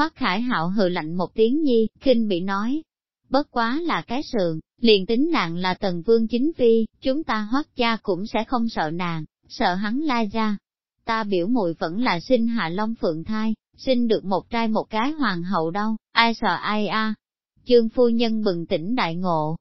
Hoác Khải Hạo hừ lạnh một tiếng nhi, kinh bị nói. Bất quá là cái sườn, liền tính nàng là tần vương chính phi, chúng ta hoác cha cũng sẽ không sợ nàng, sợ hắn lai ra. Ta biểu muội vẫn là sinh hạ long phượng thai, sinh được một trai một cái hoàng hậu đâu, ai sợ ai a? Chương phu nhân bừng tỉnh đại ngộ.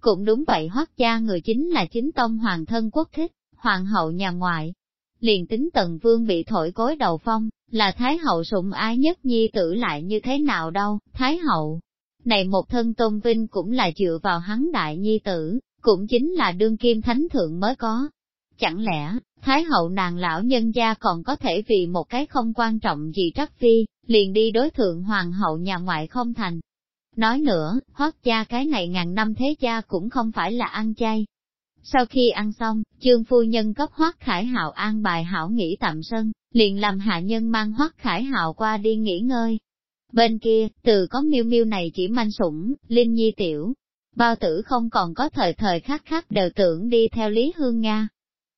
Cũng đúng vậy hoác cha người chính là chính tông hoàng thân quốc thích, hoàng hậu nhà ngoại. Liền tính tần vương bị thổi cối đầu phong, là Thái hậu sủng ái nhất nhi tử lại như thế nào đâu, Thái hậu. Này một thân tôn vinh cũng là dựa vào hắn đại nhi tử, cũng chính là đương kim thánh thượng mới có. Chẳng lẽ, Thái hậu nàng lão nhân gia còn có thể vì một cái không quan trọng gì trắc phi, liền đi đối thượng hoàng hậu nhà ngoại không thành. Nói nữa, hoác gia cái này ngàn năm thế cha cũng không phải là ăn chay. Sau khi ăn xong, trương phu nhân cấp hoác khải hạo an bài hảo nghỉ tạm sân, liền làm hạ nhân mang hoác khải hạo qua đi nghỉ ngơi. Bên kia, từ có miêu miêu này chỉ manh sủng, linh nhi tiểu. Bao tử không còn có thời thời khắc khắc đều tưởng đi theo Lý Hương Nga,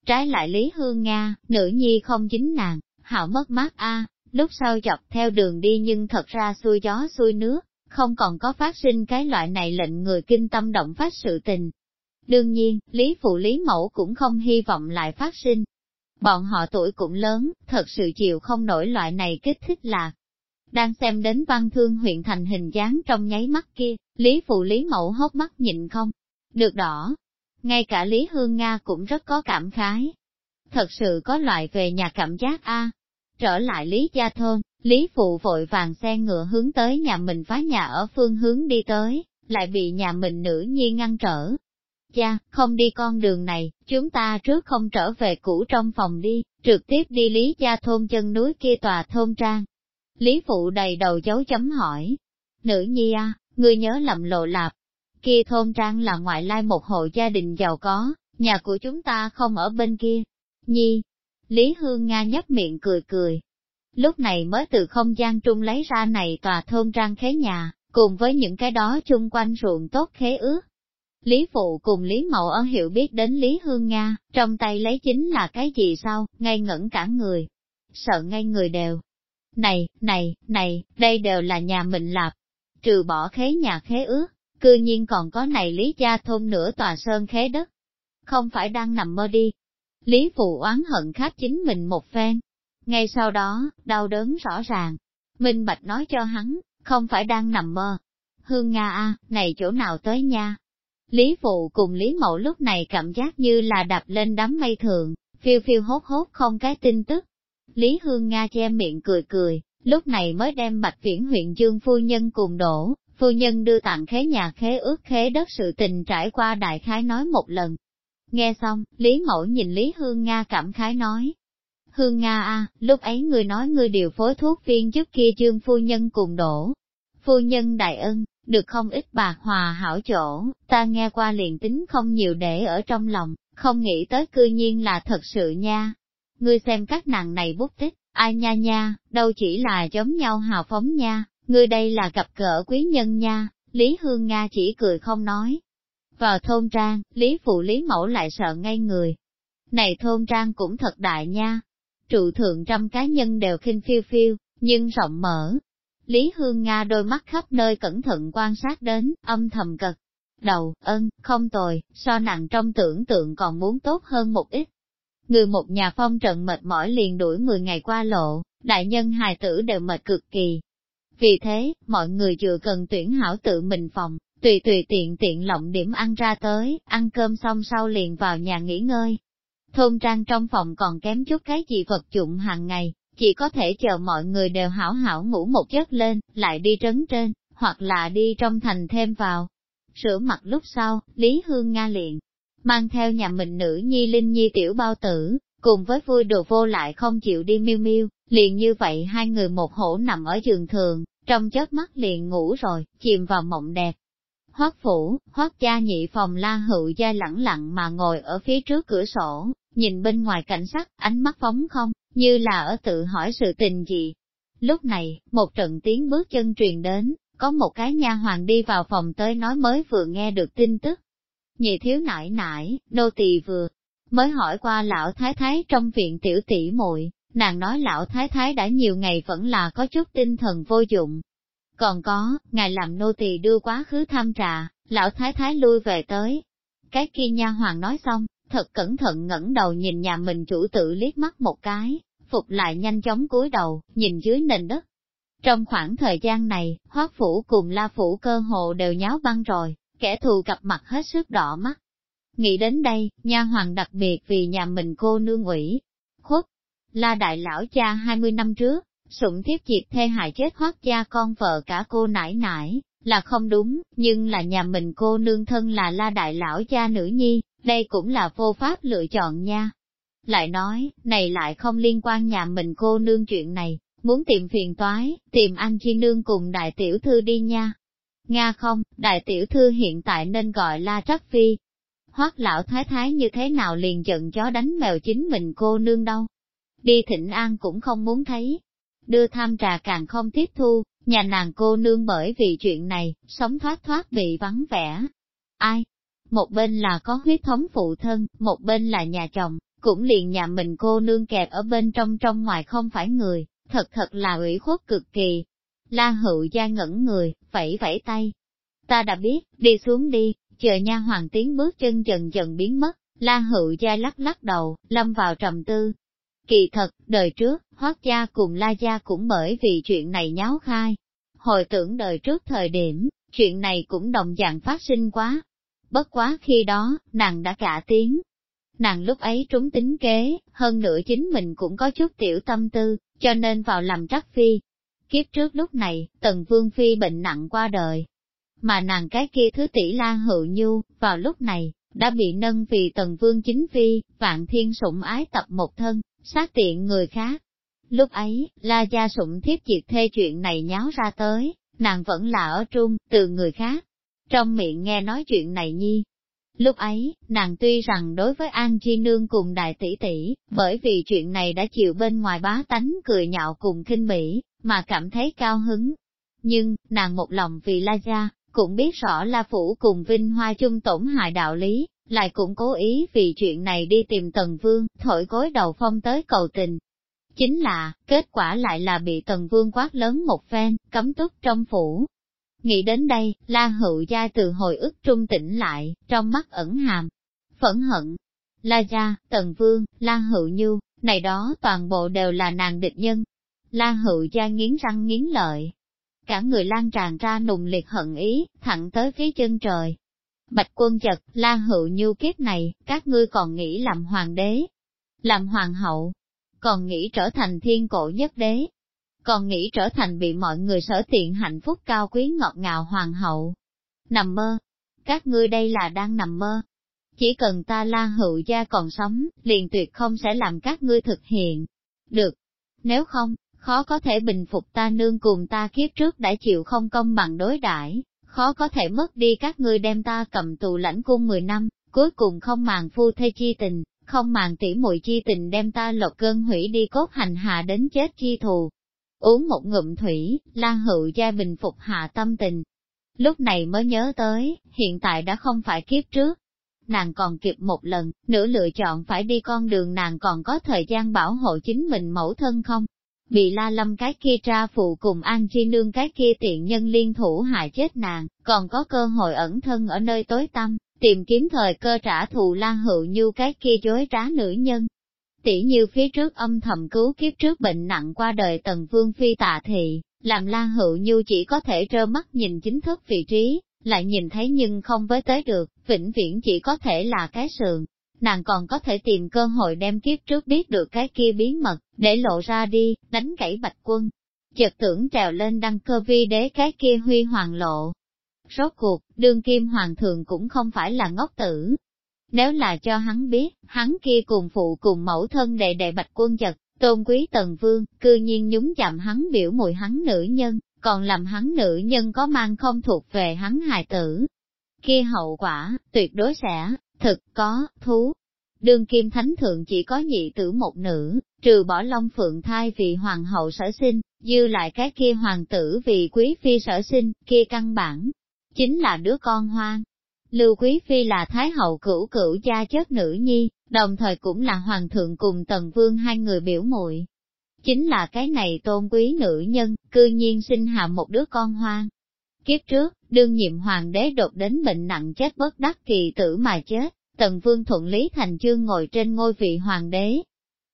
Trái lại Lý Hương Nga, nữ nhi không chính nàng, hảo mất mát a lúc sau dọc theo đường đi nhưng thật ra xuôi gió xuôi nước, không còn có phát sinh cái loại này lệnh người kinh tâm động phát sự tình. Đương nhiên, Lý Phụ Lý Mẫu cũng không hy vọng lại phát sinh. Bọn họ tuổi cũng lớn, thật sự chịu không nổi loại này kích thích lạc. Đang xem đến văn thương huyện thành hình dáng trong nháy mắt kia, Lý Phụ Lý Mẫu hốc mắt nhịn không? Được đỏ, ngay cả Lý Hương Nga cũng rất có cảm khái. Thật sự có loại về nhà cảm giác a. Trở lại Lý Gia Thôn, Lý Phụ vội vàng xe ngựa hướng tới nhà mình phá nhà ở phương hướng đi tới, lại bị nhà mình nữ nhi ngăn trở. Cha, không đi con đường này, chúng ta trước không trở về cũ trong phòng đi, trực tiếp đi Lý Gia Thôn chân núi kia tòa thôn trang. Lý Phụ đầy đầu dấu chấm hỏi. Nữ nhi a, ngươi nhớ lầm lộ lạp, kia thôn trang là ngoại lai một hộ gia đình giàu có, nhà của chúng ta không ở bên kia. Nhi, Lý Hương Nga nhấp miệng cười cười. Lúc này mới từ không gian trung lấy ra này tòa thôn trang khế nhà, cùng với những cái đó chung quanh ruộng tốt khế ước. Lý Phụ cùng Lý Mậu ở hiểu biết đến Lý Hương Nga, trong tay lấy chính là cái gì sao, ngay ngẩn cả người. Sợ ngay người đều. Này, này, này, đây đều là nhà mình lạp. Trừ bỏ khế nhà khế ước, cư nhiên còn có này Lý Gia Thôn nửa tòa sơn khế đất. Không phải đang nằm mơ đi. Lý Phụ oán hận khát chính mình một phen. Ngay sau đó, đau đớn rõ ràng. Minh Bạch nói cho hắn, không phải đang nằm mơ. Hương Nga a, này chỗ nào tới nha? Lý Phụ cùng Lý Mậu lúc này cảm giác như là đạp lên đám mây thường, phiêu phiêu hốt hốt không cái tin tức. Lý Hương Nga che miệng cười cười, lúc này mới đem Bạch Viễn huyện Dương Phu Nhân cùng đổ, phu nhân đưa tặng khế nhà khế ước khế đất sự tình trải qua đại khái nói một lần. Nghe xong, Lý Mẫu nhìn Lý Hương Nga cảm khái nói. Hương Nga a, lúc ấy người nói ngươi điều phối thuốc viên giúp kia Dương phu nhân cùng đổ. Phu nhân đại ân, được không ít bạc hòa hảo chỗ, ta nghe qua liền tính không nhiều để ở trong lòng, không nghĩ tới cư nhiên là thật sự nha. Ngươi xem các nàng này bút tích, ai nha nha, đâu chỉ là giống nhau hào phóng nha, Ngươi đây là gặp gỡ quý nhân nha, Lý Hương Nga chỉ cười không nói. Vào thôn trang, Lý Phụ Lý Mẫu lại sợ ngay người. Này thôn trang cũng thật đại nha. Trụ thượng trăm cá nhân đều khinh phiêu phiêu, nhưng rộng mở. Lý Hương Nga đôi mắt khắp nơi cẩn thận quan sát đến, âm thầm cật. Đầu, ân, không tồi, so nặng trong tưởng tượng còn muốn tốt hơn một ít. Người một nhà phong trận mệt mỏi liền đuổi 10 ngày qua lộ, đại nhân hài tử đều mệt cực kỳ, vì thế, mọi người vừa cần tuyển hảo tự mình phòng, tùy tùy tiện tiện lộng điểm ăn ra tới, ăn cơm xong sau liền vào nhà nghỉ ngơi. Thôn trang trong phòng còn kém chút cái gì vật dụng hàng ngày, chỉ có thể chờ mọi người đều hảo hảo ngủ một giấc lên, lại đi trấn trên, hoặc là đi trong thành thêm vào. sửa mặt lúc sau, Lý Hương Nga liền, mang theo nhà mình nữ nhi linh nhi tiểu bao tử, cùng với vui đồ vô lại không chịu đi miêu miêu, liền như vậy hai người một hổ nằm ở giường thường, trong chớp mắt liền ngủ rồi, chìm vào mộng đẹp. Hoác phủ, hoác cha nhị phòng la hữu gia lẳng lặng mà ngồi ở phía trước cửa sổ, nhìn bên ngoài cảnh sắc, ánh mắt phóng không, như là ở tự hỏi sự tình gì. Lúc này, một trận tiếng bước chân truyền đến, có một cái nha hoàng đi vào phòng tới nói mới vừa nghe được tin tức. Nhị thiếu nải nải, nô tỳ vừa, mới hỏi qua lão thái thái trong viện tiểu tỷ muội Nàng nói lão thái thái đã nhiều ngày vẫn là có chút tinh thần vô dụng. Còn có, ngài làm nô tỳ đưa quá khứ tham trà, lão thái thái lui về tới. Cái kia nha hoàng nói xong, thật cẩn thận ngẩng đầu nhìn nhà mình chủ tự liếc mắt một cái, phục lại nhanh chóng cúi đầu, nhìn dưới nền đất. Trong khoảng thời gian này, hoác phủ cùng la phủ cơ hồ đều nháo băng rồi, kẻ thù cặp mặt hết sức đỏ mắt. Nghĩ đến đây, nha hoàng đặc biệt vì nhà mình cô nương ủy, khuất, la đại lão cha 20 năm trước, sủng thiếp diệt thê hại chết hoác gia con vợ cả cô nải nải, là không đúng, nhưng là nhà mình cô nương thân là la đại lão cha nữ nhi, đây cũng là vô pháp lựa chọn nha. Lại nói, này lại không liên quan nhà mình cô nương chuyện này, muốn tìm phiền toái, tìm anh chi nương cùng đại tiểu thư đi nha. Nga không, đại tiểu thư hiện tại nên gọi là trắc phi. Hoác lão thái thái như thế nào liền giận chó đánh mèo chính mình cô nương đâu. Đi thịnh an cũng không muốn thấy. Đưa tham trà càng không tiếp thu, nhà nàng cô nương bởi vì chuyện này, sống thoát thoát bị vắng vẻ. Ai? Một bên là có huyết thống phụ thân, một bên là nhà chồng, cũng liền nhà mình cô nương kẹp ở bên trong trong ngoài không phải người, thật thật là ủy khuất cực kỳ. La hữu gia ngẩn người, vẫy vẫy tay. Ta đã biết, đi xuống đi, chờ nha hoàng tiến bước chân dần dần biến mất, la hữu gia lắc lắc đầu, lâm vào trầm tư. Kỳ thật, đời trước, hoác gia cùng la gia cũng bởi vì chuyện này nháo khai. Hồi tưởng đời trước thời điểm, chuyện này cũng đồng dạng phát sinh quá. Bất quá khi đó, nàng đã cả tiếng, nàng lúc ấy trúng tính kế, hơn nữa chính mình cũng có chút tiểu tâm tư, cho nên vào làm trắc phi. Kiếp trước lúc này, tần vương phi bệnh nặng qua đời. Mà nàng cái kia thứ tỷ la hữu nhu, vào lúc này, đã bị nâng vì tần vương chính phi, vạn thiên sủng ái tập một thân, sát tiện người khác. Lúc ấy, la gia sủng thiếp diệt thê chuyện này nháo ra tới, nàng vẫn là ở trung, từ người khác. Trong miệng nghe nói chuyện này nhi, Lúc ấy, nàng tuy rằng đối với An Chi Nương cùng đại tỷ tỷ, bởi vì chuyện này đã chịu bên ngoài bá tánh cười nhạo cùng kinh bỉ, mà cảm thấy cao hứng. Nhưng, nàng một lòng vì La Gia, cũng biết rõ La Phủ cùng Vinh Hoa chung tổn hại đạo lý, lại cũng cố ý vì chuyện này đi tìm Tần Vương, thổi gối đầu phong tới cầu tình. Chính là, kết quả lại là bị Tần Vương quát lớn một phen, cấm túc trong phủ, Nghĩ đến đây, La Hữu Gia từ hồi ức trung tỉnh lại, trong mắt ẩn hàm, phẫn hận. La Gia, Tần Vương, La Hữu Nhu, này đó toàn bộ đều là nàng địch nhân. La Hữu Gia nghiến răng nghiến lợi. Cả người lan tràn ra nùng liệt hận ý, thẳng tới phía chân trời. Bạch quân chật, La Hữu Nhu kiếp này, các ngươi còn nghĩ làm hoàng đế, làm hoàng hậu, còn nghĩ trở thành thiên cổ nhất đế, còn nghĩ trở thành bị mọi người sở tiện hạnh phúc cao quý ngọt ngào hoàng hậu. Nằm mơ, các ngươi đây là đang nằm mơ. Chỉ cần ta la hữu gia còn sống, liền tuyệt không sẽ làm các ngươi thực hiện. Được, nếu không, khó có thể bình phục ta nương cùng ta kiếp trước đã chịu không công bằng đối đãi khó có thể mất đi các ngươi đem ta cầm tù lãnh cung 10 năm, cuối cùng không màng phu thê chi tình, không màng tỉ muội chi tình đem ta lột cơn hủy đi cốt hành hạ đến chết chi thù, Uống một ngụm thủy, Lan Hữu gia bình phục hạ tâm tình. Lúc này mới nhớ tới, hiện tại đã không phải kiếp trước. Nàng còn kịp một lần, nữa lựa chọn phải đi con đường nàng còn có thời gian bảo hộ chính mình mẫu thân không? Bị la lâm cái kia tra phụ cùng An Chi Nương cái kia tiện nhân liên thủ hại chết nàng, còn có cơ hội ẩn thân ở nơi tối tăm, tìm kiếm thời cơ trả thù Lan Hữu Như cái kia chối trá nữ nhân, Tỷ như phía trước âm thầm cứu kiếp trước bệnh nặng qua đời tần vương phi tạ thị, làm Lan Hữu Nhu chỉ có thể trơ mắt nhìn chính thức vị trí, lại nhìn thấy nhưng không với tới được, vĩnh viễn chỉ có thể là cái sườn. Nàng còn có thể tìm cơ hội đem kiếp trước biết được cái kia bí mật, để lộ ra đi, đánh gãy bạch quân. Chợt tưởng trèo lên đăng cơ vi đế cái kia huy hoàng lộ. Rốt cuộc, đương kim hoàng thượng cũng không phải là ngốc tử, nếu là cho hắn biết, hắn kia cùng phụ cùng mẫu thân đệ đệ bạch quân chật, tôn quý tần vương, cư nhiên nhúng chạm hắn biểu mùi hắn nữ nhân, còn làm hắn nữ nhân có mang không thuộc về hắn hài tử. Kia hậu quả, tuyệt đối sẽ, thực có, thú. Đương kim thánh thượng chỉ có nhị tử một nữ, trừ bỏ long phượng thai vì hoàng hậu sở sinh, dư lại cái kia hoàng tử vì quý phi sở sinh, kia căn bản, chính là đứa con hoang. Lưu Quý Phi là Thái hậu cửu cửu gia chất nữ nhi, đồng thời cũng là Hoàng thượng cùng Tần Vương hai người biểu muội chính là cái này tôn quý nữ nhân, cư nhiên sinh hạ một đứa con hoang. Kiếp trước, đương nhiệm hoàng đế đột đến bệnh nặng chết bất đắc kỳ tử mà chết, tần vương thuận lý thành chương ngồi trên ngôi vị hoàng đế.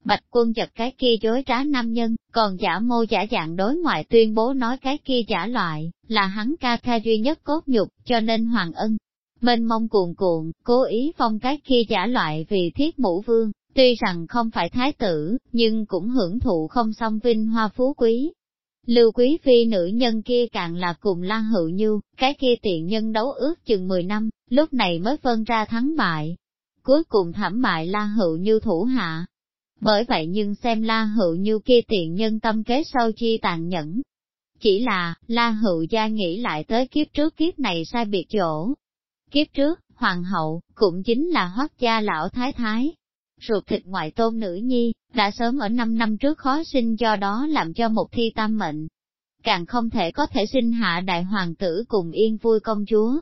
Bạch quân chật cái kia chối trá nam nhân, còn giả mô giả dạng đối ngoại tuyên bố nói cái kia giả loại, là hắn ca ca duy nhất cốt nhục, cho nên hoàng ân. Mênh mông cuồn cuộn, cố ý phong cách kia giả loại vì thiết mũ vương, tuy rằng không phải thái tử, nhưng cũng hưởng thụ không song vinh hoa phú quý. Lưu quý phi nữ nhân kia càng là cùng Lan Hữu Như, cái kia tiện nhân đấu ước chừng 10 năm, lúc này mới phân ra thắng bại. Cuối cùng thảm bại Lan Hữu Như thủ hạ. Bởi vậy nhưng xem La Hữu Như kia tiện nhân tâm kế sâu chi tàn nhẫn. Chỉ là, La Hữu gia nghĩ lại tới kiếp trước kiếp này sai biệt chỗ. Kiếp trước, hoàng hậu, cũng chính là hoác gia lão thái thái, ruột thịt ngoại tôn nữ nhi, đã sớm ở 5 năm trước khó sinh do đó làm cho một thi tam mệnh. Càng không thể có thể sinh hạ đại hoàng tử cùng yên vui công chúa.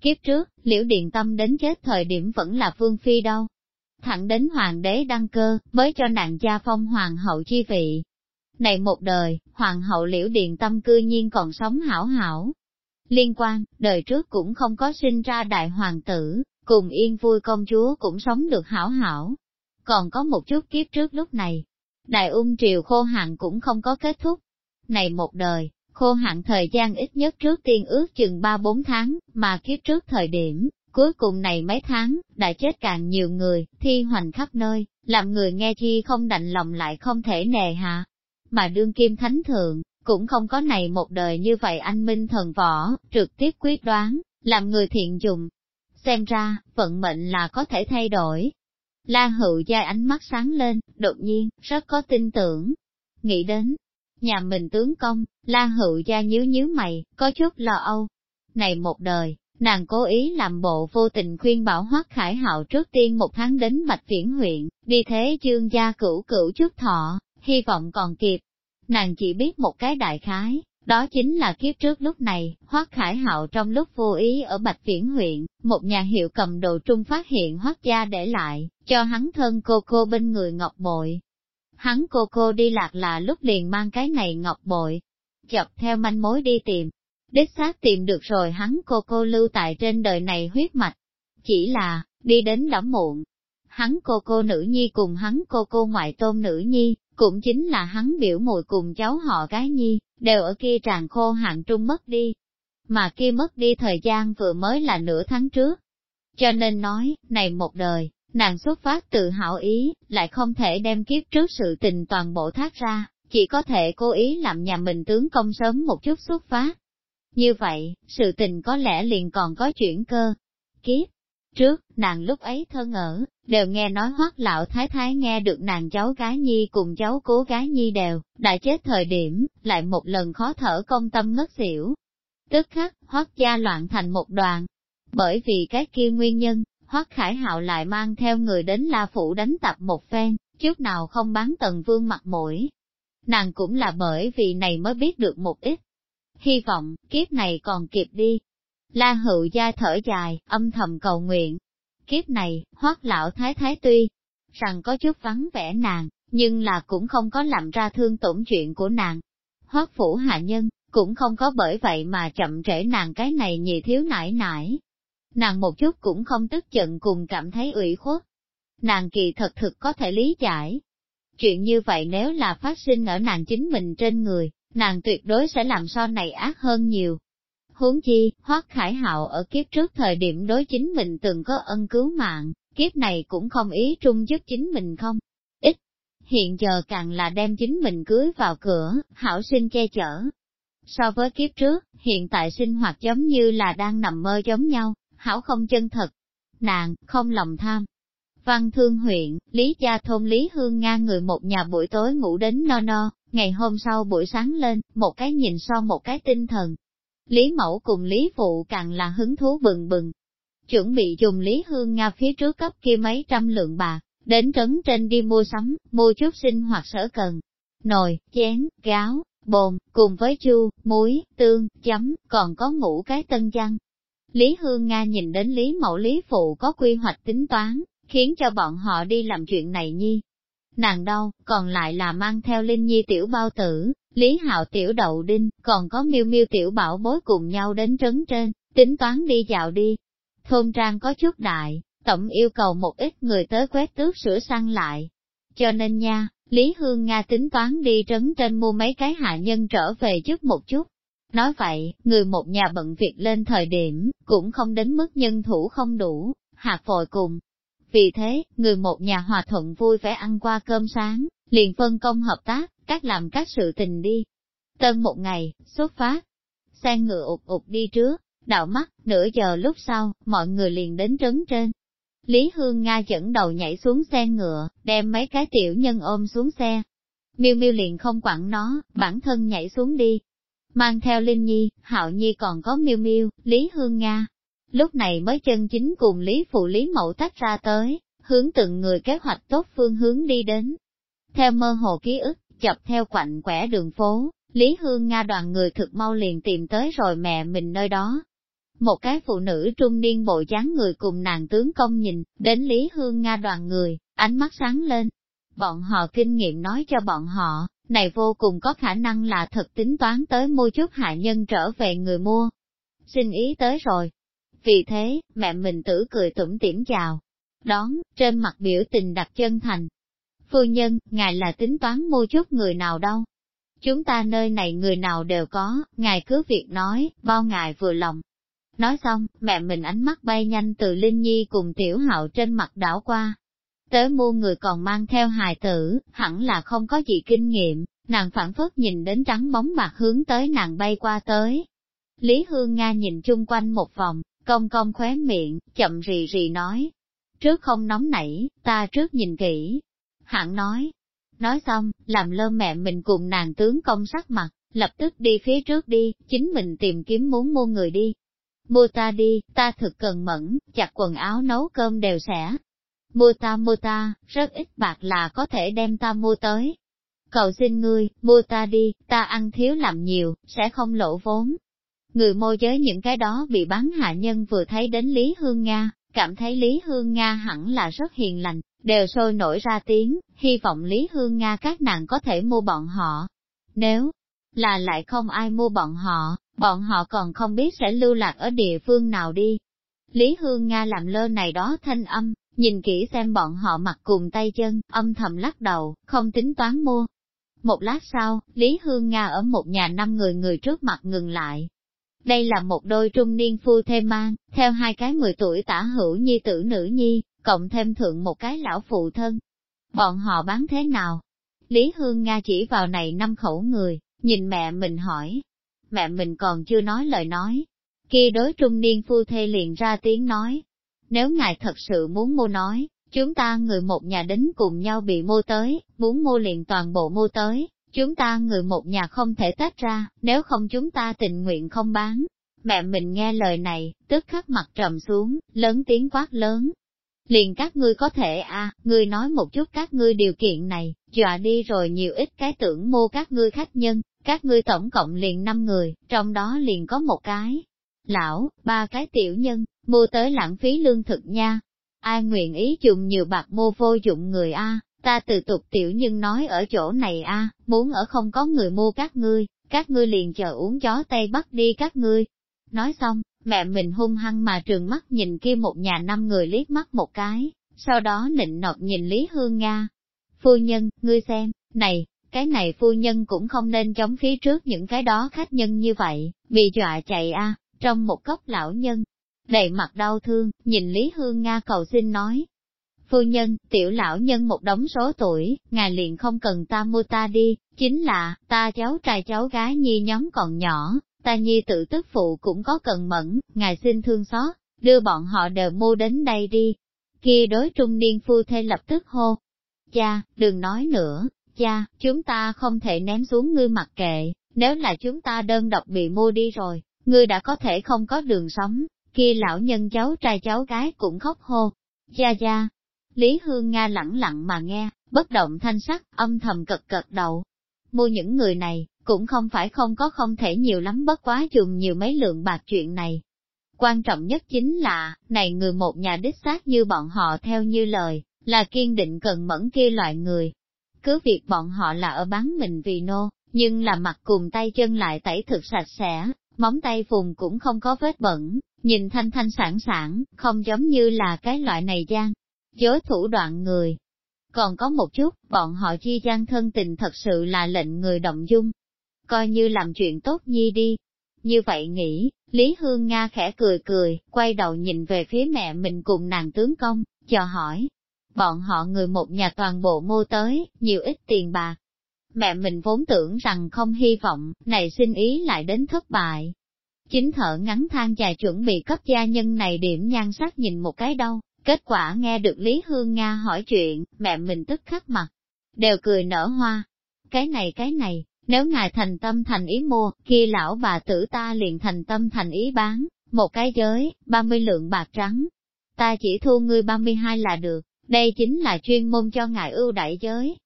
Kiếp trước, liễu điện tâm đến chết thời điểm vẫn là vương phi đâu. Thẳng đến hoàng đế đăng cơ, mới cho nàng gia phong hoàng hậu chi vị. Này một đời, hoàng hậu liễu điện tâm cư nhiên còn sống hảo hảo. Liên quan, đời trước cũng không có sinh ra đại hoàng tử, cùng yên vui công chúa cũng sống được hảo hảo còn có một chút kiếp trước lúc này. Đại ung triều khô hạn cũng không có kết thúc. Này một đời, khô hạn thời gian ít nhất trước tiên ước chừng 3-4 tháng, mà kiếp trước thời điểm, cuối cùng này mấy tháng, đã chết càng nhiều người, thi hoành khắp nơi, làm người nghe chi không đành lòng lại không thể nề hạ. Mà đương kim thánh thượng, cũng không có này một đời như vậy anh minh thần võ, trực tiếp quyết đoán, làm người thiện dùng. Xem ra, vận mệnh là có thể thay đổi, La hữu giai ánh mắt sáng lên, đột nhiên, rất có tin tưởng. Nghĩ đến, nhà mình tướng công, la hữu gia nhíu nhíu mày, có chút lo âu. Này một đời, nàng cố ý làm bộ vô tình khuyên bảo hoắc khải hạo trước tiên một tháng đến Bạch Viễn huyện, đi thế chương gia cửu cửu chút thọ, hy vọng còn kịp. Nàng chỉ biết một cái đại khái, đó chính là kiếp trước lúc này, Hoác Khải Hạo trong lúc vô ý ở Bạch Viễn huyện, một nhà hiệu cầm đồ trung phát hiện Hoác gia để lại, cho hắn thân cô cô bên người ngọc bội. Hắn cô cô đi lạc là lúc liền mang cái này ngọc bội, chọc theo manh mối đi tìm. Đích xác tìm được rồi hắn cô cô lưu tại trên đời này huyết mạch. Chỉ là, đi đến đã muộn. Hắn cô cô nữ nhi cùng hắn cô cô ngoại tôn nữ nhi, cũng chính là hắn biểu mùi cùng cháu họ gái nhi, đều ở kia tràn khô hạn trung mất đi. Mà kia mất đi thời gian vừa mới là nửa tháng trước. Cho nên nói, này một đời, nàng xuất phát từ hảo ý, lại không thể đem kiếp trước sự tình toàn bộ thác ra, chỉ có thể cố ý làm nhà mình tướng công sớm một chút xuất phát. Như vậy, sự tình có lẽ liền còn có chuyển cơ. Kiếp trước, nàng lúc ấy thân ở, đều nghe nói hoắc lão thái thái nghe được nàng cháu gái nhi cùng cháu cố gái nhi đều, đã chết thời điểm, lại một lần khó thở công tâm ngất xỉu. Tức khắc, hoắc gia loạn thành một đoàn. Bởi vì cái kia nguyên nhân, hoắc khải hạo lại mang theo người đến La Phủ đánh tập một phen, trước nào không bán tần vương mặt mũi. Nàng cũng là bởi vì này mới biết được một ít. Hy vọng, kiếp này còn kịp đi, La hữu gia thở dài, âm thầm cầu nguyện. Kiếp này, hoác lão thái thái tuy rằng có chút vắng vẻ nàng, nhưng là cũng không có làm ra thương tổn chuyện của nàng. Hoác phủ hạ nhân, cũng không có bởi vậy mà chậm trễ nàng cái này nhị thiếu nải nải. Nàng một chút cũng không tức giận cùng cảm thấy ủy khuất. Nàng kỳ thật thực có thể lý giải. Chuyện như vậy nếu là phát sinh ở nàng chính mình trên người, nàng tuyệt đối sẽ làm so này ác hơn nhiều, Huống chi, Hoác Khải Hạo ở kiếp trước thời điểm đối chính mình từng có ân cứu mạng, kiếp này cũng không ý trung giúp chính mình không. Ít, hiện giờ càng là đem chính mình cưới vào cửa, hảo sinh che chở. So với kiếp trước, hiện tại sinh hoạt giống như là đang nằm mơ giống nhau, hảo không chân thật. Nàng, không lòng tham. Văn Thương huyện, Lý Gia Thôn Lý Hương Nga người một nhà buổi tối ngủ đến no no, ngày hôm sau buổi sáng lên, một cái nhìn so một cái tinh thần, Lý Mẫu cùng Lý Phụ càng là hứng thú bừng bừng. Chuẩn bị dùng Lý Hương Nga phía trước cấp kia mấy trăm lượng bạc, đến trấn trên đi mua sắm, mua chút sinh hoạt sở cần. Nồi, chén, gáo, bồn, cùng với chu, muối, tương, chấm, còn có ngũ cái tân chăn. Lý Hương Nga nhìn đến Lý Mẫu Lý Phụ có quy hoạch tính toán, khiến cho bọn họ đi làm chuyện này nhi. Nàng đâu, còn lại là mang theo Linh Nhi tiểu bao tử, Lý Hạo tiểu đậu đinh, còn có miêu miêu tiểu bảo bối cùng nhau đến trấn trên, tính toán đi dạo đi. Thôn trang có chút đại, tổng yêu cầu một ít người tới quét tước sửa sang lại. Cho nên nha, Lý Hương Nga tính toán đi trấn trên mua mấy cái hạ nhân trở về trước một chút. Nói vậy, người một nhà bận việc lên thời điểm, cũng không đến mức nhân thủ không đủ, hạt vội cùng. Vì thế, người một nhà hòa thuận vui vẻ ăn qua cơm sáng, liền phân công hợp tác, các làm các sự tình đi. Tân một ngày, xuất phát. Xe ngựa ụt ụt đi trước, đạo mắt, nửa giờ lúc sau, mọi người liền đến trấn trên. Lý Hương Nga dẫn đầu nhảy xuống xe ngựa, đem mấy cái tiểu nhân ôm xuống xe. Miêu Miêu liền không quản nó, bản thân nhảy xuống đi. Mang theo Linh Nhi, Hạo Nhi còn có Miêu Miêu, Lý Hương Nga. Lúc này mới chân chính cùng Lý Phụ Lý Mậu tách ra tới, hướng từng người kế hoạch tốt phương hướng đi đến. Theo mơ hồ ký ức, chập theo quạnh quẻ đường phố, Lý Hương Nga đoàn người thực mau liền tìm tới rồi mẹ mình nơi đó. Một cái phụ nữ trung niên bộ dáng người cùng nàng tướng công nhìn, đến Lý Hương Nga đoàn người, ánh mắt sáng lên. Bọn họ kinh nghiệm nói cho bọn họ, này vô cùng có khả năng là thật tính toán tới mua chút hạ nhân trở về người mua. Xin ý tới rồi. Vì thế, mẹ mình tử cười tủm tỉm chào. Đón, trên mặt biểu tình đặc chân thành, Phu nhân, ngài là tính toán mua chút người nào đâu. Chúng ta nơi này người nào đều có, ngài cứ việc nói, bao ngài vừa lòng. Nói xong, mẹ mình ánh mắt bay nhanh từ Linh Nhi cùng tiểu hạo trên mặt đảo qua. Tới mua người còn mang theo hài tử, hẳn là không có gì kinh nghiệm, nàng phản phất nhìn đến trắng bóng bạc hướng tới nàng bay qua tới. Lý Hương Nga nhìn chung quanh một vòng, công công khóe miệng, chậm rì rì nói. Trước không nóng nảy, ta trước nhìn kỹ, hẳn nói. Nói xong, làm lơ mẹ mình cùng nàng tướng công sắc mặt, lập tức đi phía trước đi, chính mình tìm kiếm muốn mua người đi. Mua ta đi, ta thực cần mẫn, chặt quần áo nấu cơm đều sẽ. Mua ta mua ta, rất ít bạc là có thể đem ta mua tới. Cầu xin ngươi, mua ta đi, ta ăn thiếu làm nhiều, sẽ không lỗ vốn. Người môi giới những cái đó bị bán hạ nhân vừa thấy đến Lý Hương Nga, cảm thấy Lý Hương Nga hẳn là rất hiền lành, đều sôi nổi ra tiếng, hy vọng Lý Hương Nga các nàng có thể mua bọn họ. Nếu là lại không ai mua bọn họ, bọn họ còn không biết sẽ lưu lạc ở địa phương nào đi. Lý Hương Nga làm lơ này đó thanh âm, nhìn kỹ xem bọn họ mặc cùng tay chân, âm thầm lắc đầu, không tính toán mua. Một lát sau, Lý Hương Nga ở một nhà năm người người trước mặt ngừng lại. Đây là một đôi trung niên phu thê mang, theo hai cái mười tuổi tả hữu nhi tử nữ nhi, cộng thêm thượng một cái lão phụ thân. Bọn họ bán thế nào? Lý Hương Nga chỉ vào này năm khẩu người, nhìn mẹ mình hỏi. Mẹ mình còn chưa nói lời nói. Kia đối trung niên phu thê liền ra tiếng nói. Nếu ngài thật sự muốn mua nói, chúng ta người một nhà đến cùng nhau bị mua tới, muốn mua liền toàn bộ mua tới, chúng ta người một nhà không thể tách ra, nếu không chúng ta tình nguyện không bán. Mẹ mình nghe lời này, tức khắc mặt trầm xuống, lớn tiếng quát lớn, liền các ngươi có thể a, à, ngươi nói một chút các ngươi điều kiện này, dọa đi rồi nhiều ít cái tưởng mua các ngươi khách nhân, các ngươi tổng cộng liền năm người, trong đó liền có một cái. Lão, ba cái tiểu nhân, mua tới lãng phí lương thực nha. Ai nguyện ý dùng nhiều bạc mua vô dụng người a, ta từ tục tiểu nhưng nói ở chỗ này a, muốn ở không có người mua các ngươi, các ngươi liền chờ uống chó tây bắt đi các ngươi. Nói xong, Mẹ mình hung hăng mà trường mắt nhìn kia một nhà năm người liếc mắt một cái, sau đó nịnh nọt nhìn Lý Hương Nga. Phu nhân, ngươi xem, này, cái này phu nhân cũng không nên chống phía trước những cái đó khách nhân như vậy, bị dọa chạy a trong một cốc lão nhân. Đầy mặt đau thương, nhìn Lý Hương Nga cầu xin nói. Phu nhân, tiểu lão nhân một đống số tuổi, ngài liền không cần ta mua ta đi, chính là, ta cháu trai cháu gái nhi nhóm còn nhỏ, ta nhi tự tức phụ cũng có cần mẫn, ngài xin thương xót, đưa bọn họ đều mua đến đây đi. Kia đối trung niên phu thê lập tức hô. Cha, đừng nói nữa, cha, chúng ta không thể ném xuống ngươi mặc kệ, nếu là chúng ta đơn độc bị mua đi rồi, ngươi đã có thể không có đường sống, kia lão nhân cháu trai cháu gái cũng khóc hô. Cha cha, Lý Hương Nga lẳng lặng mà nghe, bất động thanh sắc, âm thầm cật cật đầu. Mua những người này, cũng không phải không có không thể nhiều lắm bất quá dùng nhiều mấy lượng bạc chuyện này. Quan trọng nhất chính là, này người một nhà đích xác như bọn họ theo như lời, là kiên định cần mẫn kia loại người, cứ việc bọn họ là ở bán mình vì nô, nhưng là mặt cùng tay chân lại tẩy thực sạch sẽ, móng tay vùng cũng không có vết bẩn, nhìn thanh thanh sản sản, không giống như là cái loại này gian, dối thủ đoạn người. Còn có một chút, bọn họ chi gian thân tình thật sự là lệnh người động dung, coi như làm chuyện tốt nhi đi. Như vậy nghĩ, Lý Hương Nga khẽ cười cười, quay đầu nhìn về phía mẹ mình cùng nàng tướng công, chờ hỏi. Bọn họ người một nhà toàn bộ mua tới, nhiều ít tiền bạc. Mẹ mình vốn tưởng rằng không hy vọng, này xin ý lại đến thất bại. Chính thở ngắn than dài chuẩn bị cấp gia nhân này điểm nhan sắc nhìn một cái đâu, kết quả nghe được Lý Hương Nga hỏi chuyện, mẹ mình tức khắc mặt, đều cười nở hoa. Cái này cái này, nếu ngài thành tâm thành ý mua, kia lão bà tử ta liền thành tâm thành ý bán, một cái giới, 30 lượng bạc trắng. Ta chỉ thu ngươi 32 là được, đây chính là chuyên môn cho ngài ưu đại giới.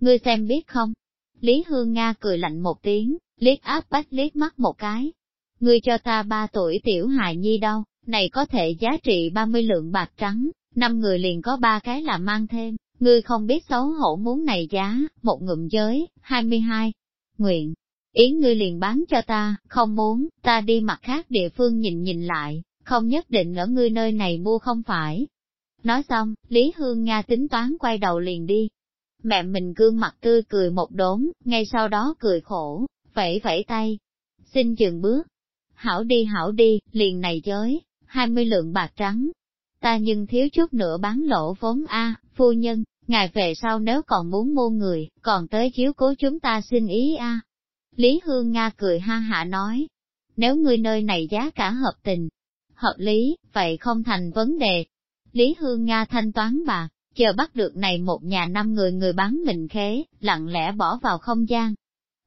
Ngươi xem biết không? Lý Hương Nga cười lạnh một tiếng, liếc áp bách liếc mắt một cái. Ngươi cho ta ba tuổi tiểu hài nhi đâu, này có thể giá trị 30 lượng bạc trắng, năm người liền có ba cái là mang thêm, ngươi không biết xấu hổ muốn này giá, một ngụm giới, 22. Nguyện, yến ngươi liền bán cho ta, không muốn, ta đi mặt khác địa phương nhìn nhìn lại, không nhất định ở ngươi nơi này mua không phải. Nói xong, Lý Hương Nga tính toán quay đầu liền đi. Mẹ mình gương mặt tươi cười một đốn, ngay sau đó cười khổ, vẫy vẫy tay. Xin dừng bước. Hảo đi hảo đi, liền này giới, 20 lượng bạc trắng. Ta nhưng thiếu chút nữa bán lỗ vốn A, phu nhân, ngài về sau nếu còn muốn mua người, còn tới chiếu cố chúng ta xin ý A. Lý Hương Nga cười ha hạ nói, nếu ngươi nơi này giá cả hợp tình, hợp lý, vậy không thành vấn đề. Lý Hương Nga thanh toán bạc, chờ bắt được này một nhà năm người người bán mình khế, lặng lẽ bỏ vào không gian.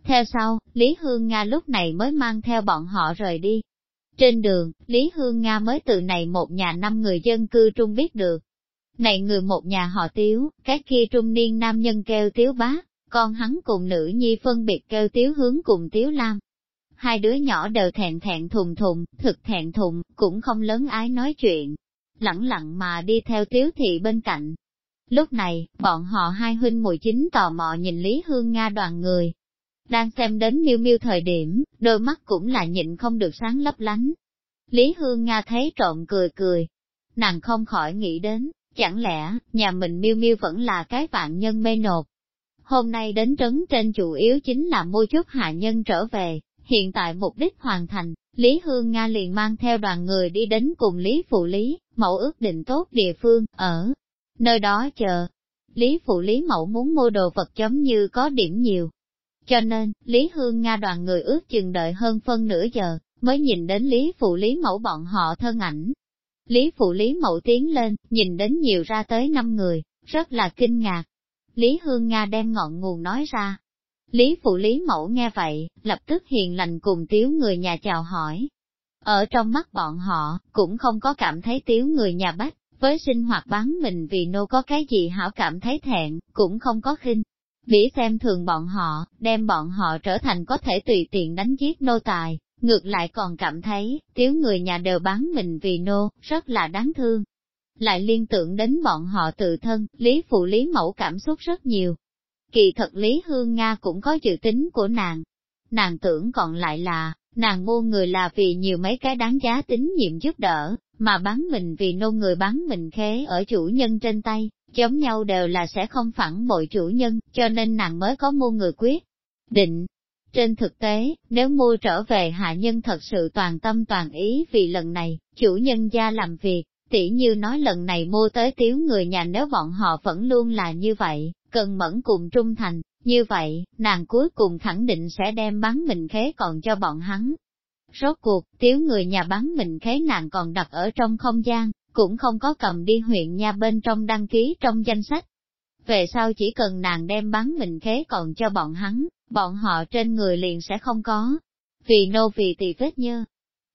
Theo sau, Lý Hương Nga lúc này mới mang theo bọn họ rời đi. Trên đường, Lý Hương Nga mới từ này một nhà năm người dân cư trung biết được, này người một nhà họ tiếu, cái kia trung niên nam nhân kêu tiếu bá, con hắn cùng nữ nhi phân biệt kêu tiếu hướng cùng tiếu lam. Hai đứa nhỏ đều thẹn thẹn thùng thùng, thực thẹn thùng, cũng không lớn ái nói chuyện, lặng lặng mà đi theo tiếu thị bên cạnh. Lúc này, bọn họ hai huynh mùi chính tò mò nhìn Lý Hương Nga đoàn người. Đang xem đến miêu miêu thời điểm, đôi mắt cũng là nhịn không được sáng lấp lánh. Lý Hương Nga thấy trộm cười cười. Nàng không khỏi nghĩ đến, Chẳng lẽ, nhà mình miêu miêu vẫn là cái vạn nhân mê nột? Hôm nay đến trấn trên chủ yếu chính là mua chút hạ nhân trở về, hiện tại mục đích hoàn thành, Lý Hương Nga liền mang theo đoàn người đi đến cùng Lý Phụ Lý, mẫu ước định tốt địa phương, ở nơi đó chờ. Lý Phụ Lý mẫu muốn mua đồ vật giống như có điểm nhiều. Cho nên, Lý Hương Nga đoàn người ước chừng đợi hơn phân nửa giờ, mới nhìn đến Lý Phụ Lý mẫu bọn họ thân ảnh, Lý Phụ Lý mẫu tiến lên, nhìn đến nhiều ra tới năm người, rất là kinh ngạc. Lý Hương Nga đem ngọn nguồn nói ra. Lý Phụ Lý mẫu nghe vậy, lập tức hiền lành cùng tiếu người nhà chào hỏi. Ở trong mắt bọn họ, cũng không có cảm thấy tiếu người nhà bách, với sinh hoạt bán mình vì nô có cái gì hảo cảm thấy thẹn, cũng không có khinh. Bỉ xem thường bọn họ, đem bọn họ trở thành có thể tùy tiện đánh giết nô tài, Ngược lại còn cảm thấy, tiếu người nhà đều bán mình vì nô, rất là đáng thương. Lại liên tưởng đến bọn họ tự thân, Lý Phụ Lý Mẫu cảm xúc rất nhiều. Kỳ thật Lý Hương Nga cũng có dự tính của nàng. Nàng tưởng còn lại là, nàng mua người là vì nhiều mấy cái đáng giá tính nhiệm giúp đỡ, mà bán mình vì nô người bán mình khế ở chủ nhân trên tay, giống nhau đều là sẽ không phản bội chủ nhân, cho nên nàng mới có mua người quyết. Định, trên thực tế, nếu mua trở về hạ nhân thật sự toàn tâm toàn ý vì lần này, chủ nhân gia làm việc, tỉ như nói lần này mua tới tiếu người nhà nếu bọn họ vẫn luôn là như vậy, cần mẫn cùng trung thành, như vậy, nàng cuối cùng khẳng định sẽ đem bán mình khế còn cho bọn hắn. Rốt cuộc, tiếu người nhà bán mình khế nàng còn đặt ở trong không gian, cũng không có cầm đi huyện nhà bên trong đăng ký trong danh sách. Về sau chỉ cần nàng đem bán mình khế còn cho bọn hắn, bọn họ trên người liền sẽ không có. Vì nô vì tỳ vết nhơ.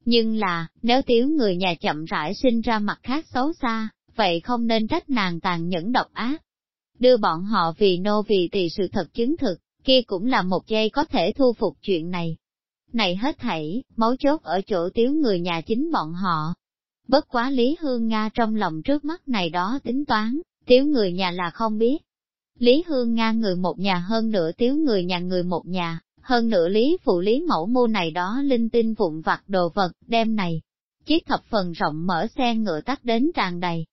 Nhưng là, nếu tiếu người nhà chậm rãi sinh ra mặt khác xấu xa, vậy không nên trách nàng tàn nhẫn độc ác. Đưa bọn họ vì nô vì tỳ sự thật chứng thực, kia cũng là một giây có thể thu phục chuyện này. Này hết thảy, mấu chốt ở chỗ tiếu người nhà chính bọn họ. Bất quá Lý Hương Nga trong lòng trước mắt này đó tính toán, tiếu người nhà là không biết. Lý Hương Nga người một nhà hơn nửa tiếu người nhà người một nhà, hơn nửa Lý Phụ Lý mẫu Mô này đó linh tinh vụn vặt đồ vật, đem này. Chiếc thập phần rộng mở xe ngựa tắt đến tràn đầy.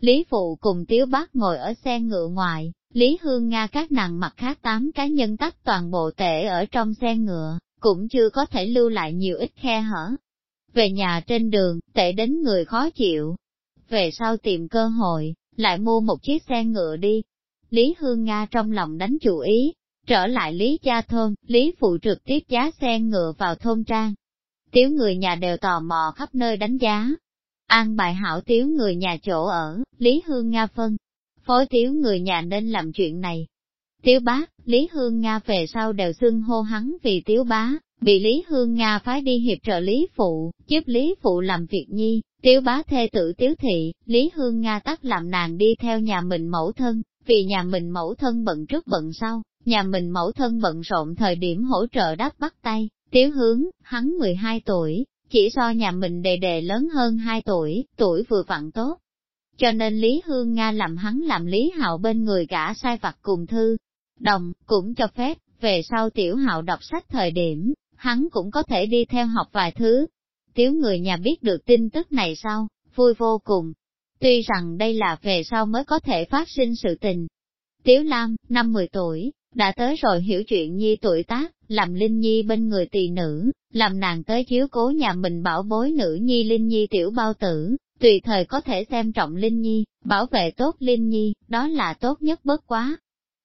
Lý Phụ cùng Tiếu Bác ngồi ở xe ngựa ngoài, Lý Hương Nga các nàng mặt khác tám cá nhân tắt toàn bộ tể ở trong xe ngựa, cũng chưa có thể lưu lại nhiều ít khe hở. Về nhà trên đường, tệ đến người khó chịu. Về sau tìm cơ hội, lại mua một chiếc xe ngựa đi. Lý Hương Nga trong lòng đánh chủ ý, trở lại Lý Gia Thôn, Lý Phụ trực tiếp giá xe ngựa vào thôn trang. Tiếu người nhà đều tò mò khắp nơi đánh giá. An bài hảo tiếu người nhà chỗ ở, Lý Hương Nga phân. Phối tiếu người nhà nên làm chuyện này. Tiếu bá, Lý Hương Nga về sau đều xưng hô hắn vì tiếu bá, bị Lý Hương Nga phái đi hiệp trợ Lý Phụ, giúp Lý Phụ làm việc nhi, tiếu bá thê tử tiếu thị, Lý Hương Nga tắt làm nàng đi theo nhà mình mẫu thân, vì nhà mình mẫu thân bận trước bận sau, nhà mình mẫu thân bận rộn thời điểm hỗ trợ đắp bắt tay, tiếu hướng, hắn 12 tuổi, chỉ so nhà mình đề đề lớn hơn 2 tuổi, tuổi vừa vặn tốt. Cho nên Lý Hương Nga làm hắn làm Lý Hạo bên người gã sai vặt cùng thư, đồng, cũng cho phép, về sau tiểu hạo đọc sách thời điểm, hắn cũng có thể đi theo học vài thứ. Tiếu người nhà biết được tin tức này sau, vui vô cùng. Tuy rằng đây là về sau mới có thể phát sinh sự tình. Tiếu Lam, năm 10 tuổi, đã tới rồi hiểu chuyện nhi tuổi tác, làm Linh Nhi bên người tỳ nữ, làm nàng tới chiếu cố nhà mình bảo bối nữ nhi Linh Nhi tiểu bao tử, tùy thời có thể xem trọng Linh Nhi, bảo vệ tốt Linh Nhi, đó là tốt nhất bất quá.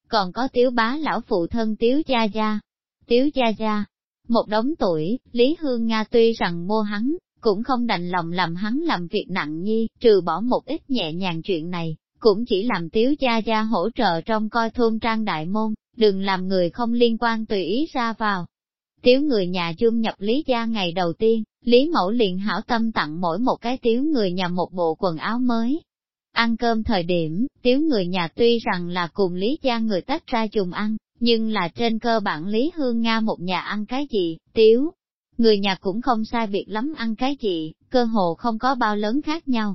Còn có tiếu bá lão phụ thân tiếu gia gia, tiếu gia gia, một đống tuổi, Lý Hương Nga tuy rằng mua hắn, cũng không đành lòng làm hắn làm việc nặng nhi, trừ bỏ một ít nhẹ nhàng chuyện này, cũng chỉ làm tiếu gia gia hỗ trợ trong coi thôn trang đại môn, đừng làm người không liên quan tùy ý ra vào. Tiếu người nhà chung nhập Lý gia ngày đầu tiên, Lý Mẫu liền hảo tâm tặng mỗi một cái tiếu người nhà một bộ quần áo mới. Ăn cơm thời điểm, tiếu người nhà tuy rằng là cùng Lý gia người tách ra chung ăn, nhưng là trên cơ bản Lý Hương Nga một nhà ăn cái gì, tiếu. Người nhà cũng không sai biệt lắm ăn cái gì, cơ hồ không có bao lớn khác nhau.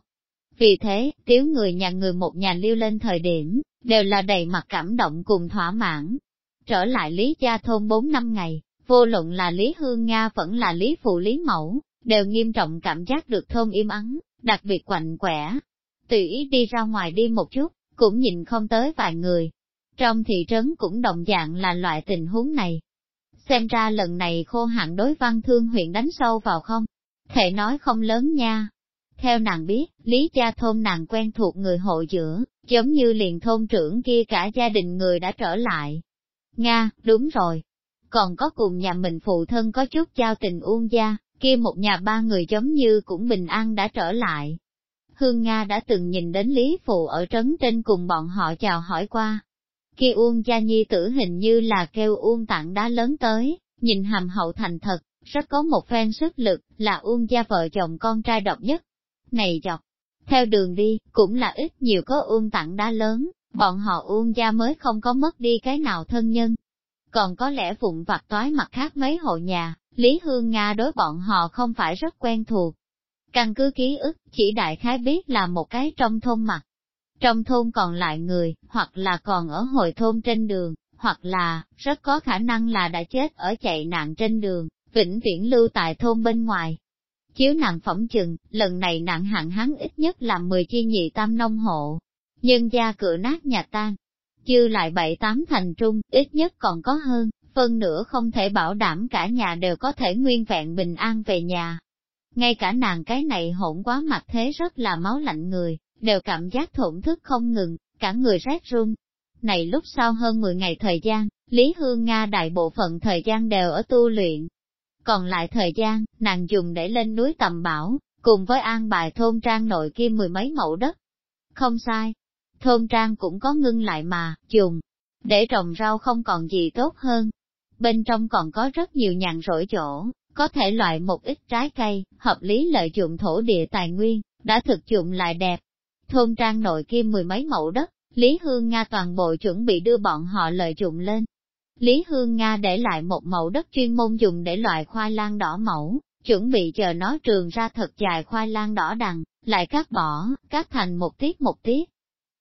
Vì thế, tiếu người nhà người một nhà lưu lên thời điểm, đều là đầy mặt cảm động cùng thỏa mãn. Trở lại Lý Gia Thôn 4 năm ngày, vô luận là Lý Hương Nga vẫn là Lý Phụ Lý Mẫu, đều nghiêm trọng cảm giác được thôn im ắng, đặc biệt quạnh quẻ. Tùy ý đi ra ngoài đi một chút, cũng nhìn không tới vài người. Trong thị trấn cũng đồng dạng là loại tình huống này. Xem ra lần này khô hạn đối văn thương huyện đánh sâu vào không? Thể nói không lớn nha, theo nàng biết, Lý Gia Thôn nàng quen thuộc người hộ giữa, giống như liền thôn trưởng kia cả gia đình người đã trở lại. Nga, đúng rồi. Còn có cùng nhà mình phụ thân có chút giao tình uông gia, kia một nhà ba người giống như cũng bình an đã trở lại. Hương Nga đã từng nhìn đến Lý Phụ ở trấn trên cùng bọn họ chào hỏi qua. khi Uông Gia Nhi tử hình như là kêu Uông tặng đá lớn tới, nhìn hàm hậu thành thật, rất có một phen sức lực, là Uông Gia vợ chồng con trai độc nhất, này dọc, theo đường đi, cũng là ít nhiều có uông tặng đá lớn, bọn họ uông gia mới không có mất đi cái nào thân nhân. Còn có lẽ vụn vặt toái mặt khác mấy hộ nhà, Lý Hương Nga đối bọn họ không phải rất quen thuộc. Căn cứ ký ức, chỉ đại khái biết là một cái trong thôn mặt. Trong thôn còn lại người, hoặc là còn ở hồi thôn trên đường, hoặc là, rất có khả năng là đã chết ở chạy nạn trên đường, vĩnh viễn lưu tại thôn bên ngoài. Chiếu nàng phỏng chừng, lần này nạn hạn hắn ít nhất làm 10 chi nhị tam nông hộ. Nhân gia cửa nát nhà tan, dư lại bảy tám thành trung, ít nhất còn có hơn, phân nửa không thể bảo đảm cả nhà đều có thể nguyên vẹn bình an về nhà. Ngay cả nàng cái này hỗn quá mặt thế rất là máu lạnh người, đều cảm giác thổn thức không ngừng, cả người rét run. Này lúc sau hơn 10 ngày thời gian, Lý Hương Nga đại bộ phận thời gian đều ở tu luyện, còn lại thời gian, nàng dùng để lên núi tầm bảo, cùng với an bài thôn trang nội kia mười mấy mẫu đất. Không sai, thôn trang cũng có ngưng lại mà, dùng, để trồng rau không còn gì tốt hơn. Bên trong còn có rất nhiều nhàn rỗi chỗ, có thể loại một ít trái cây, hợp lý lợi dụng thổ địa tài nguyên, đã thực dụng lại đẹp. Thôn trang nội kia mười mấy mẫu đất, Lý Hương Nga toàn bộ chuẩn bị đưa bọn họ lợi dụng lên, Lý Hương Nga để lại một mẫu đất chuyên môn dùng để loại khoai lang đỏ mẫu, chuẩn bị chờ nó trường ra thật dài khoai lang đỏ đằng, lại cắt bỏ, cắt thành một tiết một tiết.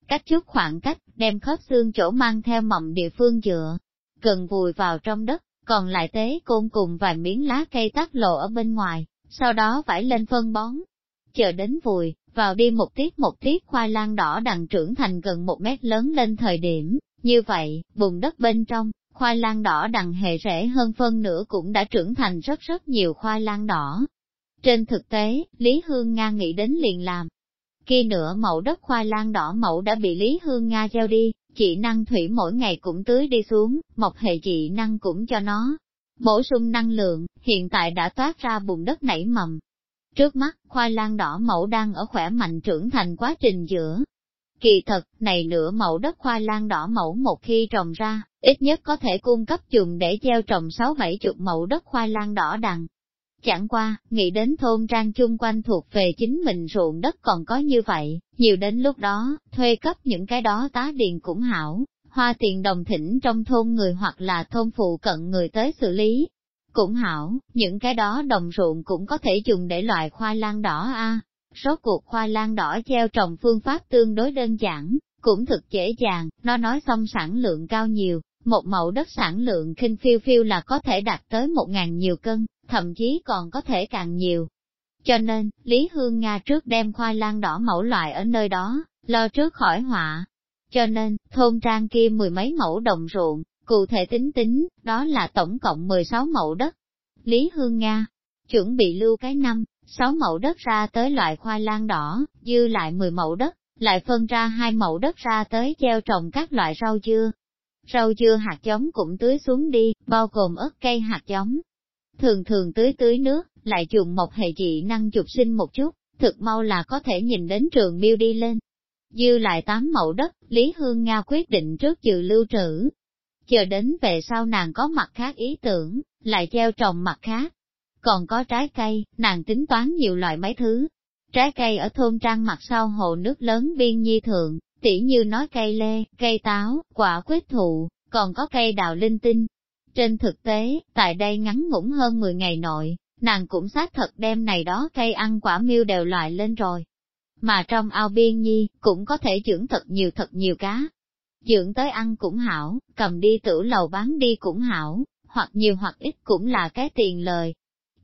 Cách chút khoảng cách, đem khớp xương chỗ mang theo mỏng địa phương dựa, gần vùi vào trong đất, còn lại tế côn cùng vài miếng lá cây tắt lộ ở bên ngoài, sau đó phải lên phân bón. Chờ đến vùi, vào đi một tiết một tiết khoai lang đỏ đằng trưởng thành gần một mét lớn lên thời điểm, như vậy, bùn đất bên trong, khoai lang đỏ đằng hệ rễ hơn phân nửa cũng đã trưởng thành rất rất nhiều khoai lang đỏ. Trên thực tế, Lý Hương Nga nghĩ đến liền làm. Khi nửa mẫu đất khoai lang đỏ mẫu đã bị Lý Hương Nga gieo đi, chị năng thủy mỗi ngày cũng tưới đi xuống, một hệ chị năng cũng cho nó. Bổ sung năng lượng, hiện tại đã toát ra bùn đất nảy mầm. Trước mắt, khoai lang đỏ mẫu đang ở khỏe mạnh trưởng thành quá trình giữa. Kỳ thật, này nửa mẫu đất khoai lang đỏ mẫu một khi trồng ra, ít nhất có thể cung cấp dùng để gieo trồng 6-7 chục mẫu đất khoai lang đỏ đằng. Chẳng qua, nghĩ đến thôn trang chung quanh thuộc về chính mình ruộng đất còn có như vậy, nhiều đến lúc đó, thuê cấp những cái đó tá điền cũng hảo, hoa tiền đồng thỉnh trong thôn người hoặc là thôn phụ cận người tới xử lý. Cũng hảo, những cái đó đồng ruộng cũng có thể dùng để loại khoai lang đỏ a. Số cuộc khoai lang đỏ gieo trồng phương pháp tương đối đơn giản, cũng thực dễ dàng, nó nói xong sản lượng cao nhiều, một mẫu đất sản lượng kinh phiêu phiêu là có thể đạt tới một ngàn nhiều cân, thậm chí còn có thể càng nhiều. Cho nên, Lý Hương Nga trước đem khoai lang đỏ mẫu loại ở nơi đó, lo trước khỏi họa. Cho nên, thôn trang kia mười mấy mẫu đồng ruộng, cụ thể tính tính, đó là tổng cộng 16 mẫu đất. Lý Hương Nga, chuẩn bị lưu cái năm, 6 mẫu đất ra tới loại khoai lang đỏ, dư lại 10 mẫu đất, lại phân ra hai mẫu đất ra tới gieo trồng các loại rau dưa, Rau dưa hạt giống cũng tưới xuống đi, bao gồm ớt cây hạt giống. Thường thường tưới tưới nước, lại dùng một hệ dị năng chụp sinh một chút, thực mau là có thể nhìn đến trường miêu đi lên. Dư lại tám mẫu đất, Lý Hương Nga quyết định trước dự lưu trữ. Chờ đến về sau nàng có mặt khác ý tưởng, lại treo trồng mặt khác. Còn có trái cây, nàng tính toán nhiều loại mấy thứ. Trái cây ở thôn trang mặt sau hồ nước lớn biên nhi thượng, tỉ như nói cây lê, cây táo, quả quyết thụ, còn có cây đào linh tinh. Trên thực tế, tại đây ngắn ngủn hơn 10 ngày nội, nàng cũng xác thật đem này đó cây ăn quả miêu đều loại lên rồi. Mà trong ao biên nhi, cũng có thể dưỡng thật nhiều thật nhiều cá. Dưỡng tới ăn cũng hảo, cầm đi tử lầu bán đi cũng hảo, hoặc nhiều hoặc ít cũng là cái tiền lời.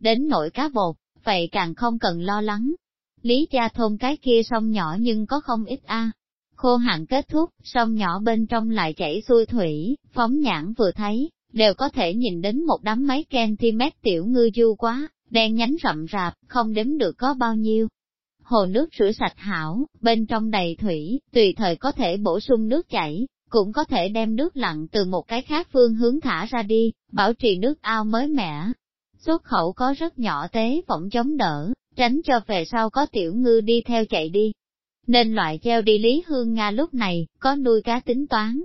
Đến nổi cá bột, vậy càng không cần lo lắng. Lý gia thôn cái kia sông nhỏ nhưng có không ít a Khô hạn kết thúc, sông nhỏ bên trong lại chảy xuôi thủy, phóng nhãn vừa thấy, đều có thể nhìn đến một đám mấy cm tiểu ngư du quá, đen nhánh rậm rạp, không đếm được có bao nhiêu. Hồ nước rửa sạch hảo, bên trong đầy thủy, tùy thời có thể bổ sung nước chảy, cũng có thể đem nước lặng từ một cái khác phương hướng thả ra đi, bảo trì nước ao mới mẻ. Xuất khẩu có rất nhỏ tế phỏng chống đỡ, tránh cho về sau có tiểu ngư đi theo chạy đi nên loại treo đi Lý Hương Nga lúc này, có nuôi cá tính toán.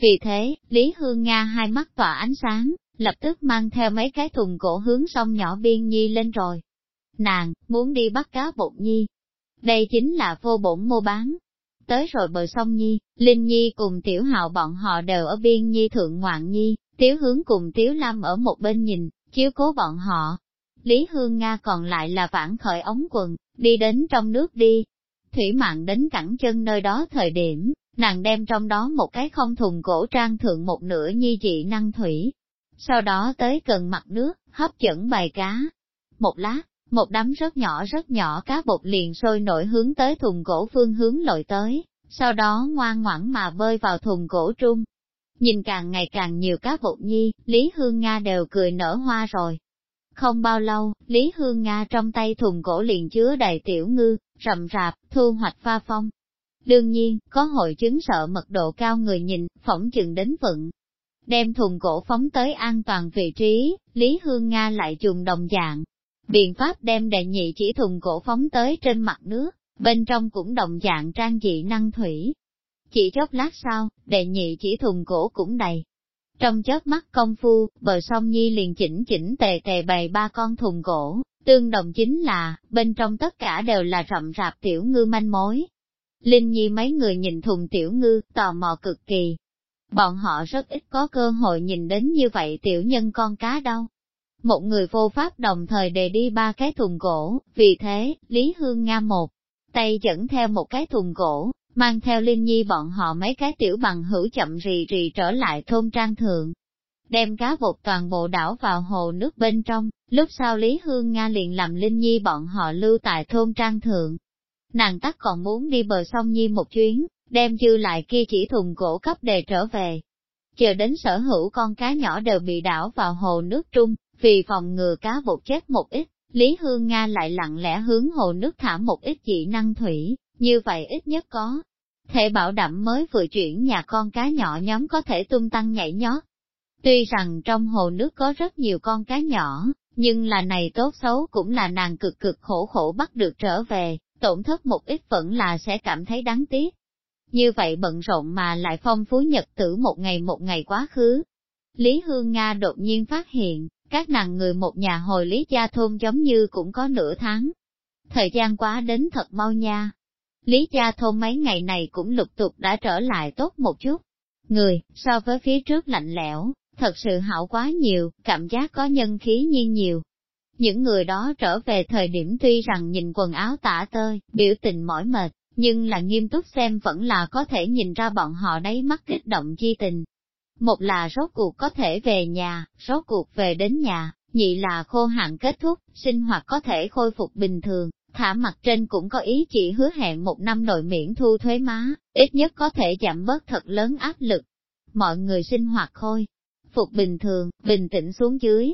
Vì thế, Lý Hương Nga hai mắt tỏa ánh sáng, lập tức mang theo mấy cái thùng gỗ hướng sông nhỏ biên nhi lên rồi. Nàng, muốn đi bắt cá bột nhi. Đây chính là vô bổn mua bán. Tới rồi bờ sông nhi, Linh Nhi cùng Tiểu Hạo bọn họ đều ở biên nhi thượng ngoạn nhi, Tiếu hướng cùng Tiếu Lâm ở một bên nhìn, chiếu cố bọn họ. Lý Hương Nga còn lại là vãn khởi ống quần, đi đến trong nước đi, thủy mạng đến cẳng chân nơi đó thời điểm, nàng đem trong đó một cái không thùng gỗ trang thượng một nửa nhi dị năng thủy. Sau đó tới gần mặt nước, hấp dẫn bài cá. Một lát, một đám rất nhỏ rất nhỏ cá bột liền sôi nổi hướng tới thùng gỗ phương hướng lội tới, sau đó ngoan ngoãn mà bơi vào thùng gỗ trung. Nhìn càng ngày càng nhiều cá bột nhi, Lý Hương Nga đều cười nở hoa rồi. Không bao lâu, Lý Hương Nga trong tay thùng gỗ liền chứa đầy tiểu ngư, rậm rạp, thu hoạch pha phong. Đương nhiên, có hội chứng sợ mật độ cao người nhìn, phỏng chừng đến vận. Đem thùng gỗ phóng tới an toàn vị trí, Lý Hương Nga lại dùng đồng dạng. Biện pháp đem đệ nhị chỉ thùng gỗ phóng tới trên mặt nước, bên trong cũng đồng dạng trang dị năng thủy. Chỉ chốc lát sau, đệ nhị chỉ thùng gỗ cũng đầy. Trong chớp mắt công phu, bờ sông Nhi liền chỉnh chỉnh tề tề bày ba con thùng gỗ, Tương đồng chính là, bên trong tất cả đều là rậm rạp tiểu ngư manh mối. Linh Nhi mấy người nhìn thùng tiểu ngư, tò mò cực kỳ. Bọn họ rất ít có cơ hội nhìn đến như vậy tiểu nhân con cá đâu. Một người vô pháp đồng thời đề đi ba cái thùng gỗ, vì thế, Lý Hương Nga một tay dẫn theo một cái thùng gỗ, mang theo Linh Nhi bọn họ mấy cái tiểu bằng hữu chậm rì rì trở lại thôn trang thượng. Đem cá bột toàn bộ đảo vào hồ nước bên trong, lúc sau Lý Hương Nga liền làm Linh Nhi bọn họ lưu tại thôn trang thượng. Nàng tắc còn muốn đi bờ sông Nhi một chuyến, đem dư lại kia chỉ thùng gỗ cấp đề trở về. Chờ đến sở hữu con cá nhỏ đều bị đảo vào hồ nước trung, vì phòng ngừa cá bột chết một ít, Lý Hương Nga lại lặng lẽ hướng hồ nước thả một ít dị năng thủy, như vậy ít nhất có. Thể bảo đảm mới vừa chuyển nhà con cá nhỏ nhóm có thể tung tăng nhảy nhót. Tuy rằng trong hồ nước có rất nhiều con cá nhỏ, nhưng là này tốt xấu cũng là nàng cực cực khổ khổ bắt được trở về, tổn thất một ít vẫn là sẽ cảm thấy đáng tiếc. Như vậy bận rộn mà lại phong phú nhật tử một ngày một ngày quá khứ. Lý Hương Nga đột nhiên phát hiện, các nàng người một nhà hồi lý gia thôn giống như cũng có nửa tháng. Thời gian quá đến thật mau nha. Lý gia thôn mấy ngày này cũng lục tục đã trở lại tốt một chút. Người, so với phía trước lạnh lẽo, thật sự hảo quá nhiều, cảm giác có nhân khí nhiên nhiều. Những người đó trở về thời điểm tuy rằng nhìn quần áo tả tơi, biểu tình mỏi mệt, nhưng là nghiêm túc xem vẫn là có thể nhìn ra bọn họ đấy mắt kích động chi tình, một là rốt cuộc có thể về nhà, rốt cuộc về đến nhà, nhị là khô hạn kết thúc, sinh hoạt có thể khôi phục bình thường, thả mặt trên cũng có ý chỉ hứa hẹn một năm nội miễn thu thuế má, ít nhất có thể giảm bớt thật lớn áp lực. Mọi người sinh hoạt khôi, phục bình thường, bình tĩnh xuống dưới.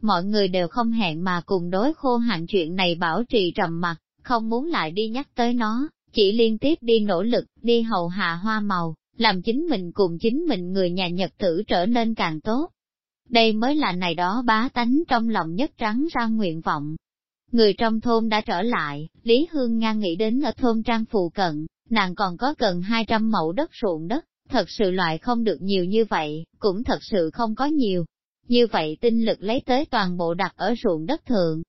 Mọi người đều không hẹn mà cùng đối khô hạn chuyện này bảo trì trầm mặc không muốn lại đi nhắc tới nó, chỉ liên tiếp đi nỗ lực, đi hầu hạ hoa màu, làm chính mình cùng chính mình người nhà nhật tử trở nên càng tốt. Đây mới là này đó bá tánh trong lòng nhất trắng ra nguyện vọng. Người trong thôn đã trở lại, Lý Hương Nga nghĩ đến ở thôn trang phụ cận, nàng còn có gần 200 mẫu đất ruộng đất, thật sự loại không được nhiều như vậy, cũng thật sự không có nhiều. Như vậy tinh lực lấy tới toàn bộ đặt ở ruộng đất thượng,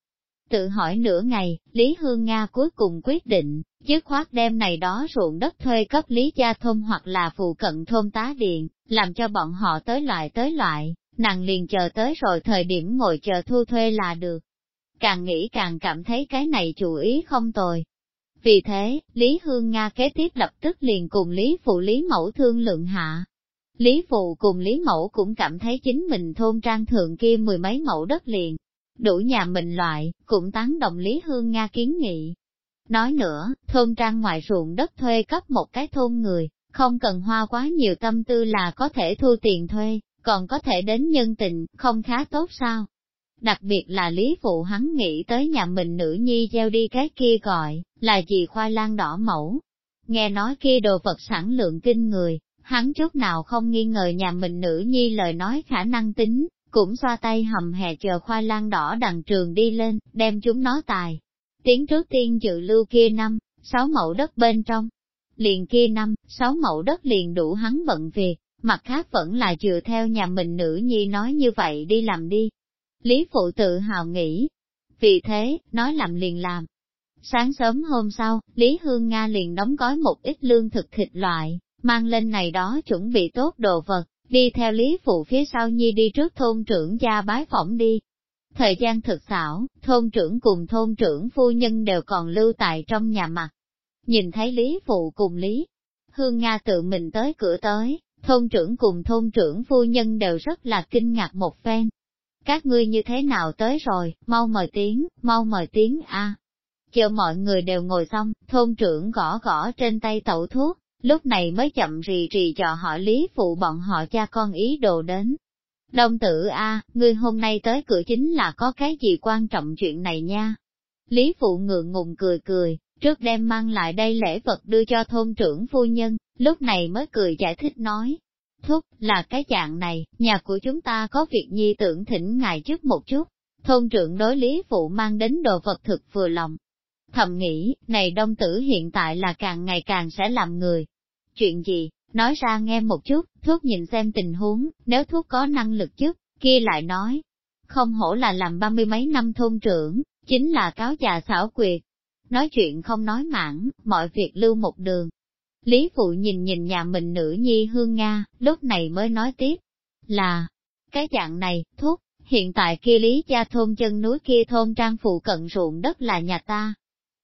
Tự hỏi nửa ngày, Lý Hương Nga cuối cùng quyết định, dứt khoát đem này đó ruộng đất thuê cấp Lý Gia Thôn hoặc là phụ cận thôn tá điện, làm cho bọn họ tới loại tới loại, nàng liền chờ tới rồi thời điểm ngồi chờ thu thuê là được. Càng nghĩ càng cảm thấy cái này chủ ý không tồi. Vì thế, Lý Hương Nga kế tiếp lập tức liền cùng Lý Phụ Lý Mẫu thương lượng hạ. Lý Phụ cùng Lý Mẫu cũng cảm thấy chính mình thôn trang thượng kia mười mấy mẫu đất liền, đủ nhà mình loại, cũng tán đồng Lý Hương Nga kiến nghị. Nói nữa, thôn trang ngoại ruộng đất thuê cấp một cái thôn người, không cần hoa quá nhiều tâm tư là có thể thu tiền thuê, còn có thể đến nhân tình, không khá tốt sao? Đặc biệt là Lý Phụ hắn nghĩ tới nhà mình nữ nhi gieo đi cái kia gọi, là gì khoai lang đỏ mẫu. Nghe nói kia đồ vật sản lượng kinh người, hắn chút nào không nghi ngờ nhà mình nữ nhi lời nói khả năng tính, cũng xoa tay hầm hè chờ khoai lang đỏ đằng trường đi lên, đem chúng nó tài. Tiến trước tiên dự lưu kia năm, sáu mẫu đất bên trong. Liền kia năm, sáu mẫu đất liền đủ hắn bận việc, mặt khác vẫn là dựa theo nhà mình nữ nhi nói như vậy đi làm đi. Lý phụ tự hào nghĩ. Vì thế, nói làm liền làm. Sáng sớm hôm sau, Lý Hương Nga liền đóng gói một ít lương thực thịt loại, mang lên này đó chuẩn bị tốt đồ vật, đi theo Lý Phụ phía sau Nhi đi trước thôn trưởng gia bái phỏng đi. Thời gian thực xảo, thôn trưởng cùng thôn trưởng phu nhân đều còn lưu tại trong nhà mặt. Nhìn thấy Lý Phụ cùng Lý, Hương Nga tự mình tới cửa tới, thôn trưởng cùng thôn trưởng phu nhân đều rất là kinh ngạc một phen. Các ngươi như thế nào tới rồi, mau mời tiếng, mau mời tiếng a. Chờ mọi người đều ngồi xong, thôn trưởng gõ gõ trên tay tẩu thuốc, lúc này mới chậm rì rì dò hỏi Lý Phụ bọn họ cha con ý đồ đến. Đông tử A, ngươi hôm nay tới cửa chính là có cái gì quan trọng chuyện này nha. Lý Phụ ngượng ngùng cười cười, trước đem mang lại đây lễ vật đưa cho thôn trưởng phu nhân, lúc này mới cười giải thích nói. Thúc, là cái dạng này, nhà của chúng ta có việc nhi tưởng thỉnh ngài trước một chút. Thôn trưởng đối Lý Phụ mang đến đồ vật thực vừa lòng, Thầm nghĩ, này đông tử hiện tại là càng ngày càng sẽ làm người. Chuyện gì, nói ra nghe một chút, thuốc nhìn xem tình huống, nếu thuốc có năng lực chức, kia lại nói. Không hổ là làm ba mươi mấy năm thôn trưởng, chính là cáo già xảo quyệt. Nói chuyện không nói mãn, mọi việc lưu một đường. Lý Phụ nhìn nhìn nhà mình nữ nhi hương Nga, lúc này mới nói tiếp, là, cái dạng này, thuốc, hiện tại kia lý gia thôn chân núi kia thôn trang phụ cận ruộng đất là nhà ta,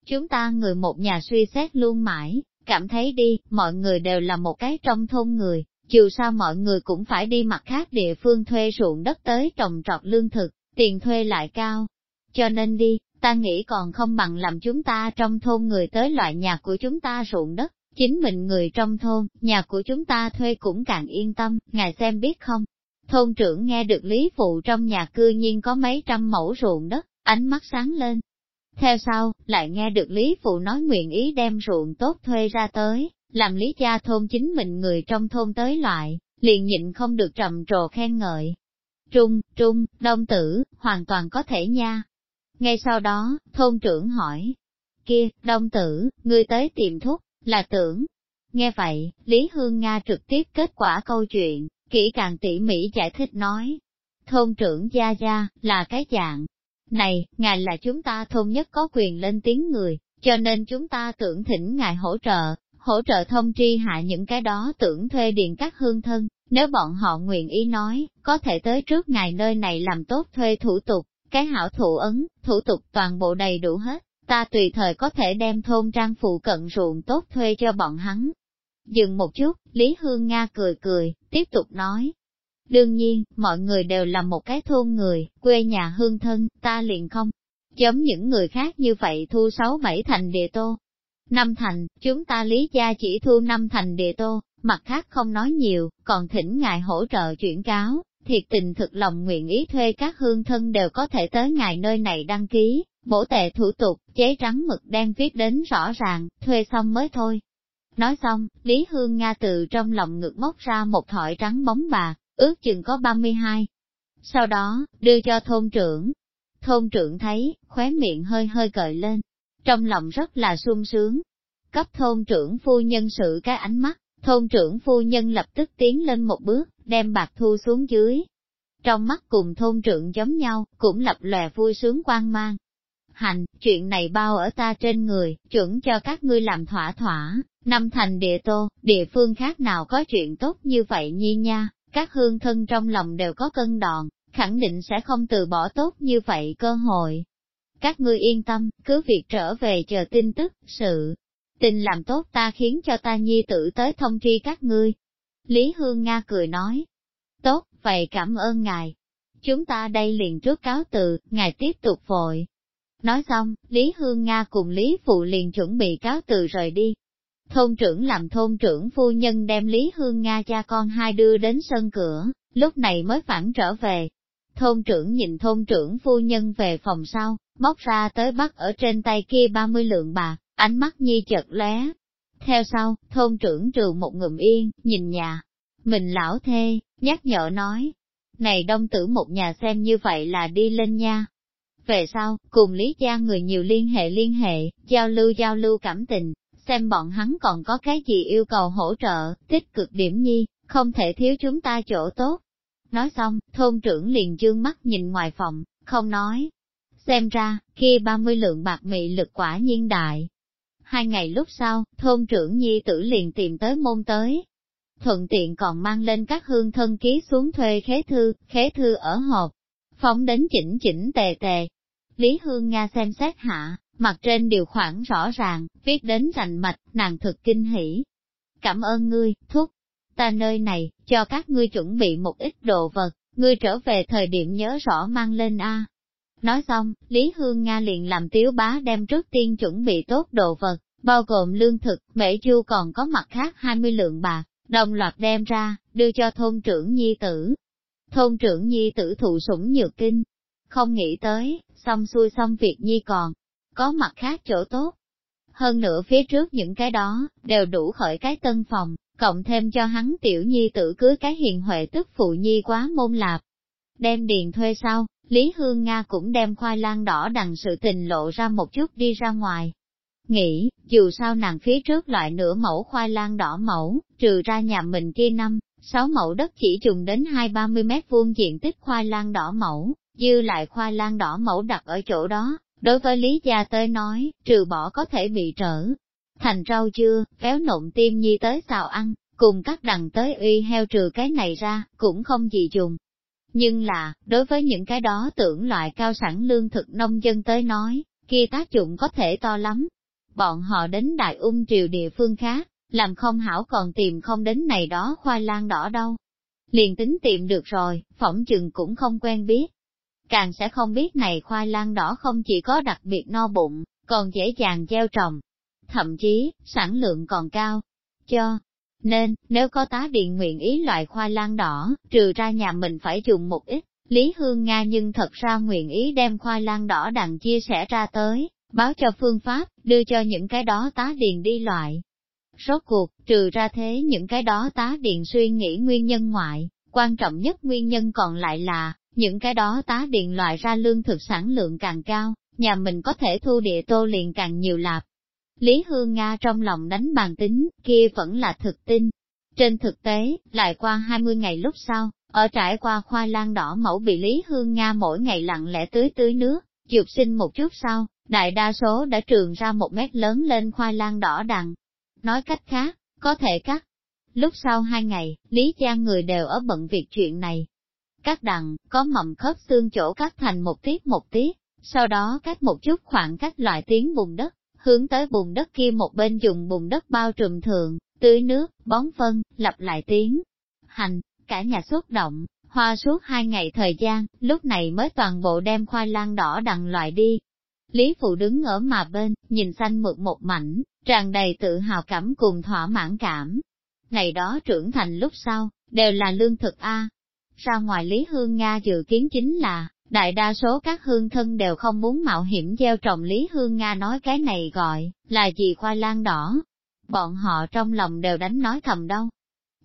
Chúng ta người một nhà suy xét luôn mãi, cảm thấy đi, mọi người đều là một cái trong thôn người, dù sao mọi người cũng phải đi mặt khác địa phương thuê ruộng đất tới trồng trọt lương thực, tiền thuê lại cao. Cho nên đi, ta nghĩ còn không bằng làm chúng ta trong thôn người tới loại nhà của chúng ta ruộng đất, chính mình người trong thôn, nhà của chúng ta thuê cũng càng yên tâm, ngài xem biết không. Thôn trưởng nghe được Lý Phụ trong nhà cư nhiên có mấy trăm mẫu ruộng đất, ánh mắt sáng lên. Theo sau, lại nghe được Lý Phụ nói nguyện ý đem ruộng tốt thuê ra tới, làm Lý cha thôn chính mình người trong thôn tới loại, liền nhịn không được trầm trồ khen ngợi. Trung, Trung, Đông Tử, hoàn toàn có thể nha. Ngay sau đó, thôn trưởng hỏi, kia, Đông Tử, ngươi tới tìm thuốc, là tưởng. Nghe vậy, Lý Hương Nga trực tiếp kết quả câu chuyện, kỹ càng tỉ mỉ giải thích nói. Thôn trưởng Gia Gia, là cái dạng. Này, ngài là chúng ta thôn nhất có quyền lên tiếng người, cho nên chúng ta tưởng thỉnh ngài hỗ trợ, hỗ trợ thông tri hạ những cái đó tưởng thuê điện các hương thân, nếu bọn họ nguyện ý nói, có thể tới trước ngài nơi này làm tốt thuê thủ tục, cái hảo thủ ấn, thủ tục toàn bộ đầy đủ hết, ta tùy thời có thể đem thôn trang phụ cận ruộng tốt thuê cho bọn hắn. Dừng một chút, Lý Hương Nga cười cười, tiếp tục nói. Đương nhiên, mọi người đều là một cái thôn người, quê nhà hương thân, ta liền không. Giống những người khác như vậy thu sáu bảy thành địa tô. Năm thành, chúng ta lý gia chỉ thu năm thành địa tô, mặt khác không nói nhiều, còn thỉnh ngài hỗ trợ chuyển cáo, thiệt tình thực lòng nguyện ý thuê các hương thân đều có thể tới ngài nơi này đăng ký, bổ tệ thủ tục, giấy trắng mực đen viết đến rõ ràng, thuê xong mới thôi. Nói xong, Lý Hương Nga từ trong lòng ngực móc ra một thỏi trắng bóng bạc, ước chừng có 32. Sau đó, đưa cho thôn trưởng. Thôn trưởng thấy, khóe miệng hơi hơi cợi lên, trong lòng rất là sung sướng. Cấp thôn trưởng phu nhân sự cái ánh mắt, thôn trưởng phu nhân lập tức tiến lên một bước, đem bạc thu xuống dưới. Trong mắt cùng thôn trưởng giống nhau, cũng lập lòe vui sướng quan mang. Hành, chuyện này bao ở ta trên người, chuẩn cho các ngươi làm thỏa thỏa, năm thành địa tô, địa phương khác nào có chuyện tốt như vậy nhi nha, các hương thân trong lòng đều có cân đòn, khẳng định sẽ không từ bỏ tốt như vậy cơ hội. Các ngươi yên tâm, cứ việc trở về chờ tin tức, sự tình làm tốt ta khiến cho ta nhi tử tới thông tri các ngươi. Lý Hương Nga cười nói, tốt, vậy cảm ơn ngài. Chúng ta đây liền trước cáo từ, ngài tiếp tục vội. Nói xong, Lý Hương Nga cùng Lý Phụ liền chuẩn bị cáo từ rời đi. Thôn trưởng làm thôn trưởng phu nhân đem Lý Hương Nga cha con hai đưa đến sân cửa, lúc này mới phản trở về. Thôn trưởng nhìn thôn trưởng phu nhân về phòng sau, móc ra tới bắt ở trên tay kia 30 lượng bạc, ánh mắt nhi chợt lóe. Theo sau, thôn trưởng trừ một ngụm yên, nhìn nhà. Mình lão thê, nhắc nhở nói. Này đông tử một nhà xem như vậy là đi lên nha. Về sau, cùng Lý Gia người nhiều liên hệ liên hệ, giao lưu giao lưu cảm tình, xem bọn hắn còn có cái gì yêu cầu hỗ trợ, tích cực điểm nhi, không thể thiếu chúng ta chỗ tốt. Nói xong, thôn trưởng liền dương mắt nhìn ngoài phòng, không nói. Xem ra, khi 30 lượng bạc mị lực quả nhiên đại. Hai ngày lúc sau, thôn trưởng nhi tử liền tìm tới môn tới. Thuận tiện còn mang lên các hương thân ký xuống thuê khế thư, khế thư ở hộp. Phóng đến chỉnh chỉnh tề tề. Lý Hương Nga xem xét hạ, mặt trên điều khoản rõ ràng, viết đến rành mạch, nàng thực kinh hỉ. Cảm ơn ngươi, thúc. Ta nơi này, cho các ngươi chuẩn bị một ít đồ vật, ngươi trở về thời điểm nhớ rõ mang lên A. Nói xong, Lý Hương Nga liền làm tiếu bá đem trước tiên chuẩn bị tốt đồ vật, bao gồm lương thực, mễ chu còn có mặt khác 20 lượng bạc, đồng loạt đem ra, đưa cho thôn trưởng nhi tử. Thôn trưởng nhi tử thụ sủng nhược kinh, không nghĩ tới, xong xuôi xong việc nhi còn, có mặt khác chỗ tốt. Hơn nữa phía trước những cái đó, đều đủ khởi cái tân phòng, cộng thêm cho hắn tiểu nhi tử cưới cái hiền huệ tức phụ nhi quá môn lạp. Đem điền thuê sau, Lý Hương Nga cũng đem khoai lang đỏ đằng sự tình lộ ra một chút đi ra ngoài. Nghĩ, dù sao nàng phía trước loại nửa mẫu khoai lang đỏ mẫu, trừ ra nhà mình kia năm, sáu mẫu đất chỉ trùng đến hai ba mươi mét vuông diện tích khoai lang đỏ mẫu, dư lại khoai lang đỏ mẫu đặt ở chỗ đó, Đối với Lý Gia tới nói, trừ bỏ có thể bị trở thành rau chưa, kéo nộm tim nhi tới xào ăn, cùng các đằng tới uy heo trừ cái này ra, cũng không gì dùng. Nhưng là, đối với những cái đó tưởng loại cao sản lương thực nông dân tới nói, kia tác dụng có thể to lắm. bọn họ đến Đại Ung Triều địa phương khác, làm không hảo còn tìm không đến này đó khoai lang đỏ đâu. Liền tính tìm được rồi, phỏng chừng cũng không quen biết. Càng sẽ không biết này khoai lang đỏ không chỉ có đặc biệt no bụng, còn dễ dàng gieo trồng. Thậm chí, sản lượng còn cao. Cho nên, nếu có tá điện nguyện ý loại khoai lang đỏ, trừ ra nhà mình phải dùng một ít, Lý Hương Nga nhưng thật ra nguyện ý đem khoai lang đỏ đằng chia sẻ ra tới, báo cho phương pháp, đưa cho những cái đó tá điền đi loại. Rốt cuộc, trừ ra thế những cái đó tá điền suy nghĩ nguyên nhân ngoại, quan trọng nhất nguyên nhân còn lại là, những cái đó tá điện loại ra lương thực sản lượng càng cao, nhà mình có thể thu địa tô liền càng nhiều lạp. Lý Hương Nga trong lòng đánh bàn tính, kia vẫn là thực tin. Trên thực tế, lại qua 20 ngày lúc sau, ở trải qua khoai lang đỏ mẫu bị Lý Hương Nga mỗi ngày lặng lẽ tưới tưới nước, dược sinh một chút sau, đại đa số đã trường ra một mét lớn lên khoai lang đỏ đằng. Nói cách khác, có thể cắt. Lúc sau hai ngày, Lý Giang người đều ở bận việc chuyện này các đằng, có mầm khớp xương chỗ cắt thành một tiết một tiết, sau đó cắt một chút khoảng cách loại tiếng bùn đất, hướng tới bùn đất kia một bên dùng bùn đất bao trùm thường, tưới nước, bón phân, lặp lại tiếng. Hành, cả nhà xuất động, hoa suốt hai ngày thời gian, lúc này mới toàn bộ đem khoai lang đỏ đằng loại đi. Lý Phụ đứng ở mà bên, nhìn xanh mượt một mảnh, tràn đầy tự hào cảm cùng thỏa mãn cảm. Này đó trưởng thành lúc sau, đều là lương thực A. Ra ngoài Lý Hương Nga dự kiến chính là, đại đa số các hương thân đều không muốn mạo hiểm gieo trồng Lý Hương Nga nói cái này gọi, là gì khoai lang đỏ. Bọn họ trong lòng đều đánh nói thầm đâu,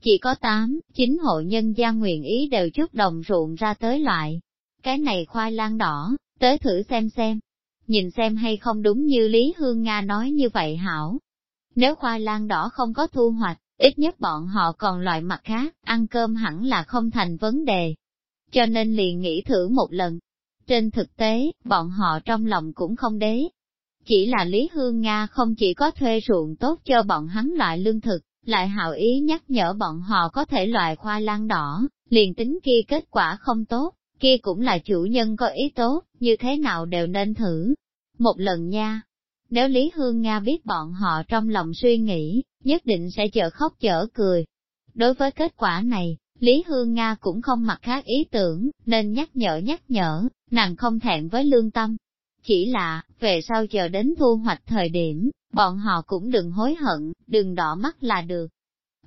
chỉ có 8, 9 hộ nhân gia nguyện ý đều chút đồng ruộng ra tới loại. Cái này khoai lang đỏ, tới thử xem xem. Nhìn xem hay không đúng như Lý Hương Nga nói như vậy hảo. Nếu khoai lang đỏ không có thu hoạch, ít nhất bọn họ còn loại mặt khác, ăn cơm hẳn là không thành vấn đề. Cho nên liền nghĩ thử một lần. Trên thực tế, bọn họ trong lòng cũng không đế. Chỉ là Lý Hương Nga không chỉ có thuê ruộng tốt cho bọn hắn loại lương thực, lại hào ý nhắc nhở bọn họ có thể loại khoa lang đỏ, liền tính kia kết quả không tốt, kia cũng là chủ nhân có ý tốt, như thế nào đều nên thử. Một lần nha, nếu Lý Hương Nga biết bọn họ trong lòng suy nghĩ, nhất định sẽ chở khóc chở cười. Đối với kết quả này, Lý Hương Nga cũng không mặc khác ý tưởng, nên nhắc nhở nhắc nhở, nàng không thẹn với lương tâm. Chỉ là, về sau chờ đến thu hoạch thời điểm, bọn họ cũng đừng hối hận, đừng đỏ mắt là được.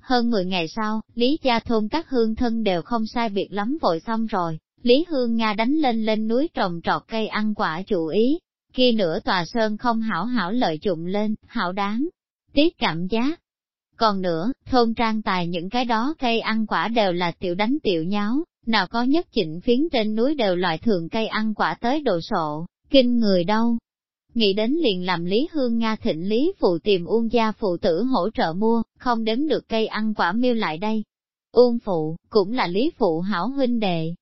Hơn 10 ngày sau, Lý Gia Thôn các hương thân đều không sai biệt lắm vội xong rồi, Lý Hương Nga đánh lên lên núi trồng trọt cây ăn quả chủ ý, khi nửa tòa sơn không hảo hảo lợi dụng lên, hảo đáng, tiếc cảm giác. Còn nữa, thôn trang tài những cái đó cây ăn quả đều là tiểu đánh tiểu nháo, nào có nhất chỉnh phiến trên núi đều loại thường cây ăn quả tới độ sộ, kinh người đâu. Nghĩ đến liền làm Lý Hương Nga thịnh Lý Phụ tìm Uông gia phụ tử hỗ trợ mua, không đếm được cây ăn quả miêu lại đây. Uông Phụ, cũng là Lý Phụ hảo huynh đệ.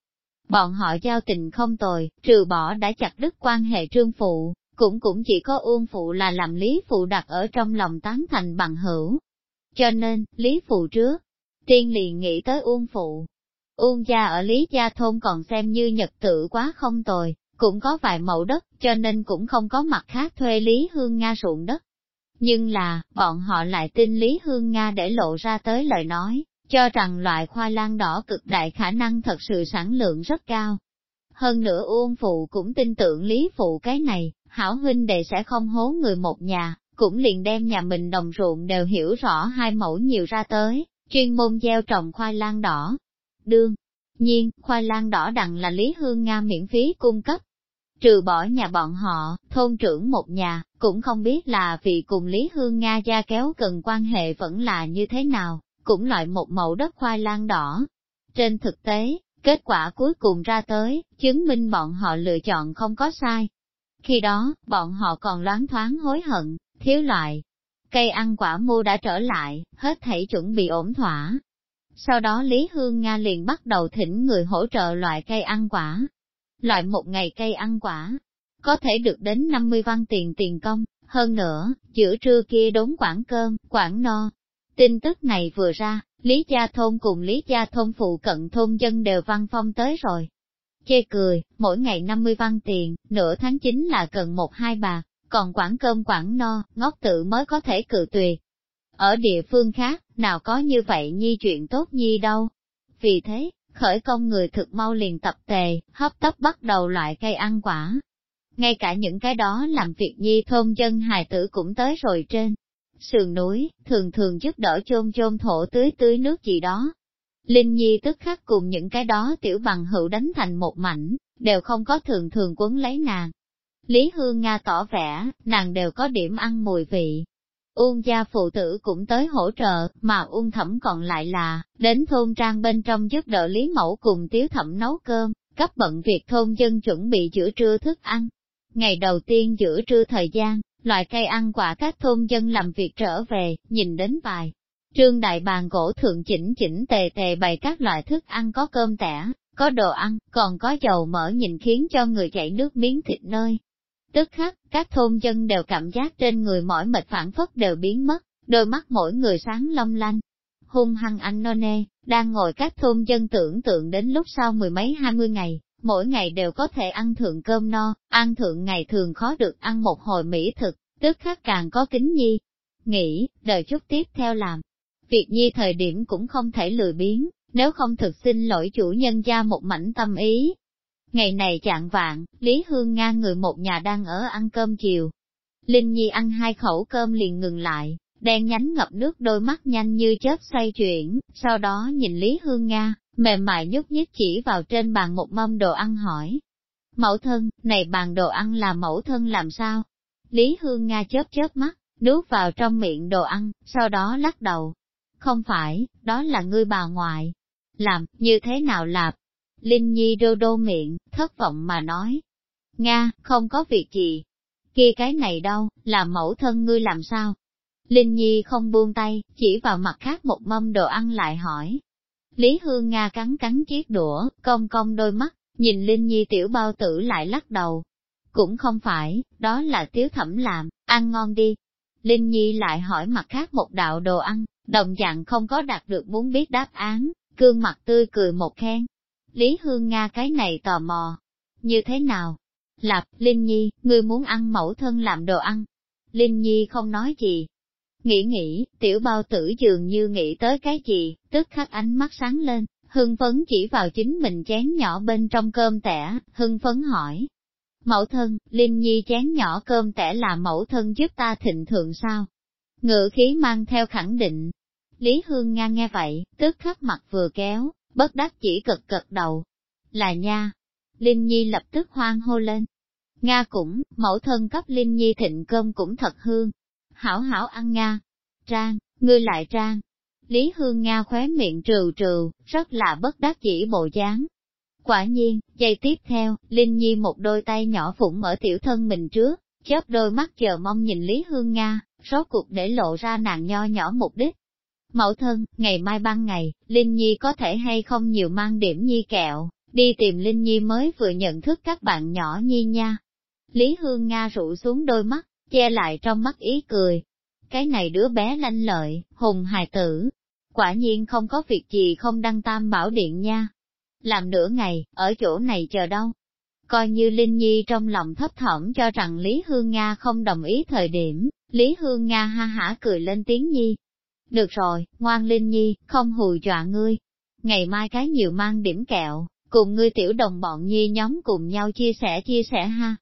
Bọn họ giao tình không tồi, trừ bỏ đã chặt đứt quan hệ trương phụ, cũng cũng chỉ có Uông Phụ là làm Lý Phụ đặt ở trong lòng tán thành bằng hữu. Cho nên, Lý Phụ trước, tiên liền nghĩ tới Uông Phụ. Uông gia ở Lý Gia Thôn còn xem như nhật tự quá không tồi, cũng có vài mẫu đất, cho nên cũng không có mặt khác thuê Lý Hương Nga ruộng đất. Nhưng là, bọn họ lại tin Lý Hương Nga để lộ ra tới lời nói, cho rằng loại khoai lang đỏ cực đại khả năng thật sự sản lượng rất cao. Hơn nữa Uông Phụ cũng tin tưởng Lý Phụ cái này, hảo huynh đệ sẽ không hố người một nhà, cũng liền đem nhà mình đồng ruộng đều hiểu rõ hai mẫu nhiều ra tới, chuyên môn gieo trồng khoai lang đỏ. Đương nhiên, khoai lang đỏ đặng là Lý Hương Nga miễn phí cung cấp, Trừ bỏ nhà bọn họ, thôn trưởng một nhà, cũng không biết là vì cùng Lý Hương Nga gia kéo cần quan hệ vẫn là như thế nào, cũng loại một mẫu đất khoai lang đỏ. Trên thực tế, kết quả cuối cùng ra tới, chứng minh bọn họ lựa chọn không có sai. Khi đó, bọn họ còn loáng thoáng hối hận, thiếu loại. Cây ăn quả mua đã trở lại, hết thảy chuẩn bị ổn thỏa. Sau đó Lý Hương Nga liền bắt đầu thỉnh người hỗ trợ loại cây ăn quả, loại một ngày cây ăn quả, có thể được đến 50 văn tiền tiền công, hơn nữa, giữa trưa kia đốn quảng cơm, quảng no. Tin tức này vừa ra, Lý Gia Thôn cùng Lý Gia Thôn phụ cận thôn dân đều văn phong tới rồi. Chê cười, mỗi ngày 50 văn tiền, nửa tháng chính là cần một hai bạc, còn quản cơm quản no, ngốc tự mới có thể cự tuyệt. Ở địa phương khác, nào có như vậy nhi chuyện tốt nhi đâu. Vì thế, khởi công người thực mau liền tập tề, hấp tấp bắt đầu loại cây ăn quả. Ngay cả những cái đó làm việc nhi thôn dân hài tử cũng tới rồi trên. Sườn núi, thường thường giúp đỡ chôn chôn thổ tưới tưới nước gì đó. Linh Nhi tức khắc cùng những cái đó tiểu bằng hữu đánh thành một mảnh, đều không có thường thường quấn lấy nàng. Lý Hương Nga tỏ vẻ, nàng đều có điểm ăn mùi vị, Uông gia phụ tử cũng tới hỗ trợ, mà Uông thẩm còn lại là, đến thôn trang bên trong giúp đỡ Lý Mẫu cùng Tiếu thẩm nấu cơm, cấp bận việc thôn dân chuẩn bị giữa trưa thức ăn. Ngày đầu tiên giữa trưa thời gian, loại cây ăn quả các thôn dân làm việc trở về, nhìn đến vài. Trương đại bàn gỗ thượng chỉnh chỉnh tề tề bày các loại thức ăn có cơm tẻ, có đồ ăn, còn có dầu mỡ nhìn khiến cho người chảy nước miếng thịt nơi, Tức khắc, các thôn dân đều cảm giác trên người mỏi mệt phản phất đều biến mất, đôi mắt mỗi người sáng long lanh. Hung hăng anh nô nê, đang ngồi các thôn dân tưởng tượng đến lúc sau mười mấy hai mươi ngày, mỗi ngày đều có thể ăn thượng cơm no, ăn thượng ngày thường khó được ăn một hồi mỹ thực, tức khắc càng có kính nhi. Nghĩ, đợi chút tiếp theo làm. Việc nhi thời điểm cũng không thể lười biến, nếu không thực xin lỗi chủ nhân gia một mảnh tâm ý, Ngày này chạng vạn, Lý Hương Nga người một nhà đang ở ăn cơm chiều. Linh Nhi ăn hai khẩu cơm liền ngừng lại, đen nhánh ngập nước đôi mắt nhanh như chớp xoay chuyển, sau đó nhìn Lý Hương Nga, mềm mại nhúc nhích chỉ vào trên bàn một mâm đồ ăn hỏi. Mẫu thân, này bàn đồ ăn là mẫu thân làm sao? Lý Hương Nga chớp chớp mắt, nuốt vào trong miệng đồ ăn, sau đó lắc đầu. Không phải, đó là ngươi bà ngoại. Làm, như thế nào lạp? Linh Nhi đô đô miệng, thất vọng mà nói. Nga, không có việc gì. Kia cái này đâu, là mẫu thân ngươi làm sao? Linh Nhi không buông tay, chỉ vào mặt khác một mâm đồ ăn lại hỏi. Lý Hương Nga cắn cắn chiếc đũa, cong cong đôi mắt, nhìn Linh Nhi tiểu bao tử lại lắc đầu. Cũng không phải, đó là tiếu thẩm làm, ăn ngon đi. Linh Nhi lại hỏi mặt khác một đạo đồ ăn, đồng dạng không có đạt được muốn biết đáp án, cương mặt tươi cười một khen, Lý Hương Nga cái này tò mò. Như thế nào? Lạp, Linh Nhi, ngươi muốn ăn mẫu thân làm đồ ăn. Linh Nhi không nói gì. Nghĩ nghĩ, tiểu bao tử dường như nghĩ tới cái gì, tức khắc ánh mắt sáng lên, hưng phấn chỉ vào chính mình chén nhỏ bên trong cơm tẻ, hưng phấn hỏi. Mẫu thân, Linh Nhi chén nhỏ cơm tẻ là mẫu thân giúp ta thịnh thượng sao? Ngự khí mang theo khẳng định. Lý Hương Nga nghe vậy, tức khắc mặt vừa kéo, bất đắc chỉ cực cực đầu. Là nha. Linh Nhi lập tức hoang hô lên. Nga cũng, mẫu thân cấp Linh Nhi thịnh cơm cũng thật hương. Hảo hảo ăn Nga. Trang, ngươi lại trang. Lý Hương Nga khóe miệng trừ trừ, rất là bất đắc chỉ bộ dáng. Quả nhiên, giây tiếp theo, Linh Nhi một đôi tay nhỏ phụng ở tiểu thân mình trước, chớp đôi mắt chờ mong nhìn Lý Hương Nga, rốt cuộc để lộ ra nàng nho nhỏ mục đích. Mẫu thân, ngày mai ban ngày, Linh Nhi có thể hay không nhiều mang điểm nhi kẹo, đi tìm Linh Nhi mới vừa nhận thức các bạn nhỏ nhi nha. Lý Hương Nga rụ xuống đôi mắt, che lại trong mắt ý cười. Cái này đứa bé lanh lợi, hùng hài tử. Quả nhiên không có việc gì không đăng tam bảo điện nha. Làm nửa ngày, ở chỗ này chờ đâu. Coi như Linh Nhi trong lòng thấp thỏm cho rằng Lý Hương Nga không đồng ý thời điểm, Lý Hương Nga ha hả cười lên tiếng Nhi, được rồi, ngoan Linh Nhi, không hù dọa ngươi. Ngày mai cái nhiều mang điểm kẹo, cùng ngươi tiểu đồng bọn Nhi nhóm cùng nhau chia sẻ chia sẻ ha.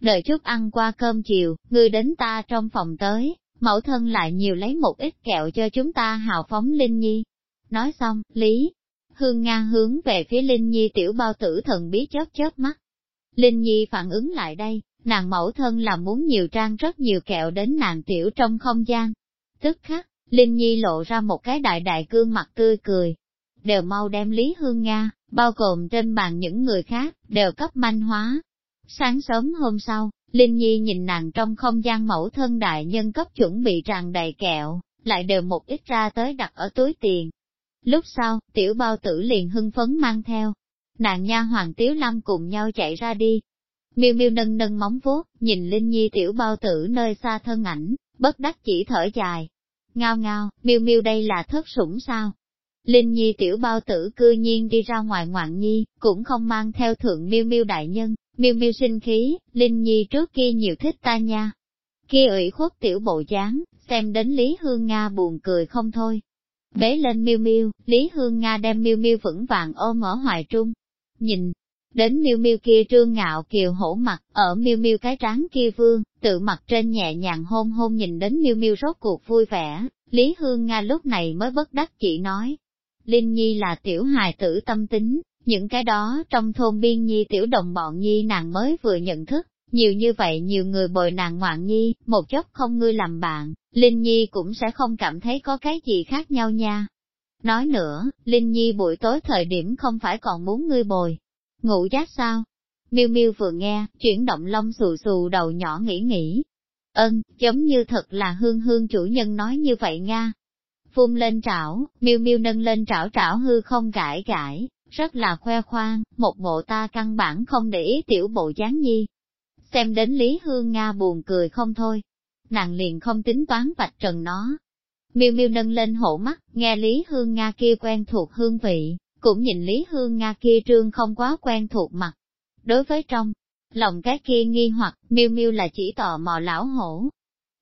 Đợi chút ăn qua cơm chiều, ngươi đến ta trong phòng tới, mẫu thân lại nhiều lấy một ít kẹo cho chúng ta hào phóng Linh Nhi. Nói xong, Lý, Hương Nga hướng về phía Linh Nhi tiểu bao tử thần bí chớp chớp mắt. Linh Nhi phản ứng lại đây, nàng mẫu thân là muốn nhiều trang rất nhiều kẹo đến nàng tiểu trong không gian. Tức khắc, Linh Nhi lộ ra một cái đại đại gương mặt tươi cười. Đều mau đem Lý Hương Nga, bao gồm trên bàn những người khác, đều cấp manh hóa. Sáng sớm hôm sau, Linh Nhi nhìn nàng trong không gian mẫu thân đại nhân cấp chuẩn bị tràn đầy kẹo, lại đều một ít ra tới đặt ở túi tiền. Lúc sau, tiểu bao tử liền hưng phấn mang theo. Nàng nha hoàng tiếu lâm cùng nhau chạy ra đi. Miêu miêu nâng nâng móng vuốt, nhìn Linh Nhi tiểu bao tử nơi xa thân ảnh, bất đắc chỉ thở dài, Ngao ngao, miêu miêu đây là thất sủng sao? Linh Nhi tiểu bao tử cư nhiên đi ra ngoài ngoạn nhi, cũng không mang theo thượng miêu miêu đại nhân, miêu miêu sinh khí, Linh Nhi trước kia nhiều thích ta nha. kia ủy khuất tiểu bộ dáng, xem đến Lý Hương Nga buồn cười không thôi. Bế lên miêu miêu, Lý Hương Nga đem miêu miêu vững vàng ôm ở hoài trung. Nhìn, đến miêu miêu kia trương ngạo kiều hổ mặt, ở miêu miêu cái trán kia vương, tự mặt trên nhẹ nhàng hôn hôn nhìn đến miêu miêu rốt cuộc vui vẻ, Lý Hương Nga lúc này mới bất đắc chỉ nói. Linh Nhi là tiểu hài tử tâm tính, những cái đó trong thôn biên nhi tiểu đồng bọn nhi nàng mới vừa nhận thức, nhiều như vậy nhiều người bồi nàng ngoạn nhi, một chốc không ngươi làm bạn, Linh Nhi cũng sẽ không cảm thấy có cái gì khác nhau nha. Nói nữa, Linh Nhi buổi tối thời điểm không phải còn muốn ngươi bồi. Ngủ giác sao? Miêu Miêu vừa nghe, chuyển động lông xù xù đầu nhỏ nghĩ nghĩ. Ân, giống như thật là hương hương chủ nhân nói như vậy nga. Phun lên trảo, Miêu Miêu nâng lên trảo trảo hư không gãi gãi, rất là khoe khoang, một bộ ta căn bản không để ý tiểu bộ dáng nhi. Xem đến Lý Hương Nga buồn cười không thôi, nàng liền không tính toán vạch trần nó. Miêu miêu nâng lên hổ mắt, nghe Lý Hương Nga kia quen thuộc hương vị, cũng nhìn Lý Hương Nga kia trương không quá quen thuộc mặt. Đối với trong, lòng cái kia nghi hoặc, miêu miêu là chỉ tò mò lão hổ.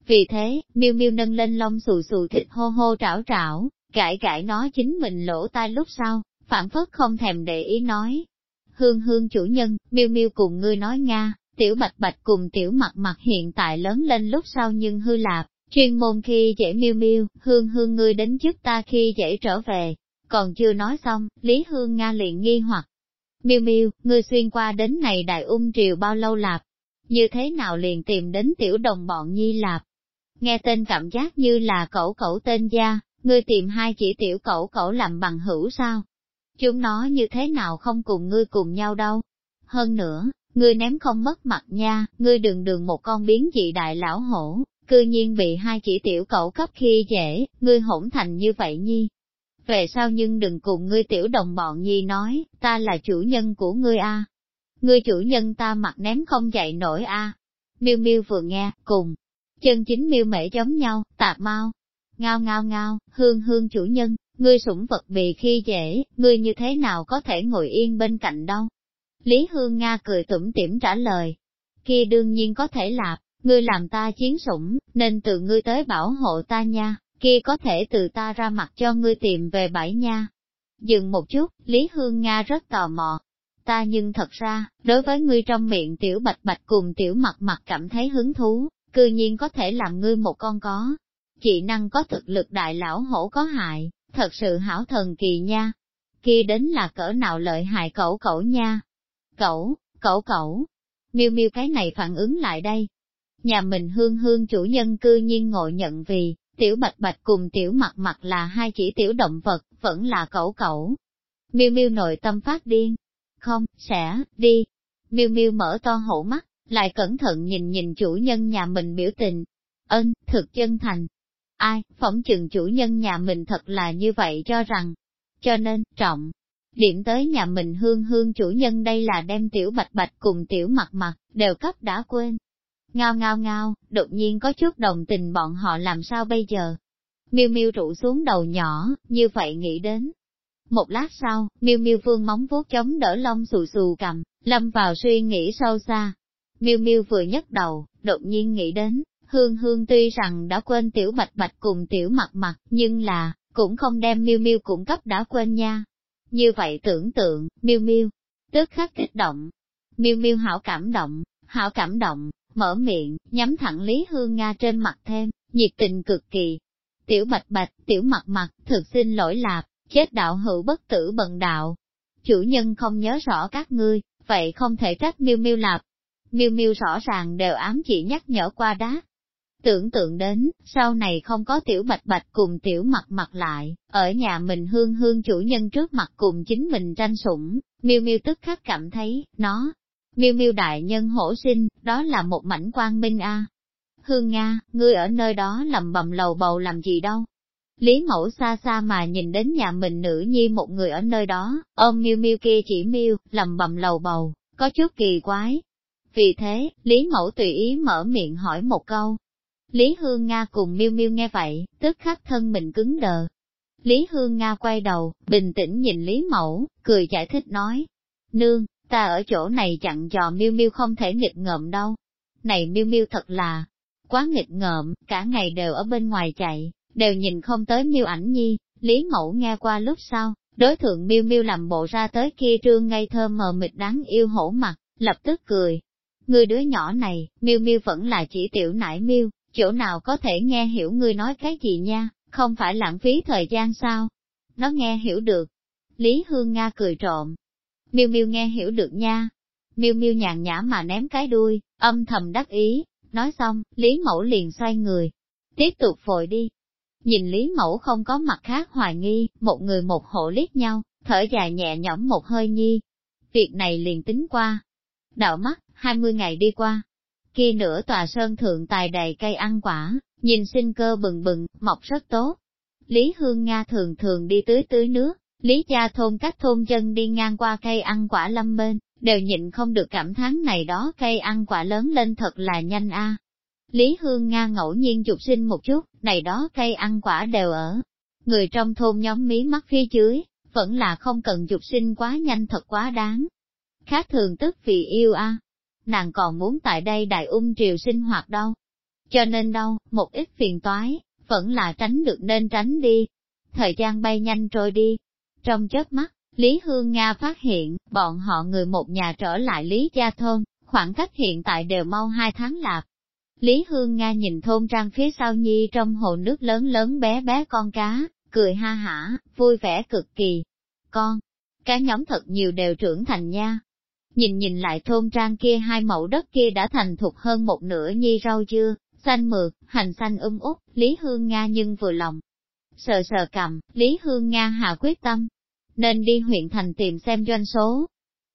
Vì thế, miêu miêu nâng lên lông xù xù thịt hô hô trảo trảo, gãi gãi nó chính mình lỗ tai lúc sau, phản phất không thèm để ý nói. Hương hương chủ nhân, miêu miêu cùng ngươi nói Nga, tiểu bạch bạch cùng tiểu mặt mặt hiện tại lớn lên lúc sau nhưng hư lạp, chuyên môn khi dễ miêu miêu, hương hương ngươi đến trước ta khi dễ trở về. Còn chưa nói xong, Lý Hương Nga liền nghi hoặc. Miêu miêu, ngươi xuyên qua đến này đại ung triều bao lâu lạp? Như thế nào liền tìm đến tiểu đồng bọn nhi lạp? Nghe tên cảm giác như là cẩu cẩu tên gia, ngươi tìm hai chỉ tiểu cẩu cẩu làm bằng hữu sao? Chúng nó như thế nào không cùng ngươi cùng nhau đâu. Hơn nữa, ngươi ném không mất mặt nha, ngươi đừng đường một con biến dị đại lão hổ, cư nhiên bị hai chỉ tiểu cậu cấp khi dễ, ngươi hỗn thành như vậy nhi. Về sau nhưng đừng cùng ngươi tiểu đồng bọn nhi nói, ta là chủ nhân của ngươi a. Ngươi chủ nhân ta mặt ném không dậy nổi a. Miêu miêu vừa nghe, cùng, chân chính miêu mễ giống nhau, tạp mau. Ngao ngao ngao, hương hương chủ nhân, ngươi sủng vật bị khi dễ, ngươi như thế nào có thể ngồi yên bên cạnh đâu. Lý Hương Nga cười tủm tỉm trả lời, kia đương nhiên có thể lạp, ngươi làm ta chiến sủng, nên từ ngươi tới bảo hộ ta nha, kia có thể từ ta ra mặt cho ngươi tìm về bãi nha. Dừng một chút, Lý Hương Nga rất tò mò. Ta nhưng thật ra, đối với ngươi trong miệng tiểu bạch bạch cùng tiểu mặt mặt cảm thấy hứng thú, cư nhiên có thể làm ngươi một con có. Chị năng có thực lực đại lão hổ có hại, thật sự hảo thần kỳ nha. Kia đến là cỡ nào lợi hại cẩu cẩu nha. Cẩu, cẩu cẩu. Miêu miêu cái này phản ứng lại đây. Nhà mình hương hương chủ nhân cư nhiên ngộ nhận vì, tiểu bạch bạch cùng tiểu mặt mặt là hai chỉ tiểu động vật, vẫn là cẩu cẩu. Miêu miêu nội tâm phát điên. Không, sẽ, đi. Miêu miêu mở to hổ mắt, lại cẩn thận nhìn nhìn chủ nhân nhà mình biểu tình. Ân, thực chân thành, Ai, phỏng chừng chủ nhân nhà mình thật là như vậy cho rằng. Cho nên, trọng, điểm tới nhà mình hương hương chủ nhân đây là đem tiểu bạch bạch cùng tiểu mặt mặt, đều cấp đã quên. Ngao ngao ngao, đột nhiên có chút đồng tình bọn họ làm sao bây giờ. Miêu miêu trụ xuống đầu nhỏ, như vậy nghĩ đến. Một lát sau, miêu miêu vương móng vuốt chống đỡ lông xù xù cầm, lâm vào suy nghĩ sâu xa. Miêu miêu vừa nhấc đầu, đột nhiên nghĩ đến, Hương Hương tuy rằng đã quên tiểu bạch bạch cùng tiểu mặt mặt, nhưng là, cũng không đem miêu miêu cũng cấp đã quên nha. Như vậy tưởng tượng, miêu miêu, tức khắc kích động. Miêu miêu hảo cảm động, hảo cảm động, mở miệng, nhắm thẳng Lý Hương Nga trên mặt thêm, nhiệt tình cực kỳ. Tiểu bạch bạch, tiểu mặt mặt, thực xin lỗi lạp, chết đạo hữu bất tử bận đạo. Chủ nhân không nhớ rõ các ngươi, vậy không thể trách miêu miêu lạp. Miêu miêu rõ ràng đều ám chỉ nhắc nhở qua đá, Tưởng tượng đến, sau này không có tiểu bạch bạch cùng tiểu mặt mặt lại, ở nhà mình hương hương chủ nhân trước mặt cùng chính mình tranh sủng, miêu miêu tức khắc cảm thấy, nó, miêu miêu đại nhân hổ sinh, đó là một mảnh quang minh a. Hương Nga, ngươi ở nơi đó lầm bầm lầu bầu làm gì đâu. Lý mẫu xa xa mà nhìn đến nhà mình nữ nhi một người ở nơi đó, ôm miêu miêu kia chỉ miêu, lầm bầm lầu bầu, có chút kỳ quái. Vì thế, Lý mẫu tùy ý mở miệng hỏi một câu, Lý Hương Nga cùng Miêu Miêu nghe vậy, tức khắc thân mình cứng đờ. Lý Hương Nga quay đầu, bình tĩnh nhìn Lý Mẫu, cười giải thích nói. Nương, ta ở chỗ này chặn dò Miêu Miêu không thể nghịch ngợm đâu. Này Miêu Miêu thật là, quá nghịch ngợm, cả ngày đều ở bên ngoài chạy, đều nhìn không tới miêu ảnh nhi, Lý Mẫu nghe qua lúc sau, đối thượng miêu miêu làm bộ ra tới kia trương ngây thơ mờ mịt đáng yêu hổ mặt, lập tức cười. Người đứa nhỏ này, miêu miêu vẫn là chỉ tiểu nải miêu, chỗ nào có thể nghe hiểu ngươi nói cái gì nha, không phải lãng phí thời gian sao? Nó nghe hiểu được. Lý Hương Nga cười trộm. Miêu miêu nghe hiểu được nha. Miêu miêu nhàn nhã mà ném cái đuôi, âm thầm đắc ý, nói xong, Lý Mẫu liền xoay người. Tiếp tục vội đi, Nhìn Lý Mẫu không có mặt khác hoài nghi, một người một hộ liếc nhau, thở dài nhẹ nhõm một hơi nhi. Việc này liền tính qua. Đạo mắt, 20 ngày đi qua. Kia nửa tòa sơn thượng tài đầy cây ăn quả, nhìn sinh cơ bừng bừng, mọc rất tốt. Lý Hương Nga thường thường đi tưới tưới nước, Lý gia thôn các thôn dân đi ngang qua cây ăn quả lâm bên, đều nhịn không được cảm thán này đó cây ăn quả lớn lên thật là nhanh a. Lý Hương Nga ngẫu nhiên dục sinh một chút, này đó cây ăn quả đều ở. Người trong thôn nhóm mí mắt phía dưới, vẫn là không cần dục sinh quá nhanh thật quá đáng. Khác thường tức vì yêu a, nàng còn muốn tại đây đại ung triều sinh hoạt đâu. Cho nên đâu, một ít phiền toái, vẫn là tránh được nên tránh đi. Thời gian bay nhanh trôi đi. Trong chớp mắt, Lý Hương Nga phát hiện, bọn họ người một nhà trở lại Lý Gia Thôn, khoảng cách hiện tại đều mau hai tháng lạp. Lý Hương Nga nhìn thôn trang phía sau nhi trong hồ nước lớn lớn bé bé con cá, cười ha hả, vui vẻ cực kỳ. Con, cá nhóm thật nhiều đều trưởng thành nha. Nhìn nhìn lại thôn trang kia hai mẫu đất kia đã thành thục hơn một nửa nhi rau dưa, xanh mượt, hành xanh um út, Lý Hương Nga nhưng vừa lòng. Sờ sờ cầm, Lý Hương Nga hạ quyết tâm, nên đi huyện thành tìm xem doanh số.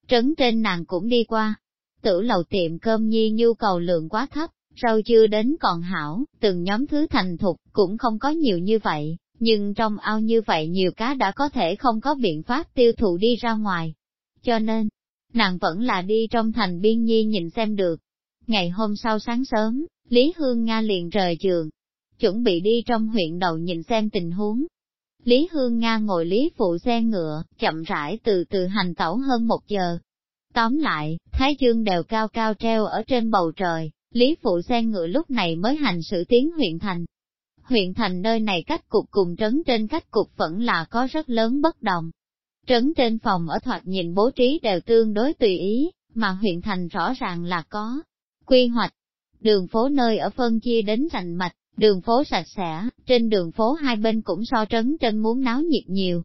Trấn trên nàng cũng đi qua, tử lầu tiệm cơm nhi nhu cầu lượng quá thấp, Rau chưa đến còn hảo, từng nhóm thứ thành thục, cũng không có nhiều như vậy, nhưng trong ao như vậy nhiều cá đã có thể không có biện pháp tiêu thụ đi ra ngoài. Cho nên, nàng vẫn là đi trong thành biên nhi nhìn xem được. Ngày hôm sau sáng sớm, Lý Hương Nga liền rời giường, chuẩn bị đi trong huyện đầu nhìn xem tình huống. Lý Hương Nga ngồi Lý phụ xe ngựa, chậm rãi từ từ hành tẩu hơn một giờ. Tóm lại, Thái Dương đều cao cao treo ở trên bầu trời, Lý Phụ xe ngựa lúc này mới hành sự tiến huyện thành. Huyện thành nơi này cách cục cùng trấn trên cách cục vẫn là có rất lớn bất đồng. Trấn trên phòng ở thoạt nhìn bố trí đều tương đối tùy ý, mà huyện thành rõ ràng là có quy hoạch. Đường phố nơi ở phân chia đến rành mạch, đường phố sạch sẽ, trên đường phố hai bên cũng so trấn trên muốn náo nhiệt nhiều.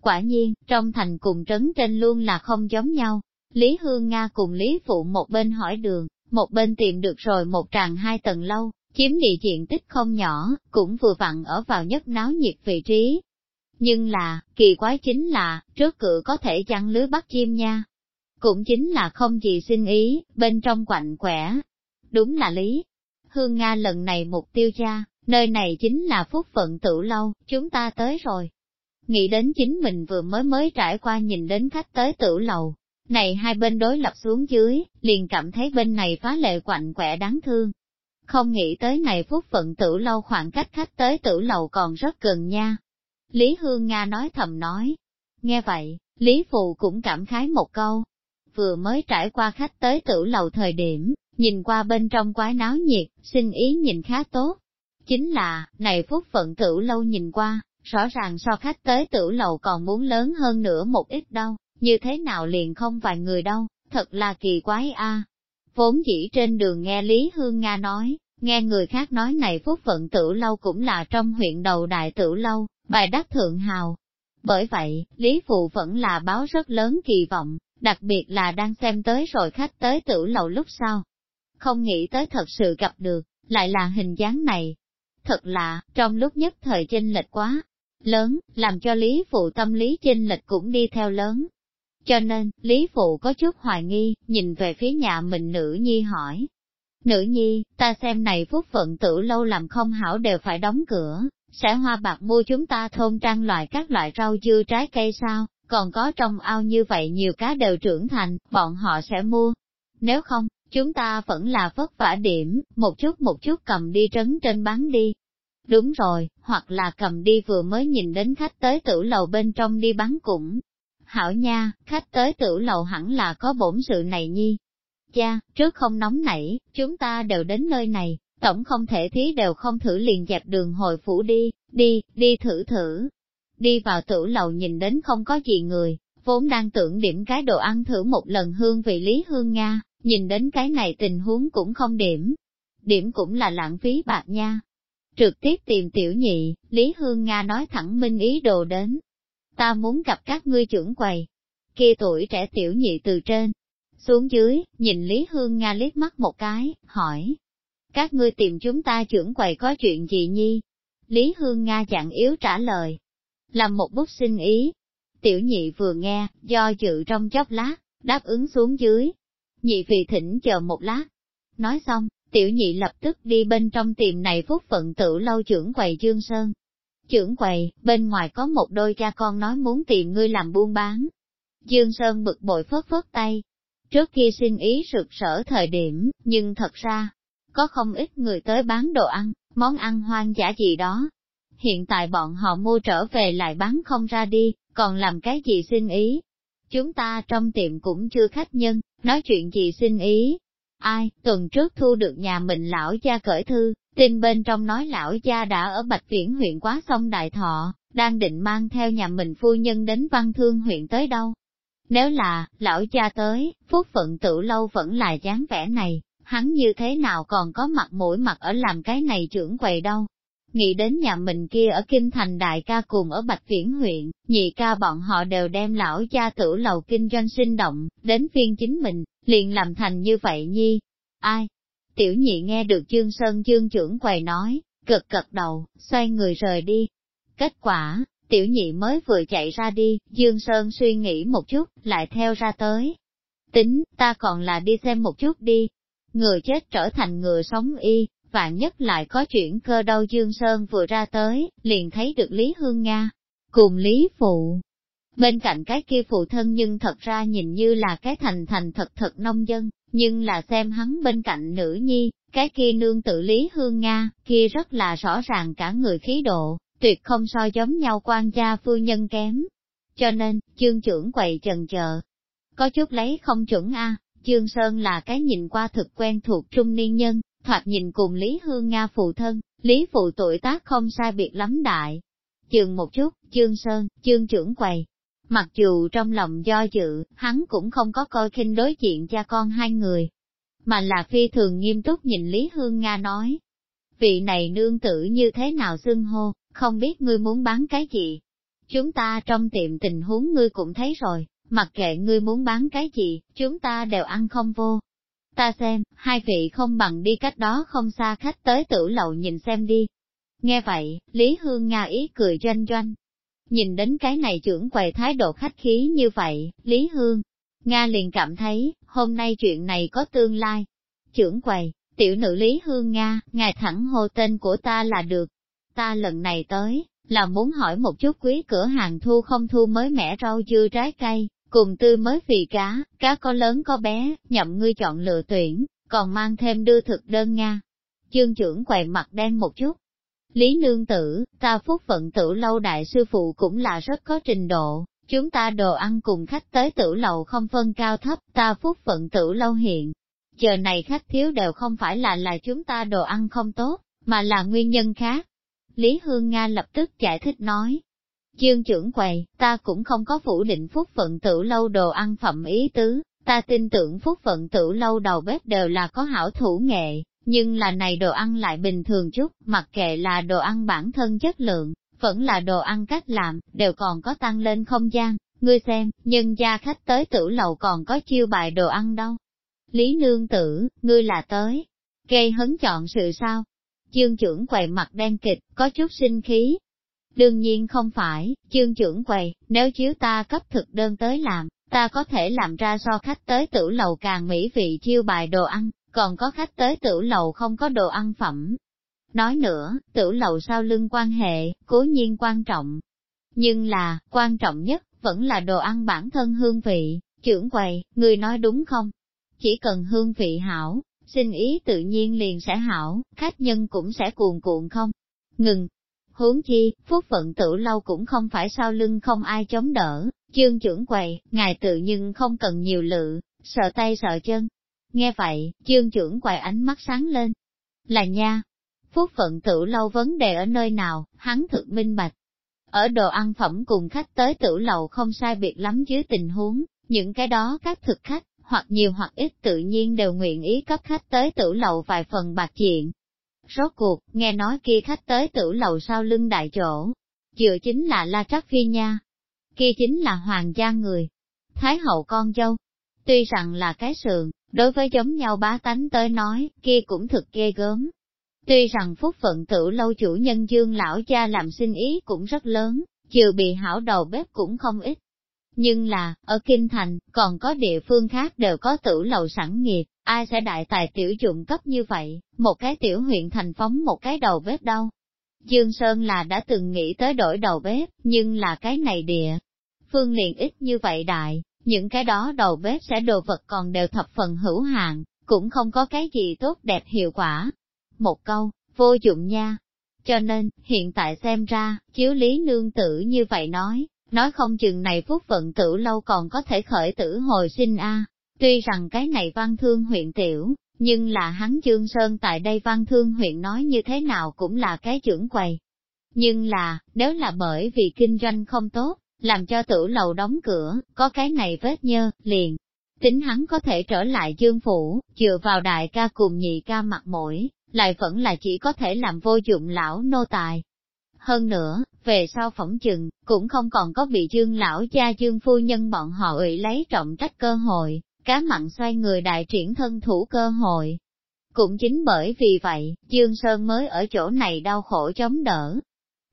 Quả nhiên, trong thành cùng trấn trên luôn là không giống nhau. Lý Hương Nga cùng Lý Phụ một bên hỏi đường, một bên tìm được rồi một tràng hai tầng lâu, chiếm địa diện tích không nhỏ, cũng vừa vặn ở vào nhất náo nhiệt vị trí. Nhưng là, kỳ quái chính là, trước cửa có thể chăn lưới bắt chim nha. Cũng chính là không gì xin ý, bên trong quạnh quẻ. Đúng là lý. Hương Nga lần này mục tiêu cha, nơi này chính là phúc phận tử lâu, chúng ta tới rồi. Nghĩ đến chính mình vừa mới mới trải qua nhìn đến khách tới tử lầu, này hai bên đối lập xuống dưới, liền cảm thấy bên này phá lệ quạnh quẻ đáng thương. Không nghĩ tới này phúc phận tử lâu khoảng cách khách tới tử lầu còn rất gần nha. Lý Hương Nga nói thầm nói. Nghe vậy, Lý Phụ cũng cảm khái một câu. Vừa mới trải qua khách tới tử lầu thời điểm, nhìn qua bên trong quái náo nhiệt, xin ý nhìn khá tốt. Chính là, này phúc phận tử lâu nhìn qua, rõ ràng so khách tới tử lầu còn muốn lớn hơn nữa một ít đâu như thế nào liền không vài người đâu, thật là kỳ quái a. Vốn dĩ trên đường nghe Lý Hương Nga nói, nghe người khác nói này phúc vận tử lâu cũng là trong huyện đầu đại tử lâu, bài đắc thượng hào. Bởi vậy, Lý Phụ vẫn là báo rất lớn kỳ vọng, đặc biệt là đang xem tới rồi khách tới tử lầu lúc sau. Không nghĩ tới thật sự gặp được, lại là hình dáng này. Thật lạ, trong lúc nhất thời chênh lệch quá lớn, làm cho Lý Phụ tâm lý chênh lệch cũng đi theo lớn. Cho nên, Lý Phụ có chút hoài nghi, nhìn về phía nhà mình nữ nhi hỏi. Nữ nhi, ta xem này phúc phận tử lâu làm không hảo đều phải đóng cửa, sẽ hoa bạc mua chúng ta thôn trang loại các loại rau dưa trái cây sao, còn có trong ao như vậy nhiều cá đều trưởng thành, bọn họ sẽ mua. Nếu không, chúng ta vẫn là vất vả điểm, một chút một chút cầm đi trấn trên bán đi. Đúng rồi, hoặc là cầm đi vừa mới nhìn đến khách tới tử lầu bên trong đi bán cũng hảo nha, khách tới tử lầu hẳn là có bổn sự này nhi. Cha, trước không nóng nảy, chúng ta đều đến nơi này, tổng không thể thí đều không thử liền dẹp đường hồi phủ đi, đi, đi thử thử. Đi vào tử lầu nhìn đến không có gì người, vốn đang tưởng điểm cái đồ ăn thử một lần hương vị Lý Hương Nga, nhìn đến cái này tình huống cũng không điểm. Điểm cũng là lãng phí bạc nha. Trực tiếp tìm tiểu nhị, Lý Hương Nga nói thẳng minh ý đồ đến. Ta muốn gặp các ngươi trưởng quầy. Kia tuổi trẻ tiểu nhị từ trên, xuống dưới, nhìn Lý Hương Nga liếc mắt một cái, hỏi. Các ngươi tìm chúng ta trưởng quầy có chuyện gì nhi? Lý Hương Nga chặn yếu trả lời. Làm một bút xin ý. Tiểu nhị vừa nghe, do dự trong chốc lát, đáp ứng xuống dưới. Nhị vị thỉnh chờ một lát. Nói xong, tiểu nhị lập tức đi bên trong tìm này phúc phận tự lâu trưởng quầy Dương Sơn. Trưởng quầy, bên ngoài có một đôi cha con nói muốn tìm ngươi làm buôn bán. Dương Sơn bực bội phớt phớt tay, Trước kia xin ý rực sở thời điểm, nhưng thật ra, có không ít người tới bán đồ ăn, món ăn hoang dã gì đó. Hiện tại bọn họ mua trở về lại bán không ra đi, còn làm cái gì xin ý. Chúng ta trong tiệm cũng chưa khách nhân, nói chuyện gì xin ý. Ai, tuần trước thu được nhà mình lão gia cởi thư, tin bên trong nói lão gia đã ở Bạch Viễn huyện quá sông Đại Thọ, đang định mang theo nhà mình phu nhân đến văn thương huyện tới đâu, nếu là, lão cha tới, phúc phận tự lâu vẫn là dáng vẻ này, hắn như thế nào còn có mặt mũi mặt ở làm cái này trưởng quầy đâu. Nghĩ đến nhà mình kia ở Kinh Thành đại ca cùng ở Bạch Viễn huyện, nhị ca bọn họ đều đem lão cha tử lầu kinh doanh sinh động, đến phiên chính mình, liền làm thành như vậy nhi. Ai? Tiểu nhị nghe được Dương sơn Dương trưởng quầy nói, cực cật đầu, xoay người rời đi. Kết quả, Tiểu nhị mới vừa chạy ra đi, Dương Sơn suy nghĩ một chút, lại theo ra tới. Tính, ta còn là đi xem một chút đi. Người chết trở thành người sống y, vạn nhất lại có chuyện cơ đâu Dương Sơn vừa ra tới, liền thấy được Lý Hương Nga, cùng Lý Phụ. Bên cạnh cái kia phụ thân nhưng thật ra nhìn như là cái thành thành thật thật nông dân, nhưng là xem hắn bên cạnh nữ nhi, cái kia nương tự Lý Hương Nga, kia rất là rõ ràng cả người khí độ, tuyệt không so giống nhau quan gia phu nhân kém. Cho nên, chương trưởng quầy trần chờ. Có chút lấy không chuẩn a chương Sơn là cái nhìn qua thực quen thuộc trung niên nhân, thoạt nhìn cùng Lý Hương Nga phụ thân, Lý phụ tuổi tác không sai biệt lắm đại. Chừng một chút, chương Sơn, chương trưởng quầy. Mặc dù trong lòng do dự, hắn cũng không có coi khinh đối diện cha con hai người, mà là phi thường nghiêm túc nhìn Lý Hương Nga nói. Vị này nương tử như thế nào xưng hô, không biết ngươi muốn bán cái gì. Chúng ta trong tiệm tình huống ngươi cũng thấy rồi, mặc kệ ngươi muốn bán cái gì, chúng ta đều ăn không vô. Ta xem, hai vị không bằng đi cách đó không xa khách tới tử lậu nhìn xem đi. Nghe vậy, Lý Hương Nga ý cười doanh doanh. Nhìn đến cái này trưởng quầy thái độ khách khí như vậy, Lý Hương, Nga liền cảm thấy, hôm nay chuyện này có tương lai. Trưởng quầy, tiểu nữ Lý Hương Nga, ngài thẳng hô tên của ta là được ta lần này tới, là muốn hỏi một chút quý cửa hàng thu không thu mới mẻ rau dưa trái cây, cùng tươi mới phì cá, cá có lớn có bé, nhậm ngươi chọn lựa tuyển, còn mang thêm đưa thực đơn nha. Chương trưởng quầy mặt đen một chút. Lý nương tử, ta phúc phận tử lâu đại sư phụ cũng là rất có trình độ, chúng ta đồ ăn cùng khách tới tử lầu không phân cao thấp, ta phúc phận tử lâu hiện. Giờ này khách thiếu đều không phải là là chúng ta đồ ăn không tốt, mà là nguyên nhân khác. Lý Hương Nga lập tức giải thích nói. Dương trưởng quầy, ta cũng không có phủ định phúc phận tử lâu đồ ăn phẩm ý tứ, ta tin tưởng phúc phận tử lâu đầu bếp đều là có hảo thủ nghệ, nhưng là này đồ ăn lại bình thường chút, mặc kệ là đồ ăn bản thân chất lượng, vẫn là đồ ăn cách làm, đều còn có tăng lên không gian, ngươi xem, nhân gia khách tới tử lầu còn có chiêu bài đồ ăn đâu. Lý nương tử, ngươi là tới, gây hấn chọn sự sao, chương trưởng quầy mặt đen kịch, có chút sinh khí. Đương nhiên không phải, chương trưởng quầy, nếu chiếu ta cấp thực đơn tới làm, ta có thể làm ra so khách tới tử lầu càng mỹ vị chiêu bài đồ ăn, còn có khách tới tử lầu không có đồ ăn phẩm. Nói nữa, tử lầu sau lưng quan hệ, cố nhiên quan trọng. Nhưng là, quan trọng nhất, vẫn là đồ ăn bản thân hương vị, trưởng quầy, người nói đúng không? Chỉ cần hương vị hảo, xin ý tự nhiên liền sẽ hảo, khách nhân cũng sẽ cuồn cuộn không? Ngừng! Huống chi, phúc phận tử lâu cũng không phải sau lưng không ai chống đỡ, chương trưởng quầy, ngài tự nhưng không cần nhiều lự, sợ tay sợ chân. Nghe vậy, chương trưởng quầy ánh mắt sáng lên. Là nha, phúc phận tử lâu vấn đề ở nơi nào, hắn thực minh bạch. Ở đồ ăn phẩm cùng khách tới tử lầu không sai biệt lắm dưới tình huống, những cái đó các thực khách, hoặc nhiều hoặc ít tự nhiên đều nguyện ý cấp khách tới tử lầu vài phần bạc chuyện. Rốt cuộc, nghe nói kia khách tới tử lầu sau lưng đại chỗ, dựa chính là La Trắc Phi nha. Kia chính là hoàng gia người, thái hậu con dâu. Tuy rằng là cái sườn, đối với giống nhau bá tánh tới nói, kia cũng thực ghê gớm. Tuy rằng phúc phận tử lâu chủ nhân dương lão cha làm sinh ý cũng rất lớn, chiều bị hảo đầu bếp cũng không ít. Nhưng là, ở Kinh Thành, còn có địa phương khác đều có tử lầu sẵn nghiệp, ai sẽ đại tài tiểu dụng cấp như vậy, một cái tiểu huyện thành phóng một cái đầu bếp đâu. Dương Sơn là đã từng nghĩ tới đổi đầu bếp, nhưng là cái này địa. Phương liền ít như vậy đại, những cái đó đầu bếp sẽ đồ vật còn đều thập phần hữu hạn, cũng không có cái gì tốt đẹp hiệu quả. Một câu, vô dụng nha. Cho nên, hiện tại xem ra, chiếu lý nương tử như vậy nói, nói không chừng này phúc vận tử lâu còn có thể khởi tử hồi sinh a. Tuy rằng cái này văn thương huyện tiểu, nhưng là hắn Dương Sơn tại đây văn thương huyện nói như thế nào cũng là cái trưởng quầy. Nhưng là, nếu là bởi vì kinh doanh không tốt, làm cho tử lầu đóng cửa, có cái này vết nhơ, liền. Tính hắn có thể trở lại dương phủ, dựa vào đại ca cùng nhị ca mặt mũi, lại vẫn là chỉ có thể làm vô dụng lão nô tài. Hơn nữa, về sau phỏng chừng, cũng không còn có bị dương lão cha dương phu nhân bọn họ ủy lấy trọng trách cơ hội, cá mặn xoay người đại triển thân thủ cơ hội. Cũng chính bởi vì vậy, Dương Sơn mới ở chỗ này đau khổ chống đỡ.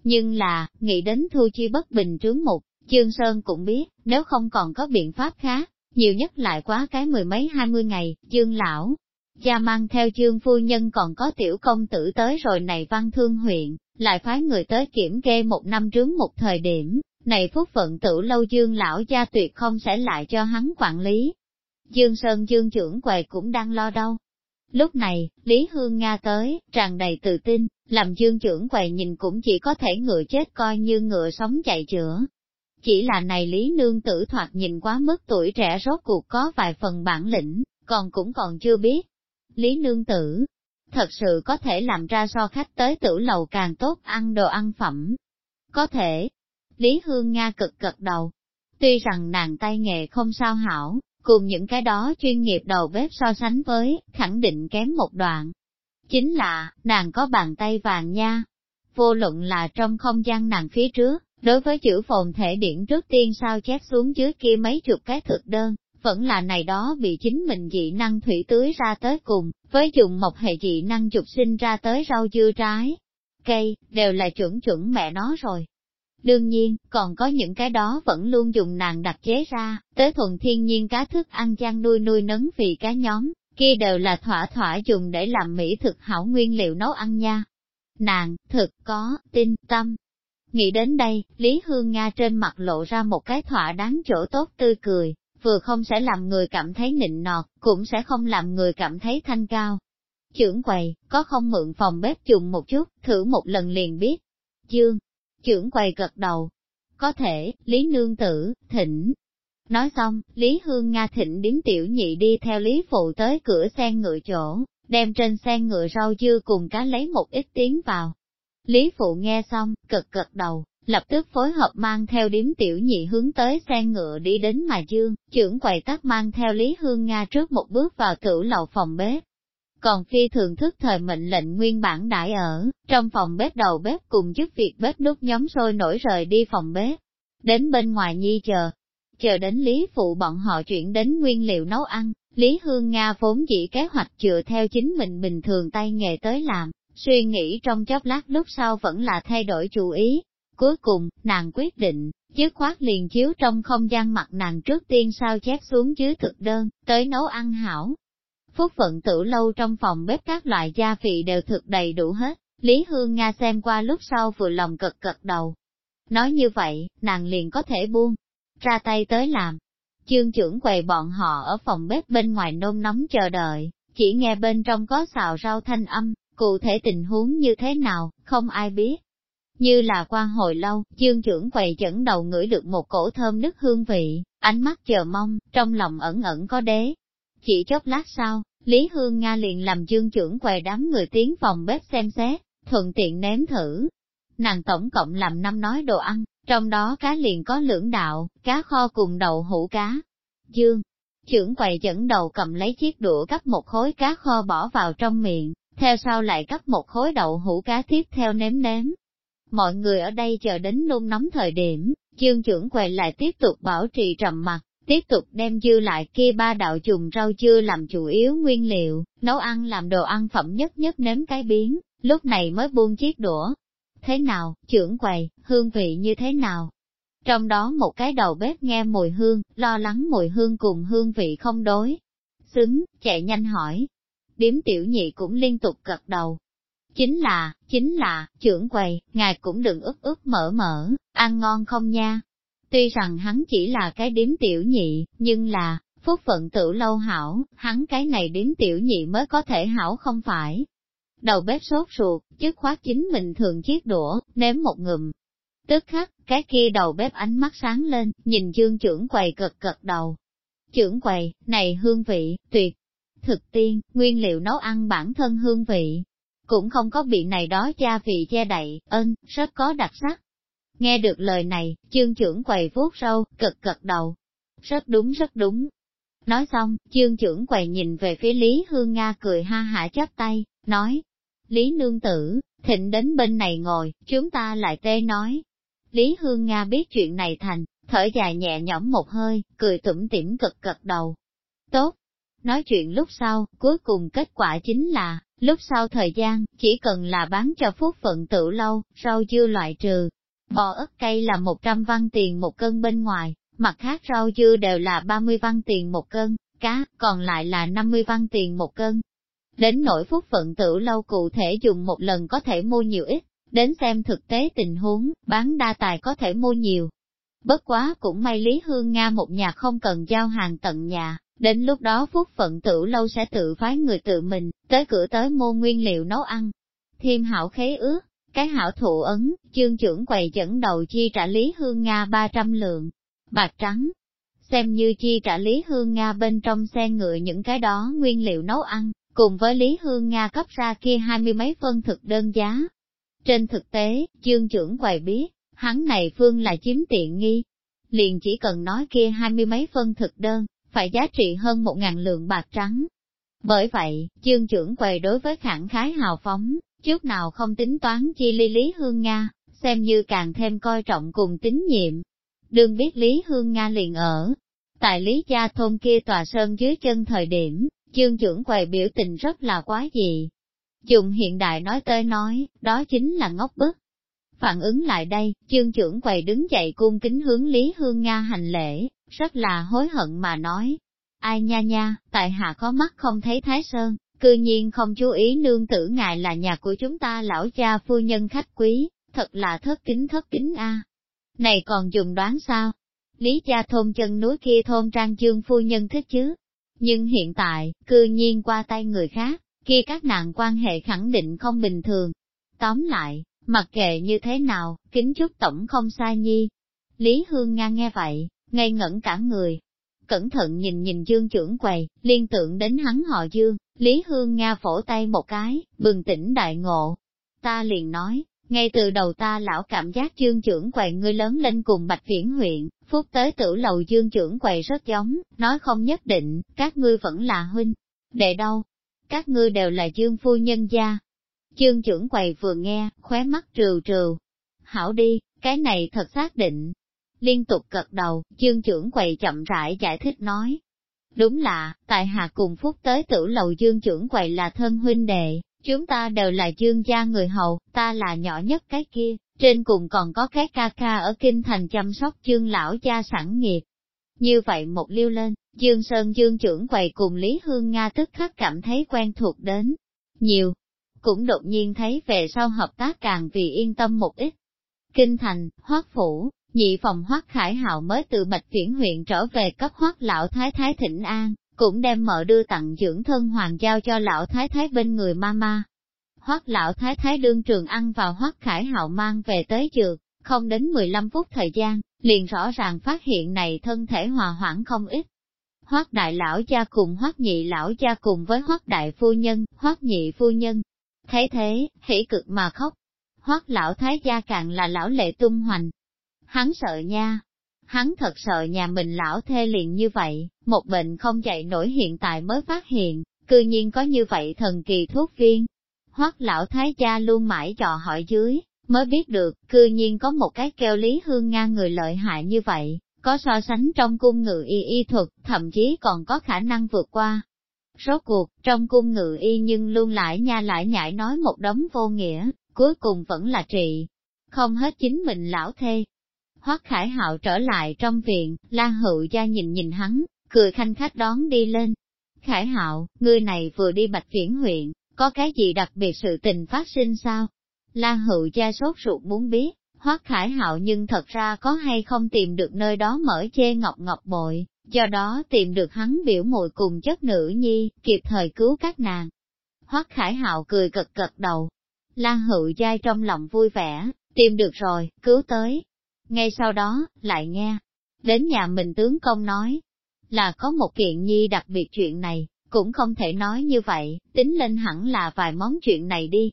Nhưng là, nghĩ đến thu chi bất bình trướng mục, Dương Sơn cũng biết, nếu không còn có biện pháp khác, nhiều nhất lại quá cái mười mấy hai mươi ngày, Dương Lão, cha mang theo Dương Phu Nhân còn có tiểu công tử tới rồi này văn thương huyện, lại phái người tới kiểm kê một năm trướng một thời điểm, này phúc phận tử lâu Dương Lão cha tuyệt không sẽ lại cho hắn quản lý. Dương Sơn Dương trưởng quầy cũng đang lo đâu. Lúc này, Lý Hương Nga tới, tràn đầy tự tin, làm Dương trưởng quầy nhìn cũng chỉ có thể ngựa chết coi như ngựa sống chạy chữa, chỉ là này Lý Nương tử thoạt nhìn quá mức tuổi trẻ rốt cuộc có vài phần bản lĩnh, còn cũng còn chưa biết. Lý Nương tử, thật sự có thể làm ra so khách tới tử lầu càng tốt ăn đồ ăn phẩm. Có thể. Lý Hương Nga cực cực đầu. Tuy rằng nàng tay nghề không sao hảo, cùng những cái đó chuyên nghiệp đầu bếp so sánh với, khẳng định kém một đoạn. Chính là, nàng có bàn tay vàng nha. Vô luận là trong không gian nàng phía trước, Đối với chữ phồn thể điển trước tiên sao chép xuống dưới kia mấy chục cái thực đơn, vẫn là này đó bị chính mình dị năng thủy tưới ra tới cùng, với dùng một hệ dị năng dục sinh ra tới rau dưa trái, cây, đều là chuẩn chuẩn mẹ nó rồi. Đương nhiên, còn có những cái đó vẫn luôn dùng nàng đặt chế ra, tới thuần thiên nhiên cá thức ăn chăn nuôi nuôi nấng vì cá nhóm, kia đều là thỏa thỏa dùng để làm mỹ thực hảo nguyên liệu nấu ăn nha. Nàng, thực có, tin, tâm, Nghĩ đến đây, Lý Hương Nga trên mặt lộ ra một cái thỏa đáng chỗ tốt tươi cười, vừa không sẽ làm người cảm thấy nịnh nọt, cũng sẽ không làm người cảm thấy thanh cao. Trưởng quầy, có không mượn phòng bếp dùng một chút, thử một lần liền biết. Dương, trưởng quầy gật đầu. Có thể, Lý Nương Tử, thỉnh. Nói xong, Lý Hương Nga thịnh điếm tiểu nhị đi theo Lý Phụ tới cửa sen ngựa chỗ, đem trên sen ngựa rau dưa cùng cá lấy một ít tiếng vào. Lý Phụ nghe xong, cực cực đầu, lập tức phối hợp mang theo điếm tiểu nhị hướng tới xe ngựa đi đến mà dương, trưởng quầy tắt mang theo Lý Hương Nga trước một bước vào tử lầu phòng bếp. Còn phi thường thức thời mệnh lệnh nguyên bản đại ở, trong phòng bếp đầu bếp cùng giúp việc bếp nút nhóm sôi nổi rời đi phòng bếp. Đến bên ngoài nhi chờ, chờ đến Lý Phụ bọn họ chuyển đến nguyên liệu nấu ăn, Lý Hương Nga vốn dĩ kế hoạch dựa theo chính mình bình thường tay nghề tới làm, Suy nghĩ trong chốc lát lúc sau vẫn là thay đổi chủ ý. Cuối cùng, nàng quyết định, dứt khoát liền chiếu trong không gian mặt nàng trước tiên sao chép xuống dưới thực đơn, tới nấu ăn hảo. Phúc phận tử lâu trong phòng bếp các loại gia vị đều thực đầy đủ hết, Lý Hương Nga xem qua lúc sau vừa lòng cực cực đầu. Nói như vậy, nàng liền có thể buông, ra tay tới làm. Chương trưởng quầy bọn họ ở phòng bếp bên ngoài nôn nóng chờ đợi, chỉ nghe bên trong có xào rau thanh âm, Cụ thể tình huống như thế nào, không ai biết. Như là qua hồi lâu, dương trưởng quầy dẫn đầu ngửi được một cổ thơm nức hương vị, ánh mắt chờ mong, trong lòng ẩn ẩn có đế. Chỉ chốc lát sau, Lý Hương Nga liền làm dương trưởng quầy đám người tiến phòng bếp xem xét, thuận tiện nếm thử. Nàng tổng cộng làm năm nói đồ ăn, trong đó cá liền có lưỡng đạo, cá kho cùng đậu hũ cá. Dương, trưởng quầy dẫn đầu cầm lấy chiếc đũa cắp một khối cá kho bỏ vào trong miệng, theo sau lại cắp một khối đậu hũ cá tiếp theo nếm nếm. Mọi người ở đây chờ đến nôn nóng thời điểm, dương trưởng quầy lại tiếp tục bảo trì trầm mặt, tiếp tục đem dư lại kia ba đạo trùng rau chưa làm chủ yếu nguyên liệu, nấu ăn làm đồ ăn phẩm nhất nhất nếm cái biến, lúc này mới buông chiếc đũa. Thế nào, trưởng quầy, hương vị như thế nào? Trong đó một cái đầu bếp nghe mùi hương, lo lắng mùi hương cùng hương vị không đối. Xứng, chạy nhanh hỏi. Điếm tiểu nhị cũng liên tục gật đầu. Chính là, chính là, trưởng quầy, ngài cũng đừng ức ức mở mở, ăn ngon không nha. Tuy rằng hắn chỉ là cái điếm tiểu nhị, nhưng là, phúc phận tự lâu hảo, hắn cái này điếm tiểu nhị mới có thể hảo không phải. Đầu bếp sốt ruột, chứ khoát chính mình thường chiếc đũa, nếm một ngụm. Tức khắc, cái kia đầu bếp ánh mắt sáng lên, nhìn dương trưởng quầy cực cực đầu. Trưởng quầy, này hương vị, tuyệt. Thực tiên, nguyên liệu nấu ăn bản thân hương vị, cũng không có bị này đó gia vị che đậy, ơn, rất có đặc sắc. Nghe được lời này, chương trưởng quầy vuốt râu, cực cực đầu. Rất đúng rất đúng. Nói xong, chương trưởng quầy nhìn về phía Lý Hương Nga cười ha hả chắp tay, nói. Lý nương tử, thịnh đến bên này ngồi, chúng ta lại tê nói. Lý Hương Nga biết chuyện này thành, thở dài nhẹ nhõm một hơi, cười tủm tỉm cực cực đầu. Tốt! Nói chuyện lúc sau, cuối cùng kết quả chính là, lúc sau thời gian, chỉ cần là bán cho phúc phận tự lâu, rau dưa loại trừ, Bò ớt cây là 100 văn tiền một cân bên ngoài, mặt khác rau dưa đều là 30 văn tiền một cân, cá, còn lại là 50 văn tiền một cân. Đến nỗi phúc phận tử lâu cụ thể dùng một lần có thể mua nhiều ít, đến xem thực tế tình huống, bán đa tài có thể mua nhiều. Bất quá cũng may Lý Hương Nga một nhà không cần giao hàng tận nhà, đến lúc đó phúc phận tử lâu sẽ tự phái người tự mình, tới cửa tới mua nguyên liệu nấu ăn. Thêm hảo khế ước, cái hảo thụ ấn, chương trưởng quầy dẫn đầu chi trả Lý Hương Nga 300 lượng, bạc trắng. Xem như chi trả Lý Hương Nga bên trong xe ngựa những cái đó nguyên liệu nấu ăn, cùng với Lý Hương Nga cấp ra kia hai mươi mấy phân thực đơn giá. Trên thực tế, chương trưởng quầy biết, hắn này phương là chiếm tiện nghi. Liền chỉ cần nói kia hai mươi mấy phân thực đơn, phải giá trị hơn một ngàn lượng bạc trắng. Bởi vậy, chương trưởng quầy đối với khẳng khái hào phóng, trước nào không tính toán chi ly Lý Hương Nga, xem như càng thêm coi trọng cùng tín nhiệm. Đừng biết Lý Hương Nga liền ở, tại Lý Gia thôn kia tòa sơn dưới chân thời điểm, chương trưởng quầy biểu tình rất là quá dị. Dùng hiện đại nói tới nói, đó chính là ngốc bức. Phản ứng lại đây, chương trưởng quầy đứng dậy cung kính hướng Lý Hương Nga hành lễ, rất là hối hận mà nói. Ai nha nha, tại hạ có mắt không thấy Thái Sơn, cư nhiên không chú ý nương tử ngài là nhà của chúng ta lão cha phu nhân khách quý, thật là thất kính thất kính a. Này còn dùng đoán sao? Lý cha thôn chân núi kia thôn trang chương phu nhân thích chứ? Nhưng hiện tại, cư nhiên qua tay người khác, kia các nạn quan hệ khẳng định không bình thường. Tóm lại, mặc kệ như thế nào, kính chúc tổng không sai nhi. Lý Hương Nga nghe vậy, ngây ngẩn cả người. Cẩn thận nhìn nhìn dương trưởng quầy, liên tưởng đến hắn họ dương, Lý Hương Nga phổ tay một cái, bừng tỉnh đại ngộ. Ta liền nói, ngay từ đầu ta lão cảm giác dương trưởng quầy ngươi lớn lên cùng bạch viễn huyện, phút tới tử lầu dương trưởng quầy rất giống, nói không nhất định, các ngươi vẫn là huynh. Đệ đâu? Các ngươi đều là dương phu nhân gia. Dương trưởng quầy vừa nghe, khóe mắt trừ trừ. Hảo đi, cái này thật xác định. Liên tục cật đầu, dương trưởng quầy chậm rãi giải thích nói, Đúng là, tại hạ cùng phúc tới tử lầu dương trưởng quầy là thân huynh đệ, chúng ta đều là dương gia người hầu, ta là nhỏ nhất cái kia, trên cùng còn có cái ca ca ở kinh thành chăm sóc dương lão gia sẵn nghiệp. Như vậy một liêu lên, Dương Sơn Dương trưởng quầy cùng Lý Hương Nga tức khắc cảm thấy quen thuộc đến nhiều, cũng đột nhiên thấy về sau hợp tác càng vì yên tâm một ít. Kinh thành, hoác phủ, Nhị phòng hoác khải hạo mới từ Bạch chuyển huyện trở về cấp hoác lão thái thái thịnh an, cũng đem mợ đưa tặng dưỡng thân hoàng giao cho lão thái thái bên người mama. Hoác lão thái thái đương trường ăn vào hoác khải hạo mang về tới dược, không đến 15 phút thời gian, liền rõ ràng phát hiện này thân thể hòa hoãn không ít. Hoác đại lão cha cùng hoác nhị lão cha cùng với hoác đại phu nhân, hoác nhị phu nhân. Thấy thế, hỉ cực mà khóc. Hoác lão thái gia càng là lão lệ tung hoành. Hắn sợ nha. Hắn thật sợ nhà mình lão thê liền như vậy, một bệnh không chạy nổi hiện tại mới phát hiện, cư nhiên có như vậy thần kỳ thuốc viên. Hoắc lão thái gia luôn mãi trò hỏi dưới, mới biết được, cư nhiên có một cái keo lý hương nga người lợi hại như vậy, có so sánh trong cung ngự y y thuật, thậm chí còn có khả năng vượt qua. Rốt cuộc, trong cung ngự y nhưng luôn lại nha lại nhảy nói một đống vô nghĩa, cuối cùng vẫn là trị. Không hết chính mình lão thê. Hoắc Khải Hạo trở lại trong viện, La Hữu Gia nhìn nhìn hắn, cười khanh khách đón đi lên. Khải Hạo, ngươi này vừa đi Bạch Viễn huyện, có cái gì đặc biệt sự tình phát sinh sao? La Hữu Gia sốt ruột muốn biết, Hoắc Khải Hạo nhưng thật ra có hay không tìm được nơi đó mở chê ngọc ngọc bội, do đó tìm được hắn biểu mùi cùng chất nữ nhi, kịp thời cứu các nàng. Hoắc Khải Hạo cười cật cật đầu. La Hữu Giai trong lòng vui vẻ, tìm được rồi, cứu tới. Ngay sau đó, lại nghe, đến nhà mình tướng công nói, là có một kiện nhi đặc biệt chuyện này, cũng không thể nói như vậy, tính lên hẳn là vài món chuyện này đi,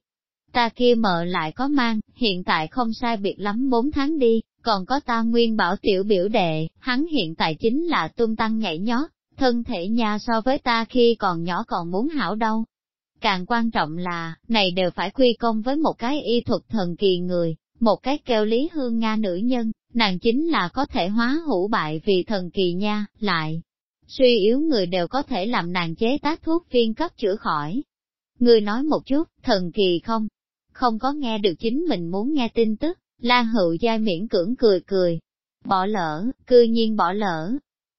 ta kia mợ lại có mang, hiện tại không sai biệt lắm 4 tháng đi, còn có ta nguyên bảo tiểu biểu đệ, hắn hiện tại chính là tung tăng nhảy nhót, thân thể nha so với ta khi còn nhỏ còn muốn hảo đâu. Càng quan trọng là, này đều phải quy công với một cái y thuật thần kỳ người, một cái kêu lý hương Nga nữ nhân, nàng chính là có thể hóa hữu bại vì thần kỳ nha, lại. Suy yếu người đều có thể làm nàng chế tác thuốc viên cấp chữa khỏi. Người nói một chút, thần kỳ không? không có nghe được chính mình muốn nghe tin tức, Lan Hữu Giai miễn cưỡng cười cười. Bỏ lỡ, cư nhiên bỏ lỡ.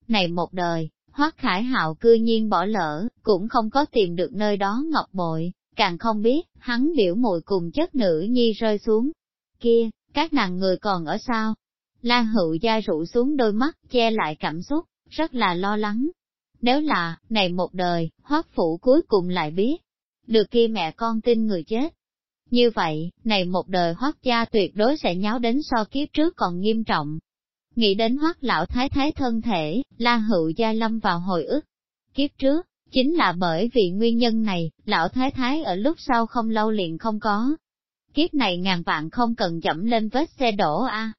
Này một đời, Hoác Khải Hạo cư nhiên bỏ lỡ, cũng không có tìm được nơi đó ngọc bội, càng không biết, hắn biểu mùi cùng chất nữ nhi rơi xuống. Kia, các nàng người còn ở sao? Lan Hữu Gia rụ xuống đôi mắt, che lại cảm xúc, rất là lo lắng. Nếu là, này một đời, Hoác Phụ cuối cùng lại biết, được kia mẹ con tin người chết, như vậy, này một đời hoác gia tuyệt đối sẽ nháo đến so kiếp trước còn nghiêm trọng. Nghĩ đến hoác lão thái thái thân thể, la hữu gia lâm vào hồi ức. Kiếp trước, chính là bởi vì nguyên nhân này, lão thái thái ở lúc sau không lâu liền không có. Kiếp này ngàn vạn không cần chậm lên vết xe đổ a.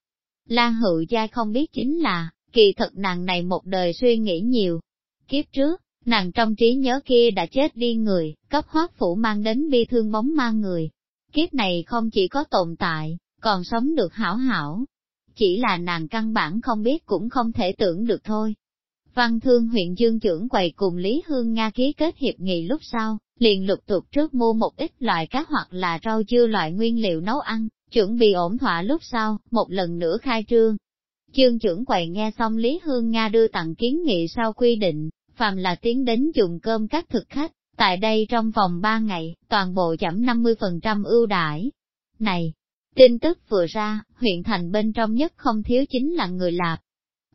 La hữu gia không biết chính là, kỳ thật nàng này một đời suy nghĩ nhiều. Kiếp trước, nàng trong trí nhớ kia đã chết đi người, cấp hoác phủ mang đến bi thương bóng ma người, kiếp này không chỉ có tồn tại, còn sống được hảo hảo. Chỉ là nàng căn bản không biết cũng không thể tưởng được thôi. Văn thương huyện Dương trưởng quầy cùng Lý Hương Nga ký kết hiệp nghị lúc sau, liền lục tục trước mua một ít loại cá hoặc là rau dưa loại nguyên liệu nấu ăn, chuẩn bị ổn thỏa lúc sau, một lần nữa khai trương. Dương trưởng quầy nghe xong Lý Hương Nga đưa tặng kiến nghị sau quy định, phàm là tiến đến dùng cơm các thực khách, Tại đây trong vòng 3 ngày, toàn bộ giảm 50% ưu đãi. Này, tin tức vừa ra, huyện thành bên trong nhất không thiếu chính là người Lạp.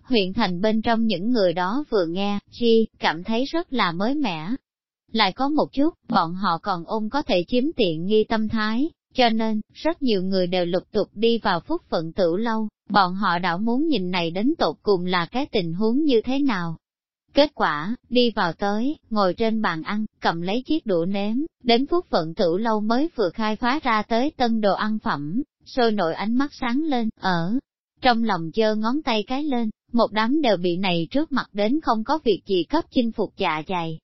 Huyện thành bên trong những người đó vừa nghe, chi, cảm thấy rất là mới mẻ. Lại có một chút, bọn họ còn ôm có thể chiếm tiện nghi tâm thái, cho nên, rất nhiều người đều lục tục đi vào phúc phận tử lâu, bọn họ đã muốn nhìn này đến tột cùng là cái tình huống như thế nào. Kết quả, đi vào tới, ngồi trên bàn ăn, cầm lấy chiếc đũa nếm, đến phúc phận tử lâu mới vừa khai phá ra tới tân đồ ăn phẩm, sôi nổi ánh mắt sáng lên, ở trong lòng chơ ngón tay cái lên, một đám đều bị này trước mặt đến không có việc gì cấp chinh phục dạ dày.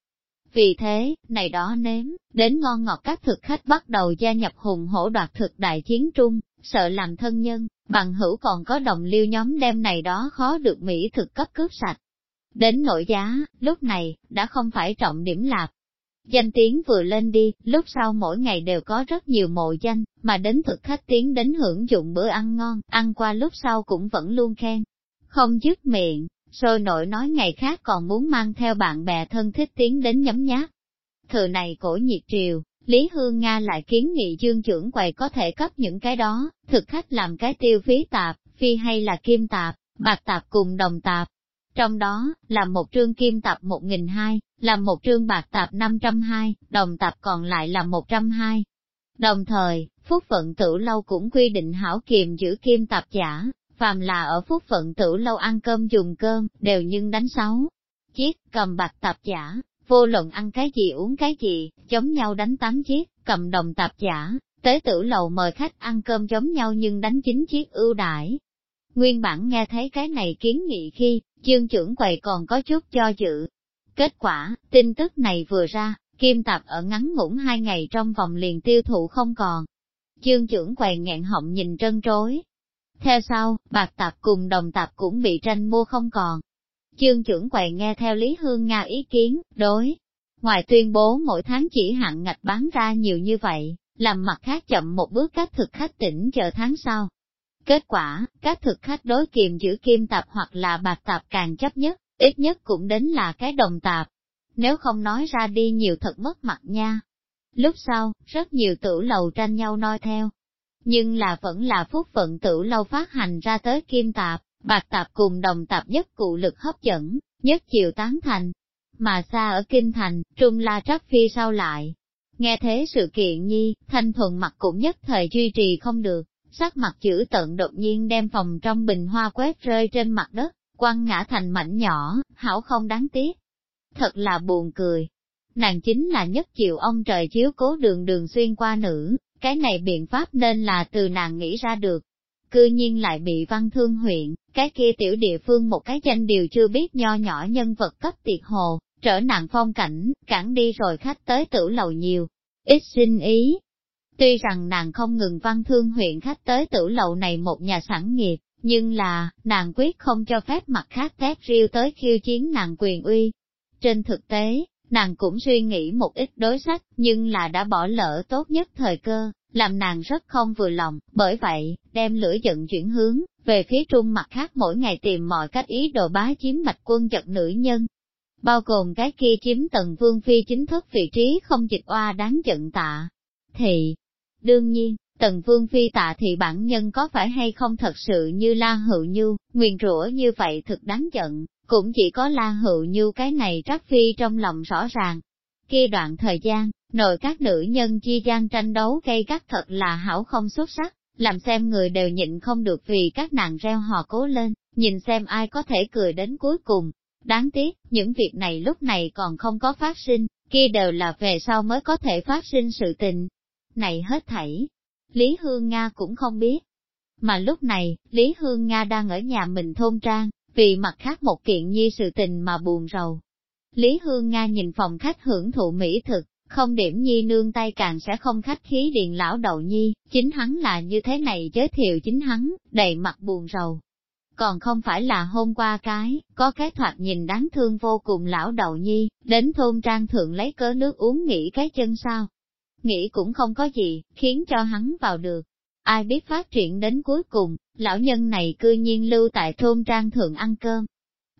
Vì thế, này đó nếm, đến ngon ngọt các thực khách bắt đầu gia nhập hùng hổ đoạt thực đại chiến trung, sợ làm thân nhân, bằng hữu còn có đồng liêu nhóm đem này đó khó được Mỹ thực cấp cướp sạch. Đến nội giá, lúc này, đã không phải trọng điểm lạc. Danh tiếng vừa lên đi, lúc sau mỗi ngày đều có rất nhiều mộ danh, mà đến thực khách tiến đến hưởng dụng bữa ăn ngon, ăn qua lúc sau cũng vẫn luôn khen. Không dứt miệng, sôi nổi nói ngày khác còn muốn mang theo bạn bè thân thích tiến đến nhấm nháp. Thừa này cổ nhiệt triều, Lý Hương Nga lại kiến nghị dương trưởng quầy có thể cấp những cái đó, thực khách làm cái tiêu phí tạp, phi hay là kim tạp, bạc tạp cùng đồng tạp, trong đó, làm một trương kim tạp 1.200, làm một trương bạc tạp 520, đồng tạp còn lại là 120. Đồng thời, Phúc Phận Tử Lâu cũng quy định hảo kiềm giữ kim tạp giả, phàm là ở Phúc Phận Tử Lâu ăn cơm dùng cơm, đều nhưng đánh sáu. chiếc, cầm bạc tạp giả, vô luận ăn cái gì uống cái gì, giống nhau đánh tám chiếc, cầm đồng tạp giả, tới tử lầu mời khách ăn cơm giống nhau nhưng đánh chín chiếc ưu đãi. Nguyên bản nghe thấy cái này kiến nghị khi, chương trưởng quầy còn có chút cho dự. Kết quả, tin tức này vừa ra, kim tạp ở ngắn ngủn hai ngày trong vòng liền tiêu thụ không còn. Chương trưởng quầy nghẹn họng nhìn trân trối. Theo sau, bạc tạp cùng đồng tạp cũng bị tranh mua không còn. Chương trưởng quầy nghe theo Lý Hương Nga ý kiến, đối. Ngoài tuyên bố mỗi tháng chỉ hạn ngạch bán ra nhiều như vậy, làm mặt khác chậm một bước các thực khách tỉnh chờ tháng sau. Kết quả, các thực khách đối kiềm giữ kim tạp hoặc là bạc tạp càng chấp nhất, ít nhất cũng đến là cái đồng tạp. Nếu không nói ra đi nhiều thật mất mặt nha. Lúc sau, rất nhiều tử lầu tranh nhau noi theo. Nhưng là vẫn là phúc phận tử lâu phát hành ra tới kim tạp, bạc tạp cùng đồng tạp nhất cụ lực hấp dẫn, nhất chịu tán thành. Mà xa ở Kinh Thành, Trung La Trắc Phi sau lại. Nghe thế sự kiện nhi, thanh thuần mặt cũng nhất thời duy trì không được, sắc mặt chữ tận đột nhiên đem phòng trong bình hoa quét rơi trên mặt đất, quăng ngã thành mảnh nhỏ, hảo không đáng tiếc. Thật là buồn cười. Nàng chính là nhất chịu ông trời chiếu cố đường đường xuyên qua nữ, cái này biện pháp nên là từ nàng nghĩ ra được. Cư nhiên lại bị văn thương huyện, cái kia tiểu địa phương một cái danh điều chưa biết nho nhỏ nhân vật cấp tiệt hồ, trở nặng phong cảnh, cản đi rồi khách tới tử lầu nhiều, ít sinh ý. Tuy rằng nàng không ngừng văn thương huyện khách tới tử lầu này một nhà sản nghiệp, nhưng là, nàng quyết không cho phép mặt khác thét riêu tới khiêu chiến nàng quyền uy. Trên thực tế, nàng cũng suy nghĩ một ít đối sách, nhưng là đã bỏ lỡ tốt nhất thời cơ, làm nàng rất không vừa lòng, bởi vậy, đem lửa giận chuyển hướng, về phía trung mặt khác mỗi ngày tìm mọi cách ý đồ bá chiếm mạch quân giật nữ nhân. Bao gồm cái kia chiếm tần vương phi chính thức vị trí không dịch oa đáng giận tạ. Thì, đương nhiên, tần vương phi tạ thì bản nhân có phải hay không thật sự như la hữu nhu nguyền rủa như vậy thực đáng giận, cũng chỉ có la hữu như cái này trắc phi trong lòng rõ ràng. Kia đoạn thời gian, nội các nữ nhân chi gian tranh đấu gây gắt thật là hảo không xuất sắc, làm xem người đều nhịn không được vì các nàng reo hò cố lên, nhìn xem ai có thể cười đến cuối cùng. Đáng tiếc, những việc này lúc này còn không có phát sinh, kia đều là về sau mới có thể phát sinh sự tình. Này hết thảy, Lý Hương Nga cũng không biết. Mà lúc này, Lý Hương Nga đang ở nhà mình thôn trang, vì mặt khác một kiện nhi sự tình mà buồn rầu. Lý Hương Nga nhìn phòng khách hưởng thụ mỹ thực, không điểm nhi nương tay càng sẽ không khách khí điện lão đầu nhi, chính hắn là như thế này giới thiệu chính hắn, đầy mặt buồn rầu. Còn không phải là hôm qua cái, có cái thoạt nhìn đáng thương vô cùng lão đầu nhi, đến thôn trang thượng lấy cớ nước uống nghỉ cái chân sao. Nghĩ cũng không có gì, khiến cho hắn vào được. Ai biết phát triển đến cuối cùng, lão nhân này cư nhiên lưu tại thôn trang thượng ăn cơm.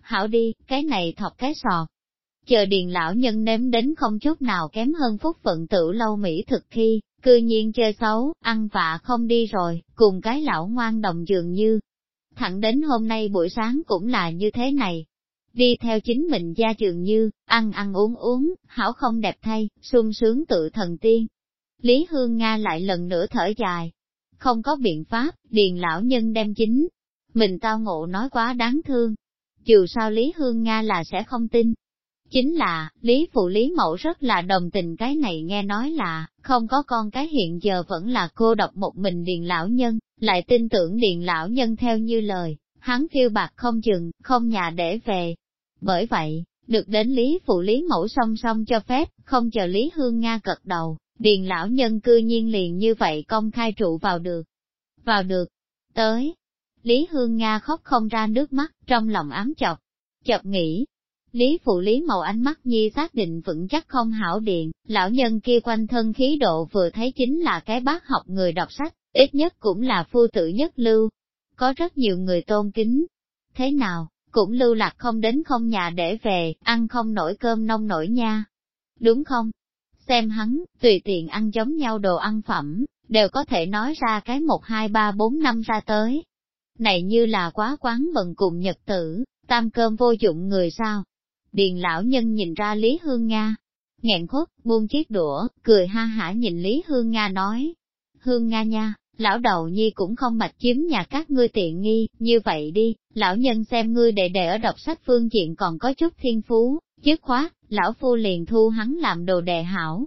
Hảo đi, cái này thọc cái sò, Chờ điền lão nhân nếm đến không chút nào kém hơn phúc phận tử lâu Mỹ thực khi, cư nhiên chơi xấu, ăn vạ không đi rồi, cùng cái lão ngoan đồng dường như. Thẳng đến hôm nay buổi sáng cũng là như thế này. Đi theo chính mình gia trường như, ăn ăn uống uống, hảo không đẹp thay, sung sướng tự thần tiên. Lý Hương Nga lại lần nữa thở dài. Không có biện pháp, điền lão nhân đem chính. Mình tao ngộ nói quá đáng thương. Dù sao Lý Hương Nga là sẽ không tin, Chính là, Lý Phụ Lý Mẫu rất là đồng tình cái này nghe nói là, không có con cái hiện giờ vẫn là cô độc một mình điền lão nhân, lại tin tưởng điền lão nhân theo như lời, hắn phiêu bạc không chừng, không nhà để về. Bởi vậy, được đến Lý Phụ Lý Mẫu song song cho phép, không chờ Lý Hương Nga cật đầu, điền lão nhân cư nhiên liền như vậy công khai trụ vào được. Vào được. Tới. Lý Hương Nga khóc không ra nước mắt, trong lòng ám chọc. Chọc nghĩ, Lý phụ lý màu ánh mắt nhi xác định vững chắc không hảo điện, lão nhân kia quanh thân khí độ vừa thấy chính là cái bác học người đọc sách, ít nhất cũng là phu tử nhất lưu. Có rất nhiều người tôn kính. Thế nào, cũng lưu lạc không đến không nhà để về, ăn không nổi cơm nông nổi nha. Đúng không? Xem hắn, tùy tiện ăn giống nhau đồ ăn phẩm, đều có thể nói ra cái một hai ba bốn năm ra tới. Này như là quá quán bận cùng nhật tử, tam cơm vô dụng người sao? Điền lão nhân nhìn ra Lý Hương Nga, nghẹn khuất, buông chiếc đũa, cười ha hả nhìn Lý Hương Nga nói. Hương Nga nha, lão đầu nhi cũng không mạch chiếm nhà các ngươi tiện nghi, như vậy đi, lão nhân xem ngươi đệ đệ ở đọc sách phương diện còn có chút thiên phú, chứ khóa, lão phu liền thu hắn làm đồ đệ hảo.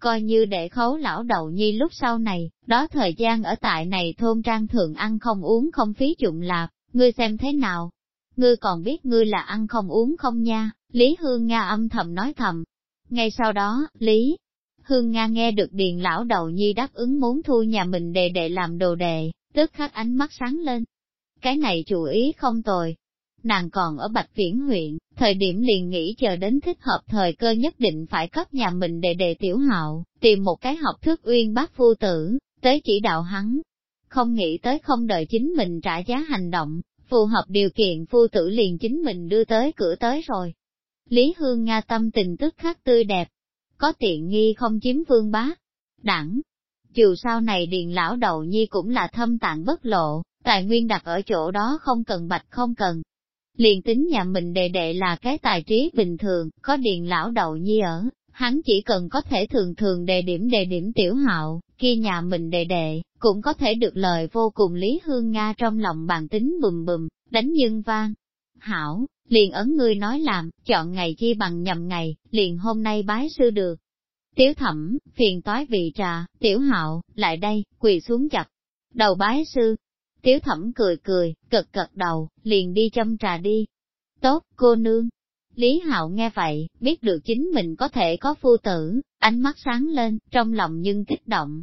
Coi như để khấu lão đầu nhi lúc sau này, đó thời gian ở tại này thôn trang thường ăn không uống không phí dụng lạp, ngươi xem thế nào? Ngươi còn biết ngươi là ăn không uống không nha, Lý Hương Nga âm thầm nói thầm. Ngay sau đó, Lý Hương Nga nghe được điền lão đầu nhi đáp ứng muốn thu nhà mình đề đệ làm đồ đệ, tức khắc ánh mắt sáng lên. Cái này chủ ý không tồi. Nàng còn ở Bạch Viễn huyện, thời điểm liền nghĩ chờ đến thích hợp thời cơ nhất định phải cấp nhà mình đề đề tiểu hạo, tìm một cái học thức uyên bác phu tử, tới chỉ đạo hắn. Không nghĩ tới không đợi chính mình trả giá hành động, phù hợp điều kiện phu tử liền chính mình đưa tới cửa tới rồi. Lý Hương Nga tâm tình tức khắc tươi đẹp, có tiện nghi không chiếm vương bá. Đẳng, dù sau này điền lão đầu nhi cũng là thâm tạng bất lộ, tài nguyên đặt ở chỗ đó không cần bạch không cần. Liền tính nhà mình đệ đệ là cái tài trí bình thường, có điền lão đầu nhi ở, hắn chỉ cần có thể thường thường đề điểm đề điểm tiểu hạo, kia nhà mình đề đệ, cũng có thể được lời vô cùng Lý Hương Nga trong lòng bàn tính bùm bùm, đánh nhân vang. Hảo, liền ấn ngươi nói làm, chọn ngày chi bằng nhầm ngày, liền hôm nay bái sư được. Tiếu thẩm, phiền toái vị trà, tiểu hạo, lại đây, quỳ xuống chặt. Đầu bái sư. Tiếu thẩm cười cười, cực cật đầu, liền đi châm trà đi. Tốt, cô nương. Lý hạo nghe vậy, biết được chính mình có thể có phu tử, ánh mắt sáng lên, trong lòng nhưng kích động.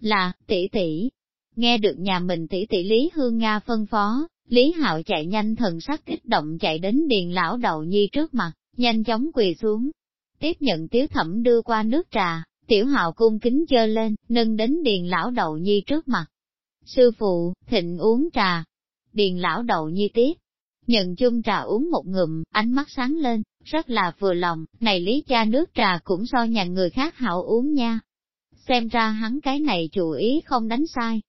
Là, tỷ tỷ. Nghe được nhà mình tỷ tỷ Lý Hương Nga phân phó, Lý Hạo chạy nhanh thần sắc kích động chạy đến điền lão đầu nhi trước mặt, nhanh chóng quỳ xuống. Tiếp nhận tiếu thẩm đưa qua nước trà, tiểu hạo cung kính chơ lên, nâng đến điền lão đầu nhi trước mặt. Sư phụ, thịnh uống trà. Điền lão đầu nhi tiếp, nhận chung trà uống một ngụm, ánh mắt sáng lên, rất là vừa lòng, này lý cha nước trà cũng so nhà người khác hảo uống nha. Xem ra hắn cái này chủ ý không đánh sai,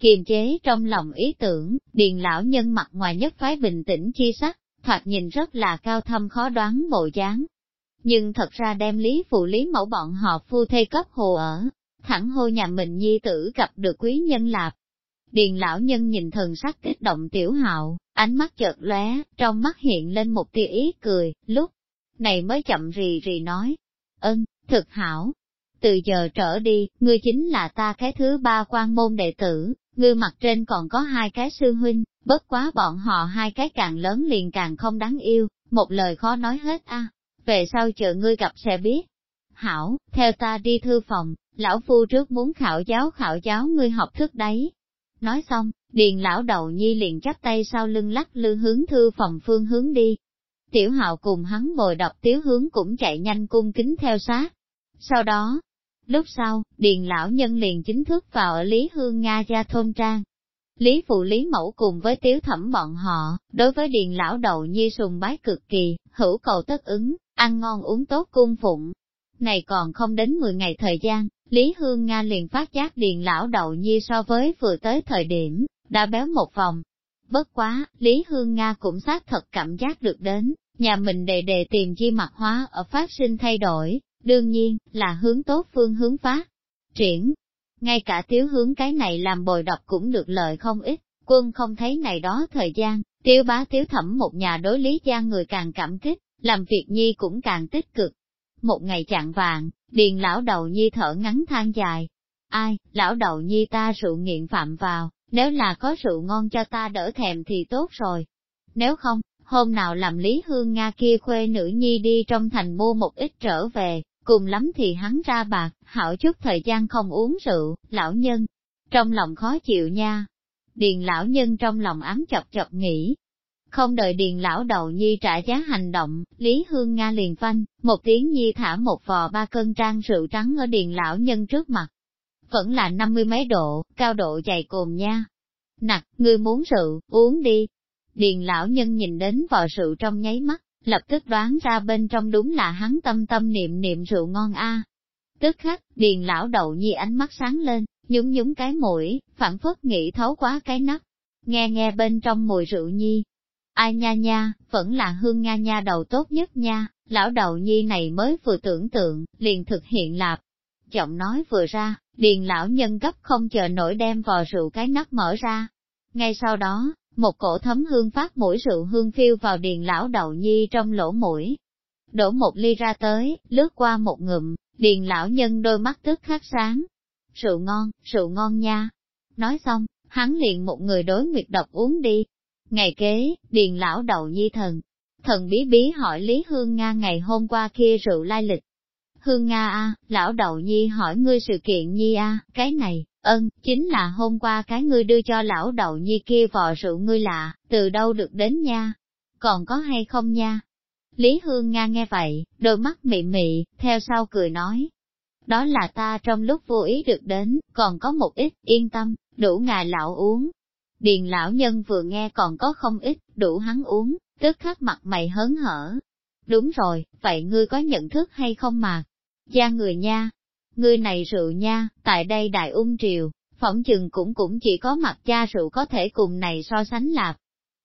kiềm chế trong lòng ý tưởng, điền lão nhân mặt ngoài nhất phái bình tĩnh chi sắc, thoạt nhìn rất là cao thâm khó đoán bộ dáng. Nhưng thật ra đem lý phụ lý mẫu bọn họ phu thê cấp hồ ở, thẳng hô nhà mình nhi tử gặp được quý nhân lạp. Điền lão nhân nhìn thần sắc kích động tiểu hạo, ánh mắt chợt lóe, trong mắt hiện lên một tia ý cười, lúc này mới chậm rì rì nói, ân, thực hảo. Từ giờ trở đi, ngươi chính là ta cái thứ ba quan môn đệ tử, Ngươi mặt trên còn có hai cái sư huynh, bất quá bọn họ hai cái càng lớn liền càng không đáng yêu, một lời khó nói hết a. Về sau chờ ngươi gặp sẽ biết. Hảo, theo ta đi thư phòng, lão phu trước muốn khảo giáo khảo giáo ngươi học thức đấy. Nói xong, điền lão đầu nhi liền chắp tay sau lưng lắc lư hướng thư phòng phương hướng đi. Tiểu hạo cùng hắn bồi đọc tiếu hướng cũng chạy nhanh cung kính theo sát. Sau đó, Lúc sau, Điền lão nhân liền chính thức vào ở Lý Hương Nga gia thôn trang. Lý phụ Lý mẫu cùng với tiếu thẩm bọn họ, đối với Điền lão đầu nhi sùng bái cực kỳ, hữu cầu tất ứng, ăn ngon uống tốt cung phụng. Này còn không đến 10 ngày thời gian, Lý Hương Nga liền phát giác Điền lão đầu nhi so với vừa tới thời điểm, đã béo một vòng. Bất quá, Lý Hương Nga cũng xác thật cảm giác được đến, nhà mình đề đề tìm chi mặt hóa ở phát sinh thay đổi, đương nhiên, là hướng tốt phương hướng phát triển. Ngay cả tiếu hướng cái này làm bồi đọc cũng được lợi không ít, quân không thấy này đó thời gian, tiêu bá tiếu thẩm một nhà đối lý gian người càng cảm kích, làm việc nhi cũng càng tích cực. Một ngày chạng vàng, điền lão đầu nhi thở ngắn than dài. Ai, lão đầu nhi ta rượu nghiện phạm vào, nếu là có rượu ngon cho ta đỡ thèm thì tốt rồi. Nếu không, hôm nào làm Lý Hương Nga kia khuê nữ nhi đi trong thành mua một ít trở về, cùng lắm thì hắn ra bạc, hảo chút thời gian không uống rượu, lão nhân, trong lòng khó chịu nha. Điền lão nhân trong lòng ám chọc chọc nghĩ. Không đợi điền lão đầu nhi trả giá hành động, Lý Hương Nga liền phanh, một tiếng nhi thả một vò ba cân trang rượu trắng ở điền lão nhân trước mặt. Vẫn là năm mươi mấy độ, cao độ dày cồn nha. Nặc, ngươi muốn rượu, uống đi. Điền lão nhân nhìn đến vò rượu trong nháy mắt, lập tức đoán ra bên trong đúng là hắn tâm tâm niệm niệm rượu ngon a. Tức khắc, điền lão đầu nhi ánh mắt sáng lên, nhúng nhúng cái mũi, phản phất nghĩ thấu quá cái nắp, nghe nghe bên trong mùi rượu nhi. Ai nha nha, vẫn là hương nga nha đầu tốt nhất nha, lão đầu nhi này mới vừa tưởng tượng, liền thực hiện lạp. Giọng nói vừa ra, điền lão nhân gấp không chờ nổi đem vò rượu cái nắp mở ra. Ngay sau đó, một cổ thấm hương phát mũi rượu hương phiêu vào điền lão đầu nhi trong lỗ mũi. Đổ một ly ra tới, lướt qua một ngụm, điền lão nhân đôi mắt tức khắc sáng. Rượu ngon, rượu ngon nha. Nói xong, hắn liền một người đối nguyệt độc uống đi. Ngày kế, điền lão đầu nhi thần. Thần bí bí hỏi Lý Hương Nga ngày hôm qua kia rượu lai lịch. Hương Nga a, lão đầu nhi hỏi ngươi sự kiện nhi a, cái này, ân, chính là hôm qua cái ngươi đưa cho lão đầu nhi kia vò rượu ngươi lạ, từ đâu được đến nha? Còn có hay không nha? Lý Hương Nga nghe vậy, đôi mắt mị mị, theo sau cười nói. Đó là ta trong lúc vô ý được đến, còn có một ít, yên tâm, đủ ngài lão uống. Điền lão nhân vừa nghe còn có không ít, đủ hắn uống, tức khắc mặt mày hớn hở. Đúng rồi, vậy ngươi có nhận thức hay không mà? Gia người nha, ngươi này rượu nha, tại đây đại ung triều, phỏng chừng cũng cũng chỉ có mặt cha rượu có thể cùng này so sánh lạp.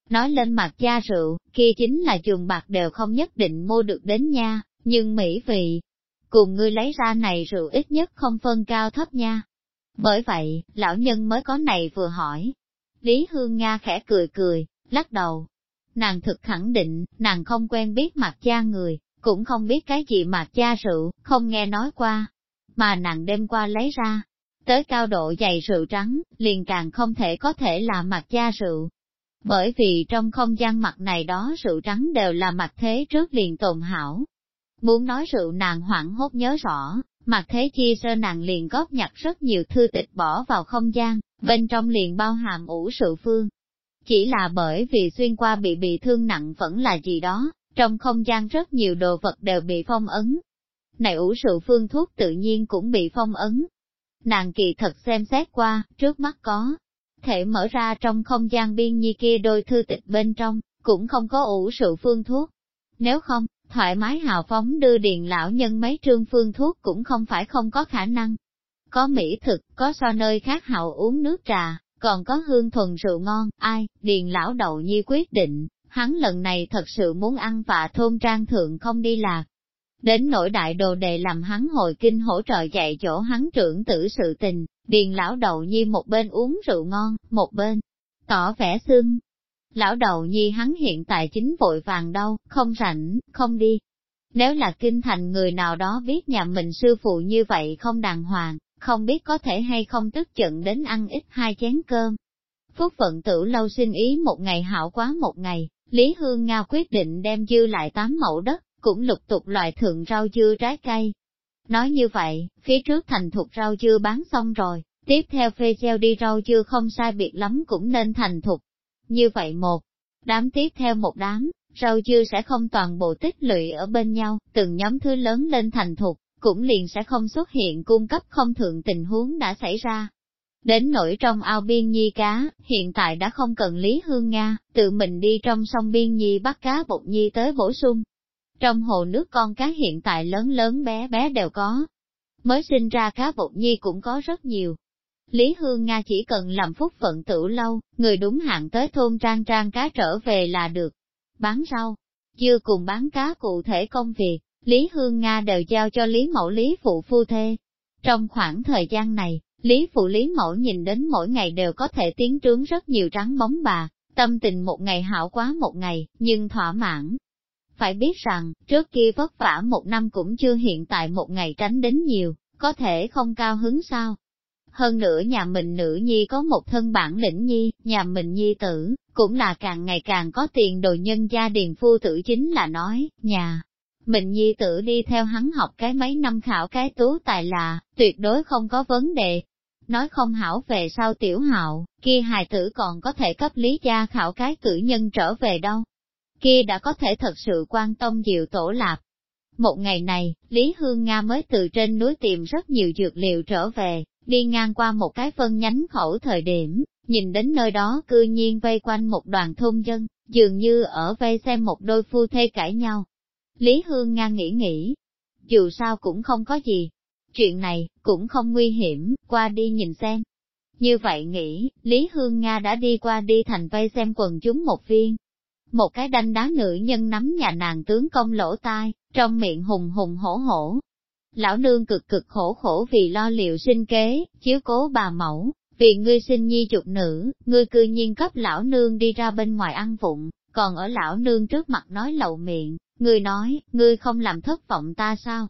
Nói lên mặt cha rượu, kia chính là trường bạc đều không nhất định mua được đến nha, nhưng mỹ vị, cùng ngươi lấy ra này rượu ít nhất không phân cao thấp nha. Bởi vậy, lão nhân mới có này vừa hỏi. Lý Hương Nga khẽ cười cười, lắc đầu. Nàng thực khẳng định, nàng không quen biết mặt cha người, cũng không biết cái gì mặt cha rượu, không nghe nói qua. Mà nàng đêm qua lấy ra, tới cao độ dày rượu trắng, liền càng không thể có thể là mặt cha rượu. Bởi vì trong không gian mặt này đó rượu trắng đều là mặt thế trước liền tồn hảo. Muốn nói rượu nàng hoảng hốt nhớ rõ, mặt thế chi sơ nàng liền góp nhặt rất nhiều thư tịch bỏ vào không gian, bên trong liền bao hàm ủ sự phương. Chỉ là bởi vì xuyên qua bị bị thương nặng vẫn là gì đó, trong không gian rất nhiều đồ vật đều bị phong ấn. Này ủ sự phương thuốc tự nhiên cũng bị phong ấn. Nàng kỳ thật xem xét qua, trước mắt có, thể mở ra trong không gian biên nhi kia đôi thư tịch bên trong, cũng không có ủ sự phương thuốc. Nếu không, thoải mái hào phóng đưa điền lão nhân mấy trương phương thuốc cũng không phải không có khả năng. Có mỹ thực, có so nơi khác hào uống nước trà, còn có hương thuần rượu ngon, ai, điền lão đầu nhi quyết định, hắn lần này thật sự muốn ăn và thôn trang thượng không đi lạc. Đến nỗi đại đồ đề làm hắn hồi kinh hỗ trợ dạy chỗ hắn trưởng tử sự tình, điền lão đầu nhi một bên uống rượu ngon, một bên tỏ vẻ xương, Lão đầu nhi hắn hiện tại chính vội vàng đâu, không rảnh, không đi. Nếu là kinh thành người nào đó biết nhà mình sư phụ như vậy không đàng hoàng, không biết có thể hay không tức giận đến ăn ít hai chén cơm. Phúc phận tử lâu xin ý một ngày hảo quá một ngày, Lý Hương Nga quyết định đem dư lại tám mẫu đất, cũng lục tục loại thượng rau dưa trái cây. Nói như vậy, phía trước thành thục rau dưa bán xong rồi, tiếp theo phê gieo đi rau dưa không sai biệt lắm cũng nên thành thục, như vậy một, đám tiếp theo một đám, rau dưa sẽ không toàn bộ tích lũy ở bên nhau, từng nhóm thứ lớn lên thành thục, cũng liền sẽ không xuất hiện cung cấp không thượng tình huống đã xảy ra. Đến nỗi trong ao biên nhi cá, hiện tại đã không cần Lý Hương Nga, tự mình đi trong sông biên nhi bắt cá bột nhi tới bổ sung. Trong hồ nước con cá hiện tại lớn lớn bé bé đều có. Mới sinh ra cá bột nhi cũng có rất nhiều, Lý Hương Nga chỉ cần làm phúc phận tử lâu, người đúng hạn tới thôn trang trang cá trở về là được. Bán rau, chưa cùng bán cá cụ thể công việc, Lý Hương Nga đều giao cho Lý Mẫu Lý Phụ Phu Thê. Trong khoảng thời gian này, Lý Phụ Lý Mẫu nhìn đến mỗi ngày đều có thể tiến trướng rất nhiều trắng bóng bà, tâm tình một ngày hảo quá một ngày, nhưng thỏa mãn. Phải biết rằng, trước kia vất vả một năm cũng chưa hiện tại một ngày tránh đến nhiều, có thể không cao hứng sao? Hơn nữa nhà mình nữ nhi có một thân bản lĩnh nhi, nhà mình nhi tử, cũng là càng ngày càng có tiền đồ nhân gia điền phu tử chính là nói, nhà. Mình nhi tử đi theo hắn học cái mấy năm khảo cái tú tài là, tuyệt đối không có vấn đề. Nói không hảo về sau tiểu hạo, kia hài tử còn có thể cấp lý gia khảo cái cử nhân trở về đâu. Kia đã có thể thật sự quan tâm diệu tổ lạp. Một ngày này, Lý Hương Nga mới từ trên núi tìm rất nhiều dược liệu trở về, Đi ngang qua một cái phân nhánh khẩu thời điểm, nhìn đến nơi đó cư nhiên vây quanh một đoàn thôn dân, dường như ở vây xem một đôi phu thê cãi nhau. Lý Hương Nga nghĩ nghĩ, dù sao cũng không có gì, chuyện này cũng không nguy hiểm, qua đi nhìn xem. Như vậy nghĩ, Lý Hương Nga đã đi qua đi thành vây xem quần chúng một viên. Một cái đanh đá nữ nhân nắm nhà nàng tướng công lỗ tai, trong miệng hùng hùng hổ hổ. Lão nương cực cực khổ khổ vì lo liệu sinh kế, chiếu cố bà mẫu, vì ngươi sinh nhi chục nữ, ngươi cư nhiên cấp lão nương đi ra bên ngoài ăn vụng, còn ở lão nương trước mặt nói lậu miệng, ngươi nói, ngươi không làm thất vọng ta sao?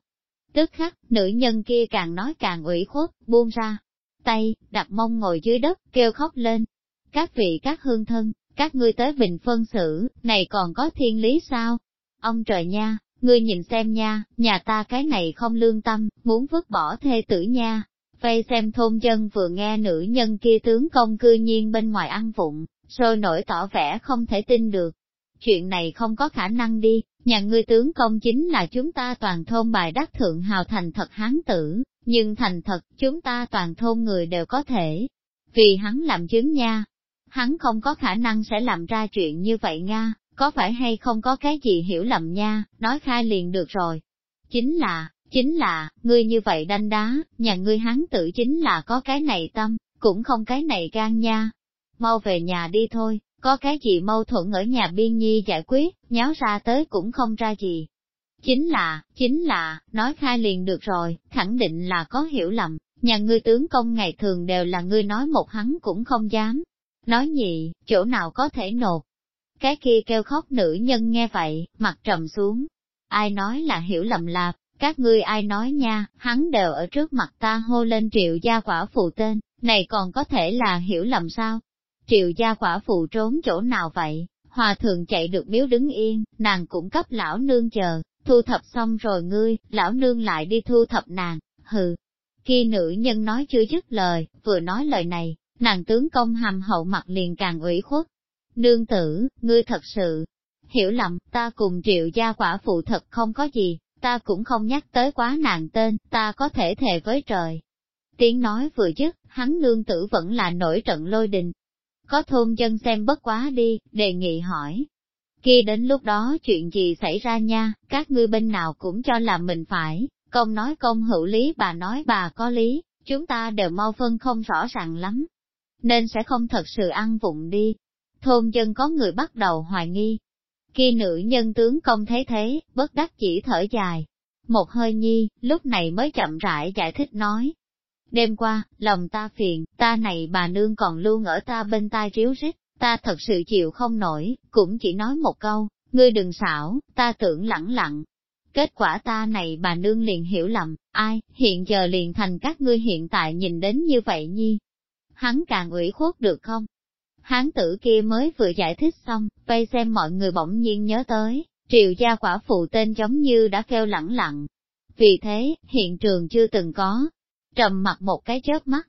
Tức khắc, nữ nhân kia càng nói càng ủy khuất, buông ra, tay, đặt mông ngồi dưới đất, kêu khóc lên. Các vị các hương thân, các ngươi tới bình phân xử, này còn có thiên lý sao? Ông trời nha, ngươi nhìn xem nha, nhà ta cái này không lương tâm, muốn vứt bỏ thê tử nha. Vây xem thôn dân vừa nghe nữ nhân kia tướng công cư nhiên bên ngoài ăn vụng, sôi nổi tỏ vẻ không thể tin được. Chuyện này không có khả năng đi, nhà ngươi tướng công chính là chúng ta toàn thôn bài đắc thượng hào thành thật hán tử, nhưng thành thật chúng ta toàn thôn người đều có thể. Vì hắn làm chứng nha, hắn không có khả năng sẽ làm ra chuyện như vậy nha, có phải hay không có cái gì hiểu lầm nha, nói khai liền được rồi. Chính là, chính là, ngươi như vậy đanh đá, nhà ngươi hắn tự chính là có cái này tâm, cũng không cái này gan nha. Mau về nhà đi thôi, có cái gì mâu thuẫn ở nhà biên nhi giải quyết, nháo ra tới cũng không ra gì. Chính là, chính là, nói khai liền được rồi, khẳng định là có hiểu lầm, nhà ngươi tướng công ngày thường đều là ngươi nói một hắn cũng không dám. Nói nhị, chỗ nào có thể nột, cái kia kêu khóc nữ nhân nghe vậy, mặt trầm xuống. Ai nói là hiểu lầm lạp, các ngươi ai nói nha, hắn đều ở trước mặt ta hô lên triệu gia quả phụ tên, này còn có thể là hiểu lầm sao? Triệu gia quả phụ trốn chỗ nào vậy? Hòa thượng chạy được miếu đứng yên, nàng cũng cấp lão nương chờ, thu thập xong rồi ngươi, lão nương lại đi thu thập nàng, hừ. Khi nữ nhân nói chưa dứt lời, vừa nói lời này, nàng tướng công hàm hậu mặt liền càng ủy khuất. Nương tử, ngươi thật sự, hiểu lầm, ta cùng triệu gia quả phụ thật không có gì, ta cũng không nhắc tới quá nàng tên, ta có thể thề với trời. Tiếng nói vừa dứt, hắn nương tử vẫn là nổi trận lôi đình. Có thôn dân xem bất quá đi, đề nghị hỏi. Khi đến lúc đó chuyện gì xảy ra nha, các ngươi bên nào cũng cho là mình phải, công nói công hữu lý bà nói bà có lý, chúng ta đều mau phân không rõ ràng lắm. Nên sẽ không thật sự ăn vụng đi. Thôn dân có người bắt đầu hoài nghi, khi nữ nhân tướng công thấy thế, bất đắc chỉ thở dài. Một hơi nhi, lúc này mới chậm rãi giải thích nói. Đêm qua, lòng ta phiền, ta này bà nương còn luôn ở ta bên tai ríu rít, ta thật sự chịu không nổi, cũng chỉ nói một câu, ngươi đừng xảo, ta tưởng lẳng lặng. Kết quả ta này bà nương liền hiểu lầm, ai, hiện giờ liền thành các ngươi hiện tại nhìn đến như vậy nhi. Hắn càng ủy khuất được không? Hán tử kia mới vừa giải thích xong, vây xem mọi người bỗng nhiên nhớ tới, triều gia quả phụ tên giống như đã kêu lẳng lặng. Vì thế, hiện trường chưa từng có. Trầm mặt một cái chớp mắt.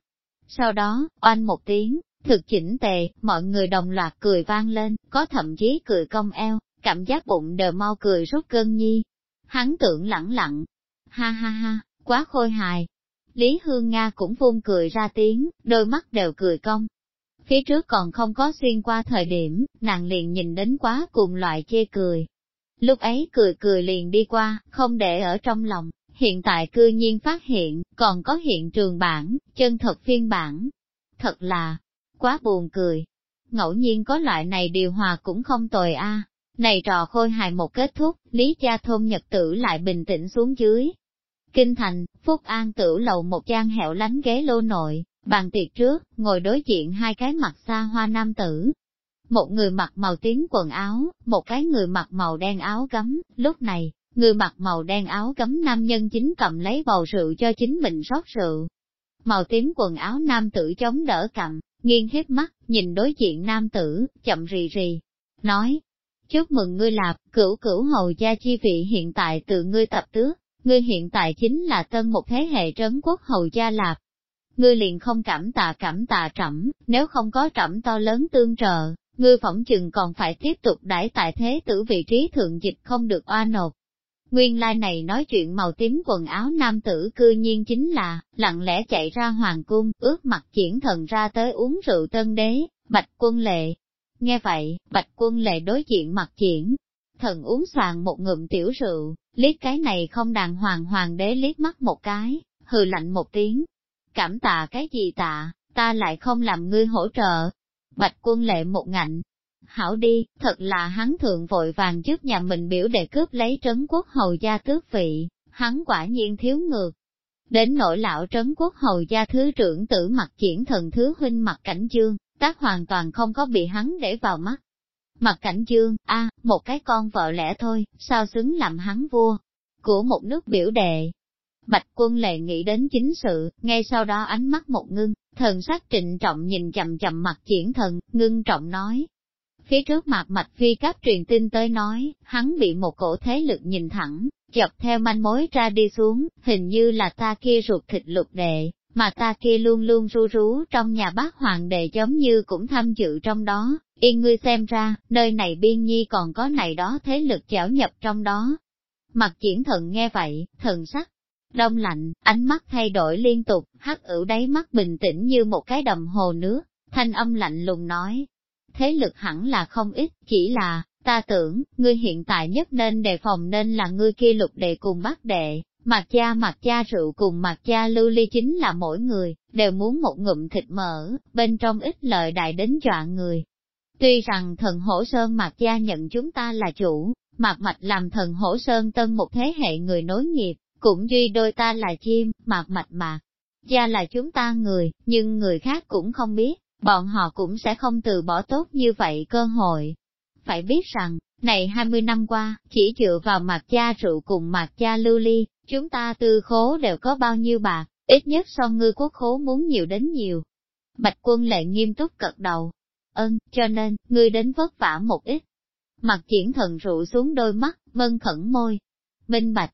Sau đó, oanh một tiếng, thực chỉnh tề, mọi người đồng loạt cười vang lên, có thậm chí cười cong eo, cảm giác bụng đờ mau cười rút cơn nhi. Hắn tưởng lẳng lặng. Ha ha ha, quá khôi hài. Lý Hương Nga cũng phun cười ra tiếng, đôi mắt đều cười cong, Phía trước còn không có xuyên qua thời điểm, nàng liền nhìn đến quá cùng loại chê cười. Lúc ấy cười cười liền đi qua, không để ở trong lòng, hiện tại cư nhiên phát hiện, còn có hiện trường bản, chân thật phiên bản. Thật là, quá buồn cười. Ngẫu nhiên có loại này điều hòa cũng không tồi a. Này trò khôi hài một kết thúc, Lý gia Thôn Nhật Tử lại bình tĩnh xuống dưới. Kinh thành, Phúc An tử lầu một gian hẻo lánh ghế lô nội, Bàn tiệc trước, ngồi đối diện hai cái mặt xa hoa nam tử. Một người mặc màu tím quần áo, một cái người mặc màu đen áo gấm, lúc này, người mặc màu đen áo gấm nam nhân chính cầm lấy bầu rượu cho chính mình rót rượu. Màu tím quần áo nam tử chống đỡ cầm, nghiêng hết mắt, nhìn đối diện nam tử, chậm rì rì, nói, chúc mừng ngươi lạp, cửu cửu hầu gia chi vị hiện tại từ ngươi tập tước, ngươi hiện tại chính là tân một thế hệ trấn quốc hầu gia lạp, ngươi liền không cảm tạ cảm tạ trẫm, nếu không có trẫm to lớn tương trợ, ngươi phỏng chừng còn phải tiếp tục đãi tại thế tử vị trí thượng dịch không được oa nộp. Nguyên lai này nói chuyện màu tím quần áo nam tử cư nhiên chính là, lặng lẽ chạy ra hoàng cung, ướt mặt triển thần ra tới uống rượu tân đế, bạch quân lệ. Nghe vậy, bạch quân lệ đối diện mặt triển, thần uống soàn một ngụm tiểu rượu, liếc cái này không đàng hoàng hoàng đế liếc mắt một cái, hừ lạnh một tiếng, cảm tạ cái gì tạ, ta lại không làm ngươi hỗ trợ. Bạch quân lệ một ngạnh, hảo đi, thật là hắn thượng vội vàng trước nhà mình biểu để cướp lấy trấn quốc hầu gia tước vị, hắn quả nhiên thiếu ngược. Đến nỗi lão trấn quốc hầu gia thứ trưởng tử mặt triển thần thứ huynh mặt cảnh dương, tác hoàn toàn không có bị hắn để vào mắt. Mặt cảnh dương, a một cái con vợ lẽ thôi, sao xứng làm hắn vua, của một nước biểu đệ. Bạch quân lệ nghĩ đến chính sự, ngay sau đó ánh mắt một ngưng, thần sắc trịnh trọng nhìn chậm chậm mặt triển thần, ngưng trọng nói. Phía trước mặt mạch phi cáp truyền tin tới nói, hắn bị một cổ thế lực nhìn thẳng, dọc theo manh mối ra đi xuống, hình như là ta kia ruột thịt lục đệ, mà ta kia luôn luôn ru rú trong nhà bác hoàng đệ giống như cũng tham dự trong đó, yên ngươi xem ra, nơi này biên nhi còn có này đó thế lực chảo nhập trong đó. Mặt triển thần nghe vậy, thần sắc, đông lạnh, ánh mắt thay đổi liên tục, hắc ửu đáy mắt bình tĩnh như một cái đầm hồ nước, thanh âm lạnh lùng nói. Thế lực hẳn là không ít, chỉ là, ta tưởng, ngươi hiện tại nhất nên đề phòng nên là ngươi kia lục đệ cùng bác đệ, mặt cha mặt cha rượu cùng mặt cha lưu ly chính là mỗi người, đều muốn một ngụm thịt mỡ, bên trong ít lợi đại đến dọa người. Tuy rằng thần hổ sơn mặt cha nhận chúng ta là chủ, mặt mạch làm thần hổ sơn tân một thế hệ người nối nghiệp, cũng duy đôi ta là chim, mạc mạch mạc. gia là chúng ta người, nhưng người khác cũng không biết, bọn họ cũng sẽ không từ bỏ tốt như vậy cơ hội. Phải biết rằng, này 20 năm qua, chỉ dựa vào mặt cha rượu cùng mặt cha lưu ly, chúng ta tư khố đều có bao nhiêu bạc, ít nhất so ngư quốc khố muốn nhiều đến nhiều. Bạch quân lệ nghiêm túc cật đầu. Ơn, cho nên, ngươi đến vất vả một ít. Mặt triển thần rụ xuống đôi mắt, mân khẩn môi. Minh bạch.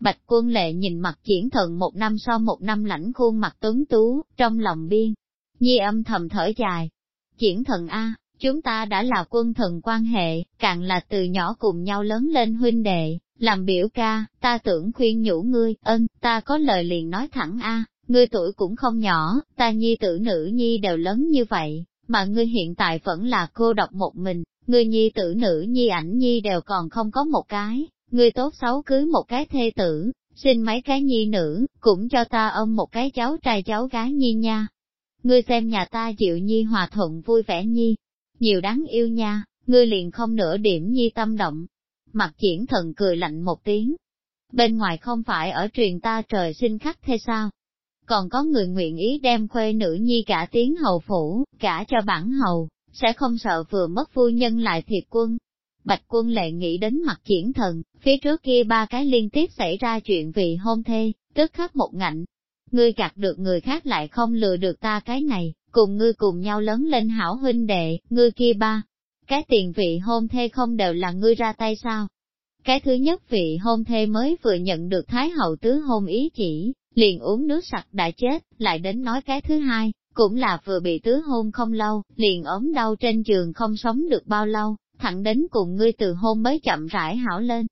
Bạch quân lệ nhìn mặt triển thần một năm sau một năm lãnh khuôn mặt tuấn tú, trong lòng biên. Nhi âm thầm thở dài. Triển thần A, Chúng ta đã là quân thần quan hệ, càng là từ nhỏ cùng nhau lớn lên huynh đệ, làm biểu ca, ta tưởng khuyên nhủ ngươi, ân, ta có lời liền nói thẳng a, ngươi tuổi cũng không nhỏ, ta nhi tử nữ nhi đều lớn như vậy, mà ngươi hiện tại vẫn là cô độc một mình, ngươi nhi tử nữ nhi ảnh nhi đều còn không có một cái, ngươi tốt xấu cưới một cái thê tử, xin mấy cái nhi nữ, cũng cho ta ôm một cái cháu trai cháu gái nhi nha. Ngươi xem nhà ta chịu nhi hòa thuận vui vẻ nhi, nhiều đáng yêu nha, ngươi liền không nửa điểm nhi tâm động. Mặt triển thần cười lạnh một tiếng. Bên ngoài không phải ở truyền ta trời sinh khắc thế sao? Còn có người nguyện ý đem khuê nữ nhi cả tiếng hầu phủ, cả cho bản hầu, sẽ không sợ vừa mất phu nhân lại thiệt quân. Bạch quân lệ nghĩ đến mặt triển thần, phía trước kia ba cái liên tiếp xảy ra chuyện vì hôn thê, tức khắc một ngạnh. Ngươi gạt được người khác lại không lừa được ta cái này, cùng ngươi cùng nhau lớn lên hảo huynh đệ, ngươi kia ba. Cái tiền vị hôn thê không đều là ngươi ra tay sao? Cái thứ nhất vị hôn thê mới vừa nhận được Thái hậu tứ hôn ý chỉ, liền uống nước sặc đã chết, lại đến nói cái thứ hai, cũng là vừa bị tứ hôn không lâu, liền ốm đau trên giường không sống được bao lâu, thẳng đến cùng ngươi từ hôn mới chậm rãi hảo lên.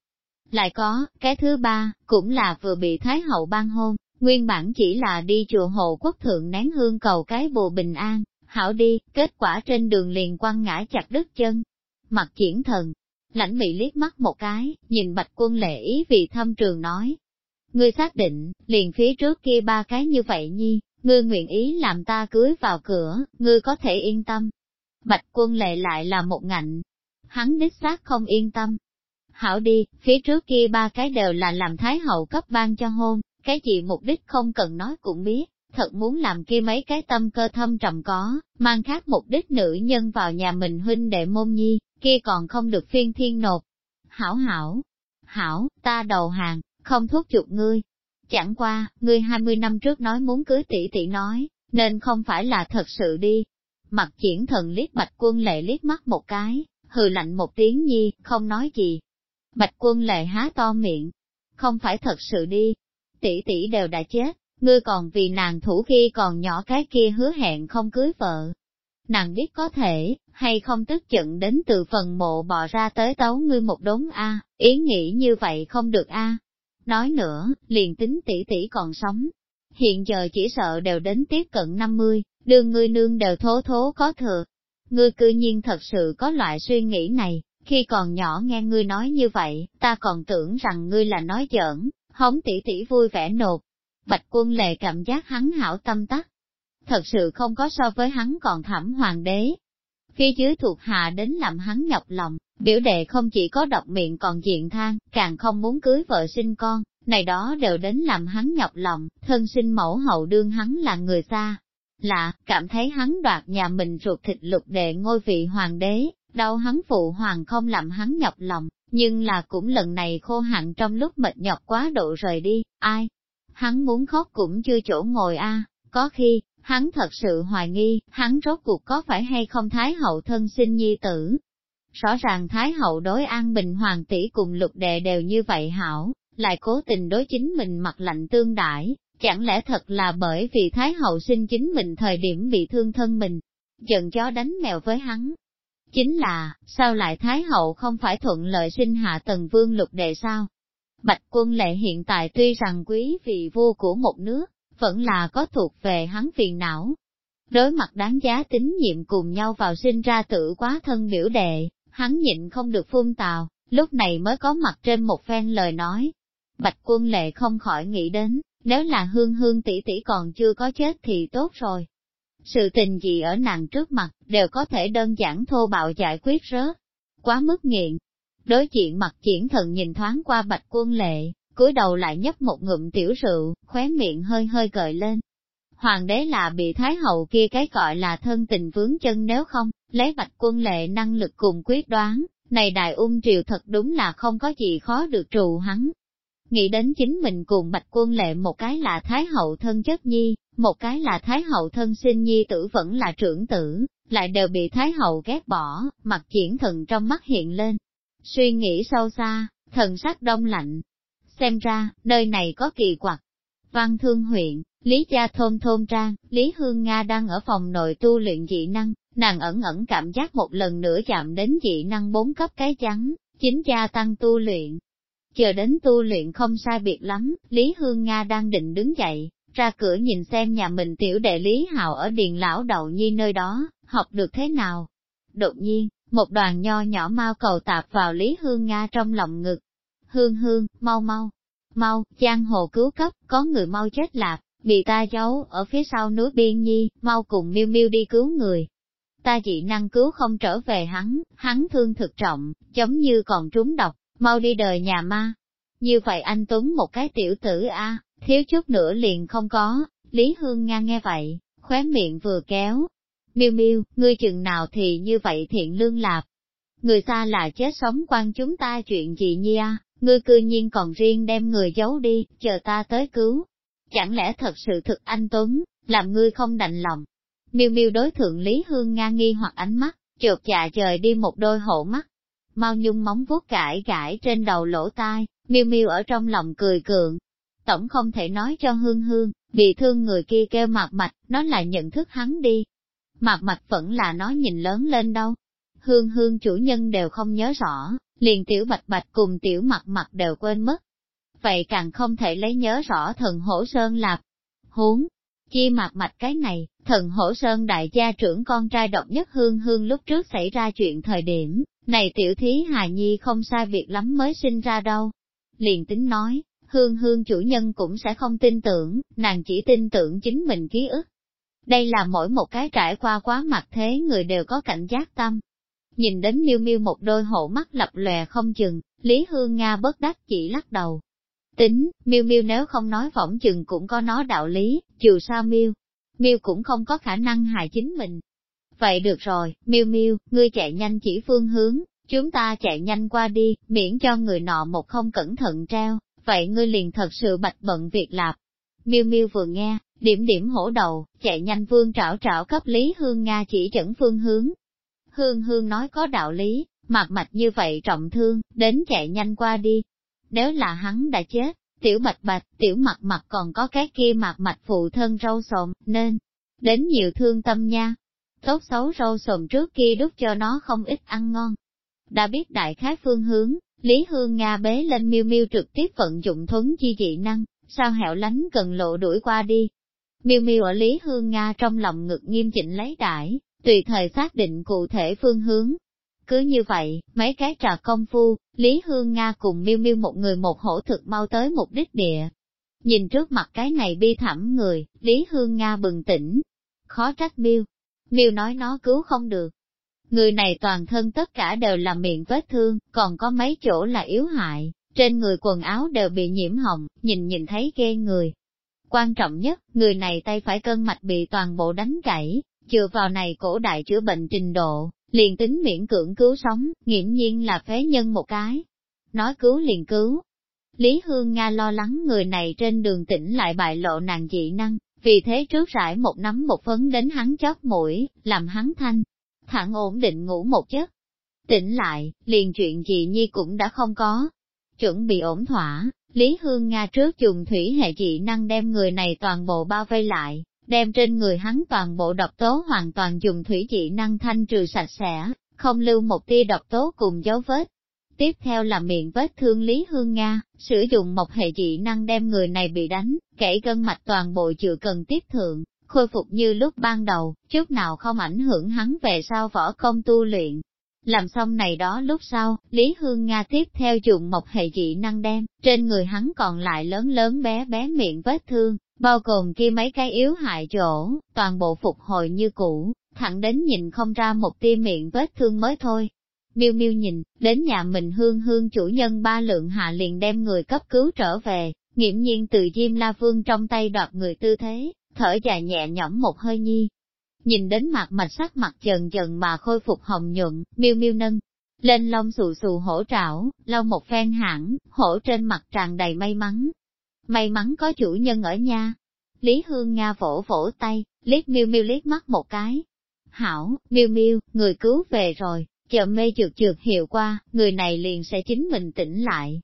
Lại có, cái thứ ba, cũng là vừa bị Thái hậu ban hôn, Nguyên bản chỉ là đi chùa hộ quốc thượng nén hương cầu cái bồ bình an, hảo đi, kết quả trên đường liền quăng ngã chặt đứt chân. Mặt triển thần, lãnh mị liếc mắt một cái, nhìn bạch quân lệ ý vì thâm trường nói. Ngươi xác định, liền phía trước kia ba cái như vậy nhi, ngươi nguyện ý làm ta cưới vào cửa, ngươi có thể yên tâm. Bạch quân lệ lại là một ngạnh. Hắn đích xác không yên tâm. Hảo đi, phía trước kia ba cái đều là làm thái hậu cấp ban cho hôn, cái gì mục đích không cần nói cũng biết, thật muốn làm kia mấy cái tâm cơ thâm trầm có, mang khác mục đích nữ nhân vào nhà mình huynh đệ môn nhi, kia còn không được phiên thiên nộp. Hảo hảo, hảo, ta đầu hàng, không thuốc chuột ngươi. Chẳng qua, ngươi 20 năm trước nói muốn cưới tỷ tỷ nói, nên không phải là thật sự đi. Mặt triển thần liếc bạch quân lệ liếc mắt một cái, hừ lạnh một tiếng nhi, không nói gì. Bạch quân lệ há to miệng, không phải thật sự đi, tỷ tỷ đều đã chết, ngươi còn vì nàng thủ khi còn nhỏ cái kia hứa hẹn không cưới vợ. Nàng biết có thể, hay không tức giận đến từ phần mộ bò ra tới tấu ngươi một đống A, ý nghĩ như vậy không được A. Nói nữa, liền tính tỷ tỷ còn sống. Hiện giờ chỉ sợ đều đến tiếp cận 50, đường ngươi nương đều thố thố có thừa. Ngươi cư nhiên thật sự có loại suy nghĩ này, khi còn nhỏ nghe ngươi nói như vậy, ta còn tưởng rằng ngươi là nói giỡn, hống tỷ tỷ vui vẻ nột. Bạch quân lệ cảm giác hắn hảo tâm tắc. Thật sự không có so với hắn còn thảm hoàng đế. Phía dưới thuộc hạ đến làm hắn nhọc lòng, biểu đệ không chỉ có độc miệng còn diện than, càng không muốn cưới vợ sinh con, này đó đều đến làm hắn nhọc lòng, thân sinh mẫu hậu đương hắn là người xa là cảm thấy hắn đoạt nhà mình ruột thịt lục đệ ngôi vị hoàng đế, đau hắn phụ hoàng không làm hắn nhọc lòng, nhưng là cũng lần này khô hạn trong lúc mệt nhọc quá độ rời đi, ai? Hắn muốn khóc cũng chưa chỗ ngồi a có khi, hắn thật sự hoài nghi, hắn rốt cuộc có phải hay không Thái hậu thân sinh nhi tử. Rõ ràng Thái hậu đối an bình hoàng tỷ cùng lục đệ đều như vậy hảo, lại cố tình đối chính mình mặt lạnh tương đãi chẳng lẽ thật là bởi vì Thái hậu sinh chính mình thời điểm bị thương thân mình, giận chó đánh mèo với hắn. Chính là, sao lại Thái hậu không phải thuận lợi sinh hạ tần vương lục đệ sao? Bạch quân lệ hiện tại tuy rằng quý vị vua của một nước, vẫn là có thuộc về hắn phiền não. Đối mặt đáng giá tín nhiệm cùng nhau vào sinh ra tự quá thân biểu đệ, hắn nhịn không được phun tào, lúc này mới có mặt trên một phen lời nói. Bạch quân lệ không khỏi nghĩ đến, nếu là hương hương tỷ tỷ còn chưa có chết thì tốt rồi. Sự tình gì ở nàng trước mặt, đều có thể đơn giản thô bạo giải quyết rớt. Quá mức nghiện. Đối diện mặt triển thần nhìn thoáng qua bạch quân lệ, cúi đầu lại nhấp một ngụm tiểu rượu, khóe miệng hơi hơi gợi lên. Hoàng đế là bị thái hậu kia cái gọi là thân tình vướng chân nếu không, lấy bạch quân lệ năng lực cùng quyết đoán, này đại ung triều thật đúng là không có gì khó được trù hắn. Nghĩ đến chính mình cùng bạch quân lệ một cái là thái hậu thân chất nhi, một cái là thái hậu thân sinh nhi tử vẫn là trưởng tử, lại đều bị thái hậu ghét bỏ, mặt triển thần trong mắt hiện lên. Suy nghĩ sâu xa, thần sắc đông lạnh, xem ra, nơi này có kỳ quặc. Văn Thương huyện, Lý Gia Thôn Thôn Trang, Lý Hương Nga đang ở phòng nội tu luyện dị năng, nàng ẩn ẩn cảm giác một lần nữa chạm đến dị năng bốn cấp cái trắng, chính gia tăng tu luyện. Chờ đến tu luyện không sai biệt lắm, Lý Hương Nga đang định đứng dậy, ra cửa nhìn xem nhà mình tiểu đệ Lý Hào ở điền lão đầu nhi nơi đó, học được thế nào. Đột nhiên, một đoàn nho nhỏ mau cầu tạp vào Lý Hương Nga trong lòng ngực, hương hương, mau mau, mau, giang hồ cứu cấp, có người mau chết lạc, bị ta giấu ở phía sau núi biên nhi, mau cùng miêu miêu đi cứu người. Ta chỉ năng cứu không trở về hắn, hắn thương thực trọng, giống như còn trúng độc, mau đi đời nhà ma. Như vậy anh Tuấn một cái tiểu tử a thiếu chút nữa liền không có, Lý Hương Nga nghe vậy, khóe miệng vừa kéo. Miêu miêu, ngươi chừng nào thì như vậy thiện lương lạp. Người xa là chết sống quan chúng ta chuyện gì nhi a ngươi cư nhiên còn riêng đem người giấu đi, chờ ta tới cứu. Chẳng lẽ thật sự thực anh Tuấn, làm ngươi không đành lòng. Miêu miêu đối thượng Lý Hương Nga nghi hoặc ánh mắt, chột dạ trời đi một đôi hổ mắt. Mau nhung móng vuốt cãi cãi trên đầu lỗ tai, miêu miêu ở trong lòng cười cượng. Tổng không thể nói cho Hương Hương, bị thương người kia kêu mạc mạch, nó là nhận thức hắn đi. Mạc mạch vẫn là nó nhìn lớn lên đâu. Hương Hương chủ nhân đều không nhớ rõ, liền tiểu bạch bạch cùng tiểu mặt mặt đều quên mất. Vậy càng không thể lấy nhớ rõ thần hổ sơn lạp. Huống, chi mặt mạch cái này, thần hổ sơn đại gia trưởng con trai độc nhất hương hương lúc trước xảy ra chuyện thời điểm, này tiểu thí hài nhi không sai việc lắm mới sinh ra đâu. Liền tính nói, hương hương chủ nhân cũng sẽ không tin tưởng, nàng chỉ tin tưởng chính mình ký ức. Đây là mỗi một cái trải qua quá mặt thế người đều có cảnh giác tâm, Nhìn đến miêu miêu một đôi hộ mắt lập lòe không chừng, Lý Hương Nga bất đắc chỉ lắc đầu. Tính, miêu miêu nếu không nói phỏng chừng cũng có nó đạo lý, dù sao miêu, miêu cũng không có khả năng hại chính mình. Vậy được rồi, miêu miêu, ngươi chạy nhanh chỉ phương hướng, chúng ta chạy nhanh qua đi, miễn cho người nọ một không cẩn thận treo, vậy ngươi liền thật sự bạch bận việc lạp. Miêu miêu vừa nghe, điểm điểm hổ đầu, chạy nhanh vương trảo trảo cấp Lý Hương Nga chỉ dẫn phương hướng, Hương Hương nói có đạo lý, mặt mạch như vậy trọng thương, đến chạy nhanh qua đi. Nếu là hắn đã chết, tiểu bạch bạch, tiểu mặt mặt còn có cái kia mặt mạch phụ thân râu sồn, nên, đến nhiều thương tâm nha. Tốt xấu râu sồn trước kia đút cho nó không ít ăn ngon. Đã biết đại khái phương hướng, Lý Hương Nga bế lên miêu miêu trực tiếp vận dụng thuấn chi dị năng, sao hẻo lánh cần lộ đuổi qua đi. Miêu miêu ở Lý Hương Nga trong lòng ngực nghiêm chỉnh lấy đại, tùy thời xác định cụ thể phương hướng. Cứ như vậy, mấy cái trà công phu, Lý Hương Nga cùng miêu miêu một người một hổ thực mau tới mục đích địa. Nhìn trước mặt cái này bi thảm người, Lý Hương Nga bừng tỉnh. Khó trách miêu. Miêu nói nó cứu không được. Người này toàn thân tất cả đều là miệng vết thương, còn có mấy chỗ là yếu hại, trên người quần áo đều bị nhiễm hồng, nhìn nhìn thấy ghê người. Quan trọng nhất, người này tay phải cân mạch bị toàn bộ đánh gãy, chừa vào này cổ đại chữa bệnh trình độ, liền tính miễn cưỡng cứu sống, nghiễm nhiên là phế nhân một cái. Nói cứu liền cứu. Lý Hương Nga lo lắng người này trên đường tỉnh lại bại lộ nàng dị năng, vì thế trước rải một nắm một phấn đến hắn chóp mũi, làm hắn thanh, thẳng ổn định ngủ một giấc. Tỉnh lại, liền chuyện gì nhi cũng đã không có. Chuẩn bị ổn thỏa, Lý Hương Nga trước dùng thủy hệ dị năng đem người này toàn bộ bao vây lại, đem trên người hắn toàn bộ độc tố hoàn toàn dùng thủy dị năng thanh trừ sạch sẽ, không lưu một tia độc tố cùng dấu vết. Tiếp theo là miệng vết thương Lý Hương Nga, sử dụng một hệ dị năng đem người này bị đánh, kể gân mạch toàn bộ chữa cần tiếp thượng, khôi phục như lúc ban đầu, chút nào không ảnh hưởng hắn về sau võ công tu luyện. Làm xong này đó lúc sau, Lý Hương Nga tiếp theo dùng một hệ dị năng đem, trên người hắn còn lại lớn lớn bé bé miệng vết thương, bao gồm kia mấy cái yếu hại chỗ, toàn bộ phục hồi như cũ, thẳng đến nhìn không ra một tia miệng vết thương mới thôi. Miêu miêu nhìn, đến nhà mình hương hương chủ nhân ba lượng hạ liền đem người cấp cứu trở về, nghiễm nhiên từ Diêm La Vương trong tay đoạt người tư thế, thở dài nhẹ nhõm một hơi nhi. Nhìn đến mặt mạch sắc mặt dần dần mà khôi phục hồng nhuận, miêu miêu nâng, lên lông xù xù hổ trảo, lau một phen hãng, hổ trên mặt tràn đầy may mắn. May mắn có chủ nhân ở nhà. Lý Hương Nga vỗ vỗ tay, liếc miêu miêu liếc mắt một cái. Hảo, miêu miêu, người cứu về rồi, chờ mê trượt trượt hiệu qua, người này liền sẽ chính mình tỉnh lại.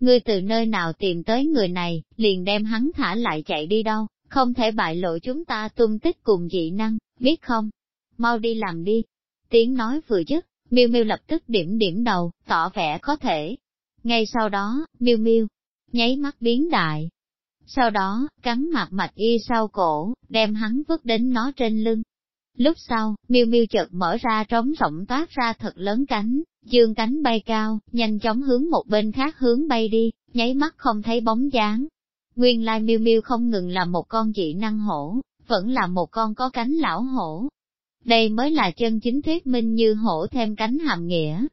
Ngươi từ nơi nào tìm tới người này, liền đem hắn thả lại chạy đi đâu, không thể bại lộ chúng ta tung tích cùng dị năng, biết không? Mau đi làm đi. Tiếng nói vừa dứt, Miêu Miêu lập tức điểm điểm đầu, tỏ vẻ có thể. Ngay sau đó, Miêu Miêu nháy mắt biến đại. Sau đó, cắn mặt mạch y sau cổ, đem hắn vứt đến nó trên lưng. Lúc sau, Miêu Miêu chợt mở ra trống rộng toát ra thật lớn cánh, dương cánh bay cao, nhanh chóng hướng một bên khác hướng bay đi, nháy mắt không thấy bóng dáng. Nguyên lai miêu miêu không ngừng là một con dị năng hổ, vẫn là một con có cánh lão hổ. Đây mới là chân chính thuyết minh như hổ thêm cánh hàm nghĩa.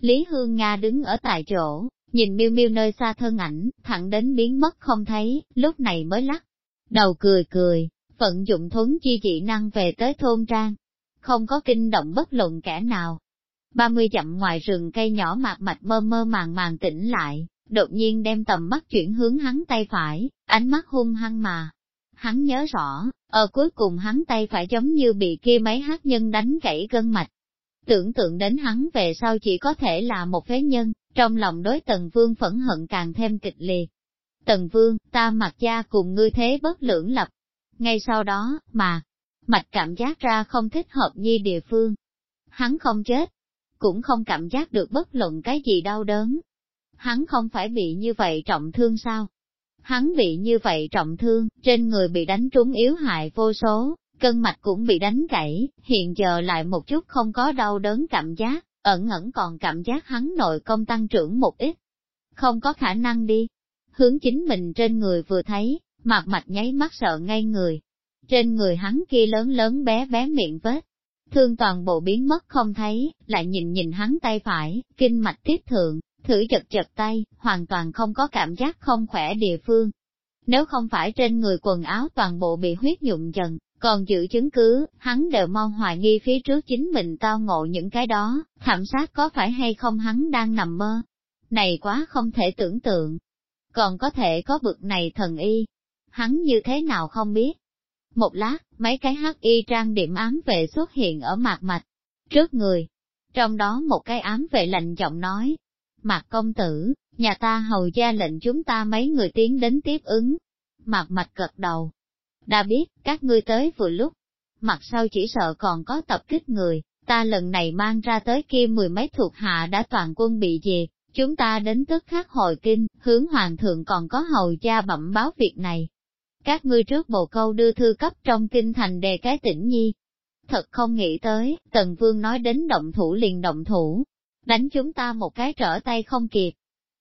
Lý Hương Nga đứng ở tại chỗ, nhìn miêu miêu nơi xa thân ảnh, thẳng đến biến mất không thấy, lúc này mới lắc. Đầu cười cười, vận dụng thuấn chi dị năng về tới thôn trang. Không có kinh động bất luận kẻ nào. 30 dặm ngoài rừng cây nhỏ mạc mạch mơ mơ màng màng tỉnh lại, đột nhiên đem tầm mắt chuyển hướng hắn tay phải, ánh mắt hung hăng mà. Hắn nhớ rõ, ở cuối cùng hắn tay phải giống như bị kia mấy hát nhân đánh gãy gân mạch. Tưởng tượng đến hắn về sau chỉ có thể là một phế nhân, trong lòng đối tần vương phẫn hận càng thêm kịch liệt. Tần vương, ta mặc gia cùng ngươi thế bất lưỡng lập. Ngay sau đó, mà, mạch cảm giác ra không thích hợp nhi địa phương. Hắn không chết, cũng không cảm giác được bất luận cái gì đau đớn, hắn không phải bị như vậy trọng thương sao? Hắn bị như vậy trọng thương, trên người bị đánh trúng yếu hại vô số, cân mạch cũng bị đánh gãy, hiện giờ lại một chút không có đau đớn cảm giác, ẩn ẩn còn cảm giác hắn nội công tăng trưởng một ít. Không có khả năng đi. Hướng chính mình trên người vừa thấy, mặt mạch nháy mắt sợ ngay người. Trên người hắn kia lớn lớn bé bé miệng vết. Thương toàn bộ biến mất không thấy, lại nhìn nhìn hắn tay phải, kinh mạch tiếp thượng, thử chật chật tay, hoàn toàn không có cảm giác không khỏe địa phương. Nếu không phải trên người quần áo toàn bộ bị huyết nhuộm dần, còn giữ chứng cứ, hắn đều mong hoài nghi phía trước chính mình tao ngộ những cái đó, thảm sát có phải hay không hắn đang nằm mơ. Này quá không thể tưởng tượng. Còn có thể có bực này thần y. Hắn như thế nào không biết. Một lát, mấy cái hắc y trang điểm ám vệ xuất hiện ở mạc mạch, trước người. Trong đó một cái ám vệ lạnh giọng nói, Mạc công tử, nhà ta hầu gia lệnh chúng ta mấy người tiến đến tiếp ứng. Mạc mạch gật đầu. Đã biết, các ngươi tới vừa lúc. Mặt sau chỉ sợ còn có tập kích người, ta lần này mang ra tới kia mười mấy thuộc hạ đã toàn quân bị diệt, chúng ta đến tức khắc hồi kinh, hướng hoàng thượng còn có hầu gia bẩm báo việc này. Các ngươi trước bồ câu đưa thư cấp trong kinh thành đề cái tỉnh nhi. Thật không nghĩ tới, Tần Vương nói đến động thủ liền động thủ, đánh chúng ta một cái trở tay không kịp.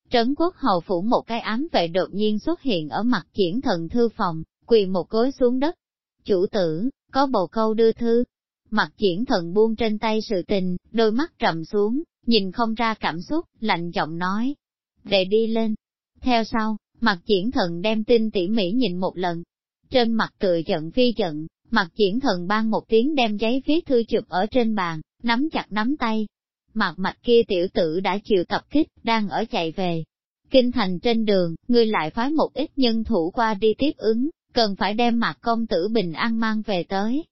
Trấn quốc hầu phủ một cái ám vệ đột nhiên xuất hiện ở mặt triển thần thư phòng, quỳ một gối xuống đất. Chủ tử, có bầu câu đưa thư. Mặt triển thần buông trên tay sự tình, đôi mắt trầm xuống, nhìn không ra cảm xúc, lạnh giọng nói. để đi lên. Theo sau, mặt triển thần đem tin tỉ mỉ nhìn một lần. Trên mặt cười giận phi giận, mặt triển thần ban một tiếng đem giấy viết thư chụp ở trên bàn, nắm chặt nắm tay. Mặt mạch kia tiểu tử đã chịu tập kích, đang ở chạy về. Kinh thành trên đường, ngươi lại phái một ít nhân thủ qua đi tiếp ứng, cần phải đem mặt công tử bình an mang về tới.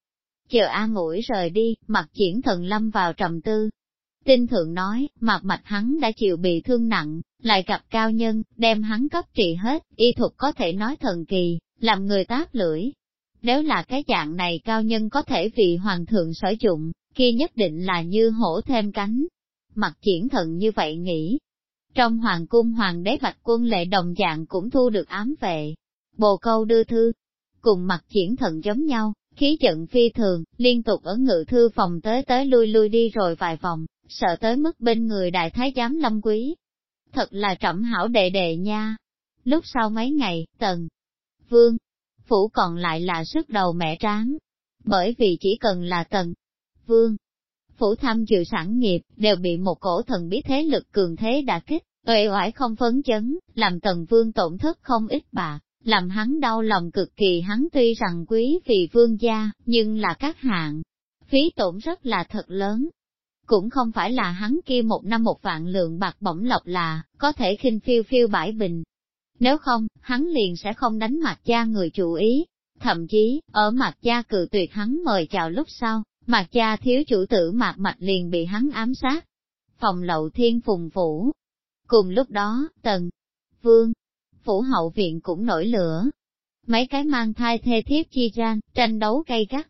Chờ an ủi rời đi, mặt triển thần lâm vào trầm tư. Tinh thượng nói, mặt mạch hắn đã chịu bị thương nặng, lại gặp cao nhân, đem hắn cấp trị hết, y thuật có thể nói thần kỳ, làm người táp lưỡi. Nếu là cái dạng này cao nhân có thể vì hoàng thượng sở dụng, kia nhất định là như hổ thêm cánh. Mặt triển thần như vậy nghĩ. Trong hoàng cung hoàng đế bạch quân lệ đồng dạng cũng thu được ám vệ. Bồ câu đưa thư, cùng mặt triển thần giống nhau, khí trận phi thường, liên tục ở ngự thư phòng tới tới lui lui đi rồi vài vòng, sợ tới mức bên người đại thái giám lâm quý. Thật là trẫm hảo đệ đệ nha. Lúc sau mấy ngày, tần, vương, phủ còn lại là sức đầu mẹ tráng. Bởi vì chỉ cần là tần, vương, phủ tham dự sản nghiệp, đều bị một cổ thần bí thế lực cường thế đả kích, uể oải không phấn chấn, làm tần vương tổn thất không ít bạc, làm hắn đau lòng cực kỳ hắn tuy rằng quý vì vương gia, nhưng là các hạng, phí tổn rất là thật lớn. Cũng không phải là hắn kia một năm một vạn lượng bạc bổng lộc là, có thể khinh phiêu phiêu bãi bình. Nếu không, hắn liền sẽ không đánh mặt cha người chủ ý. Thậm chí, ở mặt cha cự tuyệt hắn mời chào lúc sau, mặt cha thiếu chủ tử mạc mạch liền bị hắn ám sát. Phòng lậu thiên phùng phủ. Cùng lúc đó, tần, vương, phủ hậu viện cũng nổi lửa. Mấy cái mang thai thê thiếp chi gian tranh đấu gay gắt.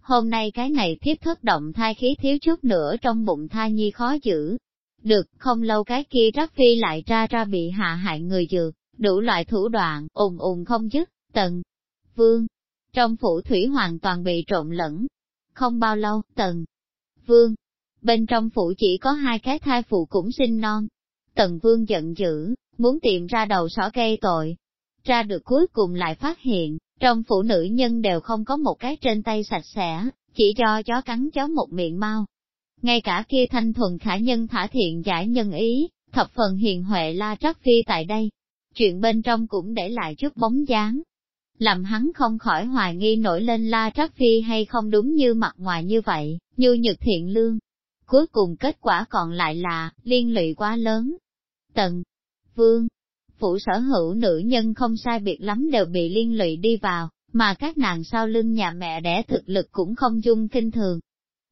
Hôm nay cái này thiếp thất động thai khí thiếu chút nữa trong bụng thai nhi khó giữ. Được, không lâu cái kia rắc phi lại ra ra bị hạ hại người dược, đủ loại thủ đoạn, ùn ùn không dứt, tần, vương. Trong phủ thủy hoàn toàn bị trộn lẫn. Không bao lâu, tần, vương. Bên trong phủ chỉ có hai cái thai phụ cũng sinh non. Tần vương giận dữ, muốn tìm ra đầu sỏ cây tội. Ra được cuối cùng lại phát hiện, trong phụ nữ nhân đều không có một cái trên tay sạch sẽ, chỉ cho chó cắn chó một miệng mau. Ngay cả kia thanh thuần khả nhân thả thiện giải nhân ý, thập phần hiền huệ la trắc phi tại đây. Chuyện bên trong cũng để lại chút bóng dáng. Làm hắn không khỏi hoài nghi nổi lên la trắc phi hay không đúng như mặt ngoài như vậy, như nhật thiện lương. Cuối cùng kết quả còn lại là, liên lụy quá lớn. Tần, vương. Phủ sở hữu nữ nhân không sai biệt lắm đều bị liên lụy đi vào, mà các nàng sau lưng nhà mẹ đẻ thực lực cũng không dung kinh thường.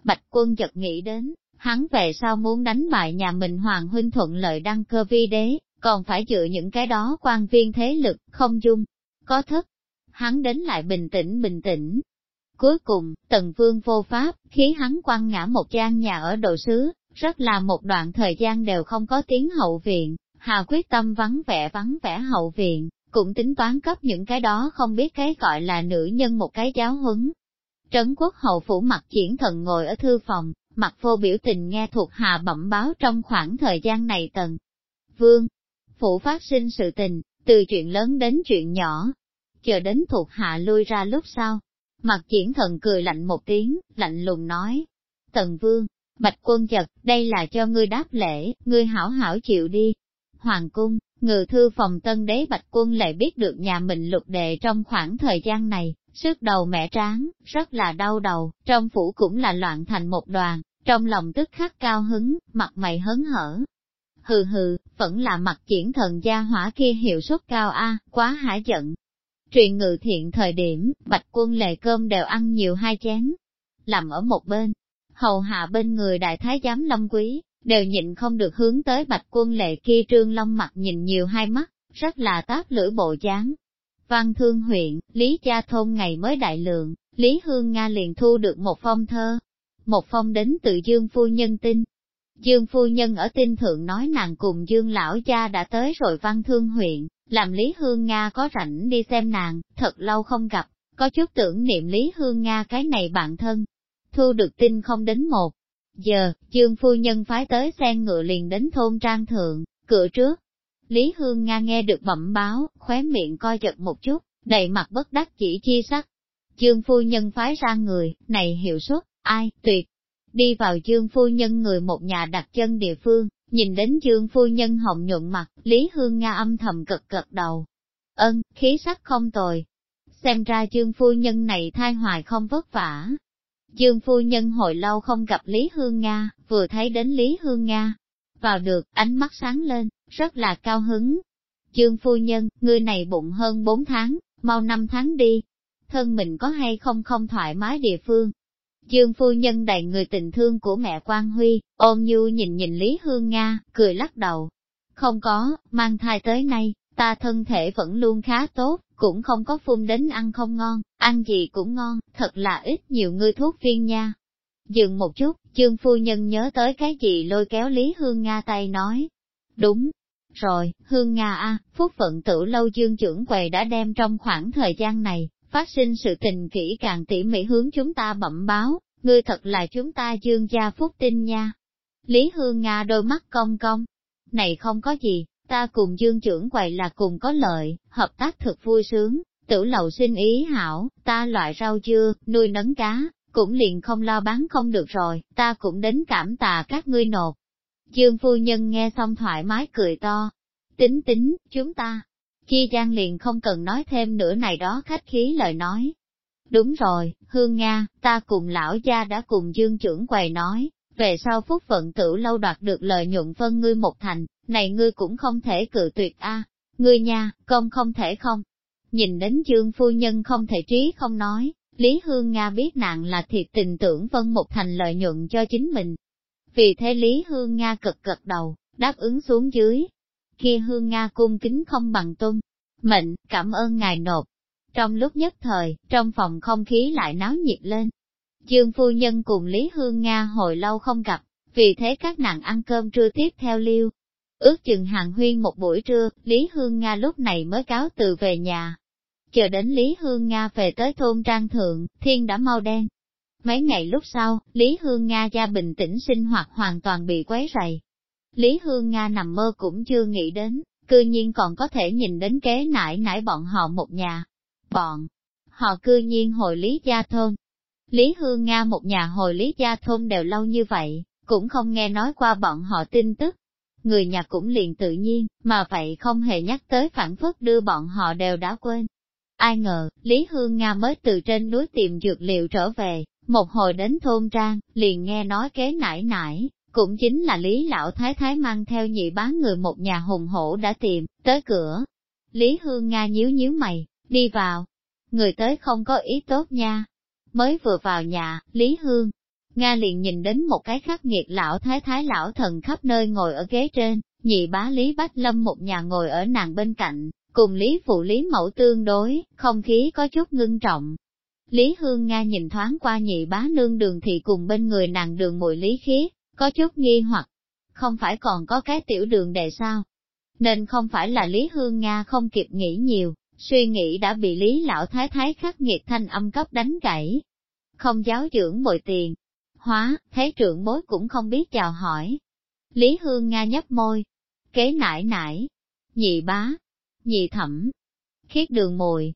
Bạch quân chợt nghĩ đến, hắn về sau muốn đánh bại nhà mình hoàng huynh thuận lợi đăng cơ vi đế, còn phải dựa những cái đó quan viên thế lực, không dung, có thất. Hắn đến lại bình tĩnh bình tĩnh. Cuối cùng, tần vương vô pháp, khí hắn quăng ngã một gian nhà ở đồ sứ, rất là một đoạn thời gian đều không có tiếng hậu viện, Hà quyết tâm vắng vẻ vắng vẻ hậu viện, cũng tính toán cấp những cái đó không biết cái gọi là nữ nhân một cái giáo huấn. Trấn quốc hậu phủ mặt triển thần ngồi ở thư phòng, mặt vô biểu tình nghe thuộc hà bẩm báo trong khoảng thời gian này tần. Vương, phủ phát sinh sự tình, từ chuyện lớn đến chuyện nhỏ, chờ đến thuộc hạ lui ra lúc sau. Mặt triển thần cười lạnh một tiếng, lạnh lùng nói. Tần vương, bạch quân chật, đây là cho ngươi đáp lễ, ngươi hảo hảo chịu đi, hoàng cung, ngự thư phòng tân đế bạch quân lại biết được nhà mình lục đệ trong khoảng thời gian này, sức đầu mẹ tráng, rất là đau đầu, trong phủ cũng là loạn thành một đoàn, trong lòng tức khắc cao hứng, mặt mày hớn hở. Hừ hừ, vẫn là mặt triển thần gia hỏa kia hiệu suất cao a, quá hả giận. Truyền ngự thiện thời điểm, bạch quân lệ cơm đều ăn nhiều hai chén. Làm ở một bên, hầu hạ bên người đại thái giám lâm quý, đều nhịn không được hướng tới bạch quân lệ kia trương long mặt nhìn nhiều hai mắt, rất là táp lưỡi bộ dáng. Văn Thương huyện, Lý Gia Thôn ngày mới đại lượng, Lý Hương Nga liền thu được một phong thơ. Một phong đến từ Dương Phu Nhân tin. Dương Phu Nhân ở tin thượng nói nàng cùng Dương Lão Cha đã tới rồi Văn Thương huyện, làm Lý Hương Nga có rảnh đi xem nàng, thật lâu không gặp, có chút tưởng niệm Lý Hương Nga cái này bạn thân. Thu được tin không đến một, Giờ, chương phu nhân phái tới sen ngựa liền đến thôn trang thượng, cửa trước. Lý Hương Nga nghe được bẩm báo, khóe miệng coi chật một chút, đầy mặt bất đắc chỉ chi sắc. Chương phu nhân phái ra người, này hiệu suất, ai, tuyệt. Đi vào chương phu nhân người một nhà đặt chân địa phương, Nhìn đến dương phu nhân hồng nhuận mặt, Lý Hương Nga âm thầm cực cực đầu. Ân, khí sắc không tồi. Xem ra dương phu nhân này thai hoài không vất vả. Dương phu nhân hồi lâu không gặp Lý Hương Nga, vừa thấy đến Lý Hương Nga. Vào được, ánh mắt sáng lên, rất là cao hứng. Dương phu nhân, ngươi này bụng hơn 4 tháng, mau 5 tháng đi. Thân mình có hay không không thoải mái địa phương, Dương phu nhân đầy người tình thương của mẹ Quang Huy, ôm nhu nhìn nhìn Lý Hương Nga, cười lắc đầu. Không có, mang thai tới nay, ta thân thể vẫn luôn khá tốt, cũng không có phun đến ăn không ngon, ăn gì cũng ngon, thật là ít nhiều người thuốc viên nha. Dừng một chút, chương phu nhân nhớ tới cái gì lôi kéo Lý Hương Nga tay nói. Đúng, rồi, Hương Nga a, phúc phận tử lâu Dương trưởng quầy đã đem trong khoảng thời gian này, phát sinh sự tình kỹ càng tỉ mỉ hướng chúng ta bẩm báo, ngươi thật là chúng ta dương gia phúc tinh nha. Lý Hương Nga đôi mắt cong cong, này không có gì, ta cùng dương trưởng quầy là cùng có lợi, hợp tác thực vui sướng, tử lầu sinh ý hảo, ta loại rau dưa, nuôi nấng cá, cũng liền không lo bán không được rồi, ta cũng đến cảm tạ các ngươi nộp. Dương phu nhân nghe xong thoải mái cười to, tính tính, chúng ta, Chi Giang liền không cần nói thêm nữa này đó khách khí lời nói. Đúng rồi, Hương Nga, ta cùng lão gia đã cùng Dương trưởng quầy nói, về sau phúc phận tử lâu đoạt được lợi nhuận phân ngươi một thành, này ngươi cũng không thể cự tuyệt a ngươi nha, công không thể không. Nhìn đến Dương phu nhân không thể trí không nói, Lý Hương Nga biết nạn là thiệt tình tưởng phân một thành lợi nhuận cho chính mình. Vì thế Lý Hương Nga cực cực đầu, đáp ứng xuống dưới, kia hương Nga cung kính không bằng tôn. Mệnh, cảm ơn ngài nộp. Trong lúc nhất thời, trong phòng không khí lại náo nhiệt lên. Dương phu nhân cùng Lý Hương Nga hồi lâu không gặp, vì thế các nàng ăn cơm trưa tiếp theo liêu. Ước chừng hàng huyên một buổi trưa, Lý Hương Nga lúc này mới cáo từ về nhà. Chờ đến Lý Hương Nga về tới thôn Trang Thượng, thiên đã mau đen. Mấy ngày lúc sau, Lý Hương Nga gia bình tĩnh sinh hoạt hoàn toàn bị quấy rầy, Lý Hương Nga nằm mơ cũng chưa nghĩ đến, cư nhiên còn có thể nhìn đến kế nải nải bọn họ một nhà. Bọn, họ cư nhiên hồi Lý Gia Thôn. Lý Hương Nga một nhà hồi Lý Gia Thôn đều lâu như vậy, cũng không nghe nói qua bọn họ tin tức. Người nhà cũng liền tự nhiên, mà vậy không hề nhắc tới phản phất đưa bọn họ đều đã quên. Ai ngờ, Lý Hương Nga mới từ trên núi tìm dược liệu trở về, một hồi đến thôn trang, liền nghe nói kế nải nải, cũng chính là Lý Lão Thái Thái mang theo nhị bán người một nhà hùng hổ đã tìm, tới cửa. Lý Hương Nga nhíu nhíu mày, đi vào. Người tới không có ý tốt nha. Mới vừa vào nhà, Lý Hương, Nga liền nhìn đến một cái khắc nghiệt lão thái thái lão thần khắp nơi ngồi ở ghế trên, nhị bá Lý Bách Lâm một nhà ngồi ở nàng bên cạnh, cùng Lý Phụ Lý Mẫu tương đối, không khí có chút ngưng trọng. Lý Hương Nga nhìn thoáng qua nhị bá nương đường thì cùng bên người nàng đường mùi Lý Khiết, có chút nghi hoặc, không phải còn có cái tiểu đường đề sao? Nên không phải là Lý Hương Nga không kịp nghĩ nhiều, suy nghĩ đã bị Lý Lão Thái Thái khắc nghiệt thanh âm cấp đánh gãy. Không giáo dưỡng bồi tiền, hóa, thấy trưởng bối cũng không biết chào hỏi. Lý Hương Nga nhấp môi, kế nải nải, nhị bá, nhị thẩm, khiết đường mùi,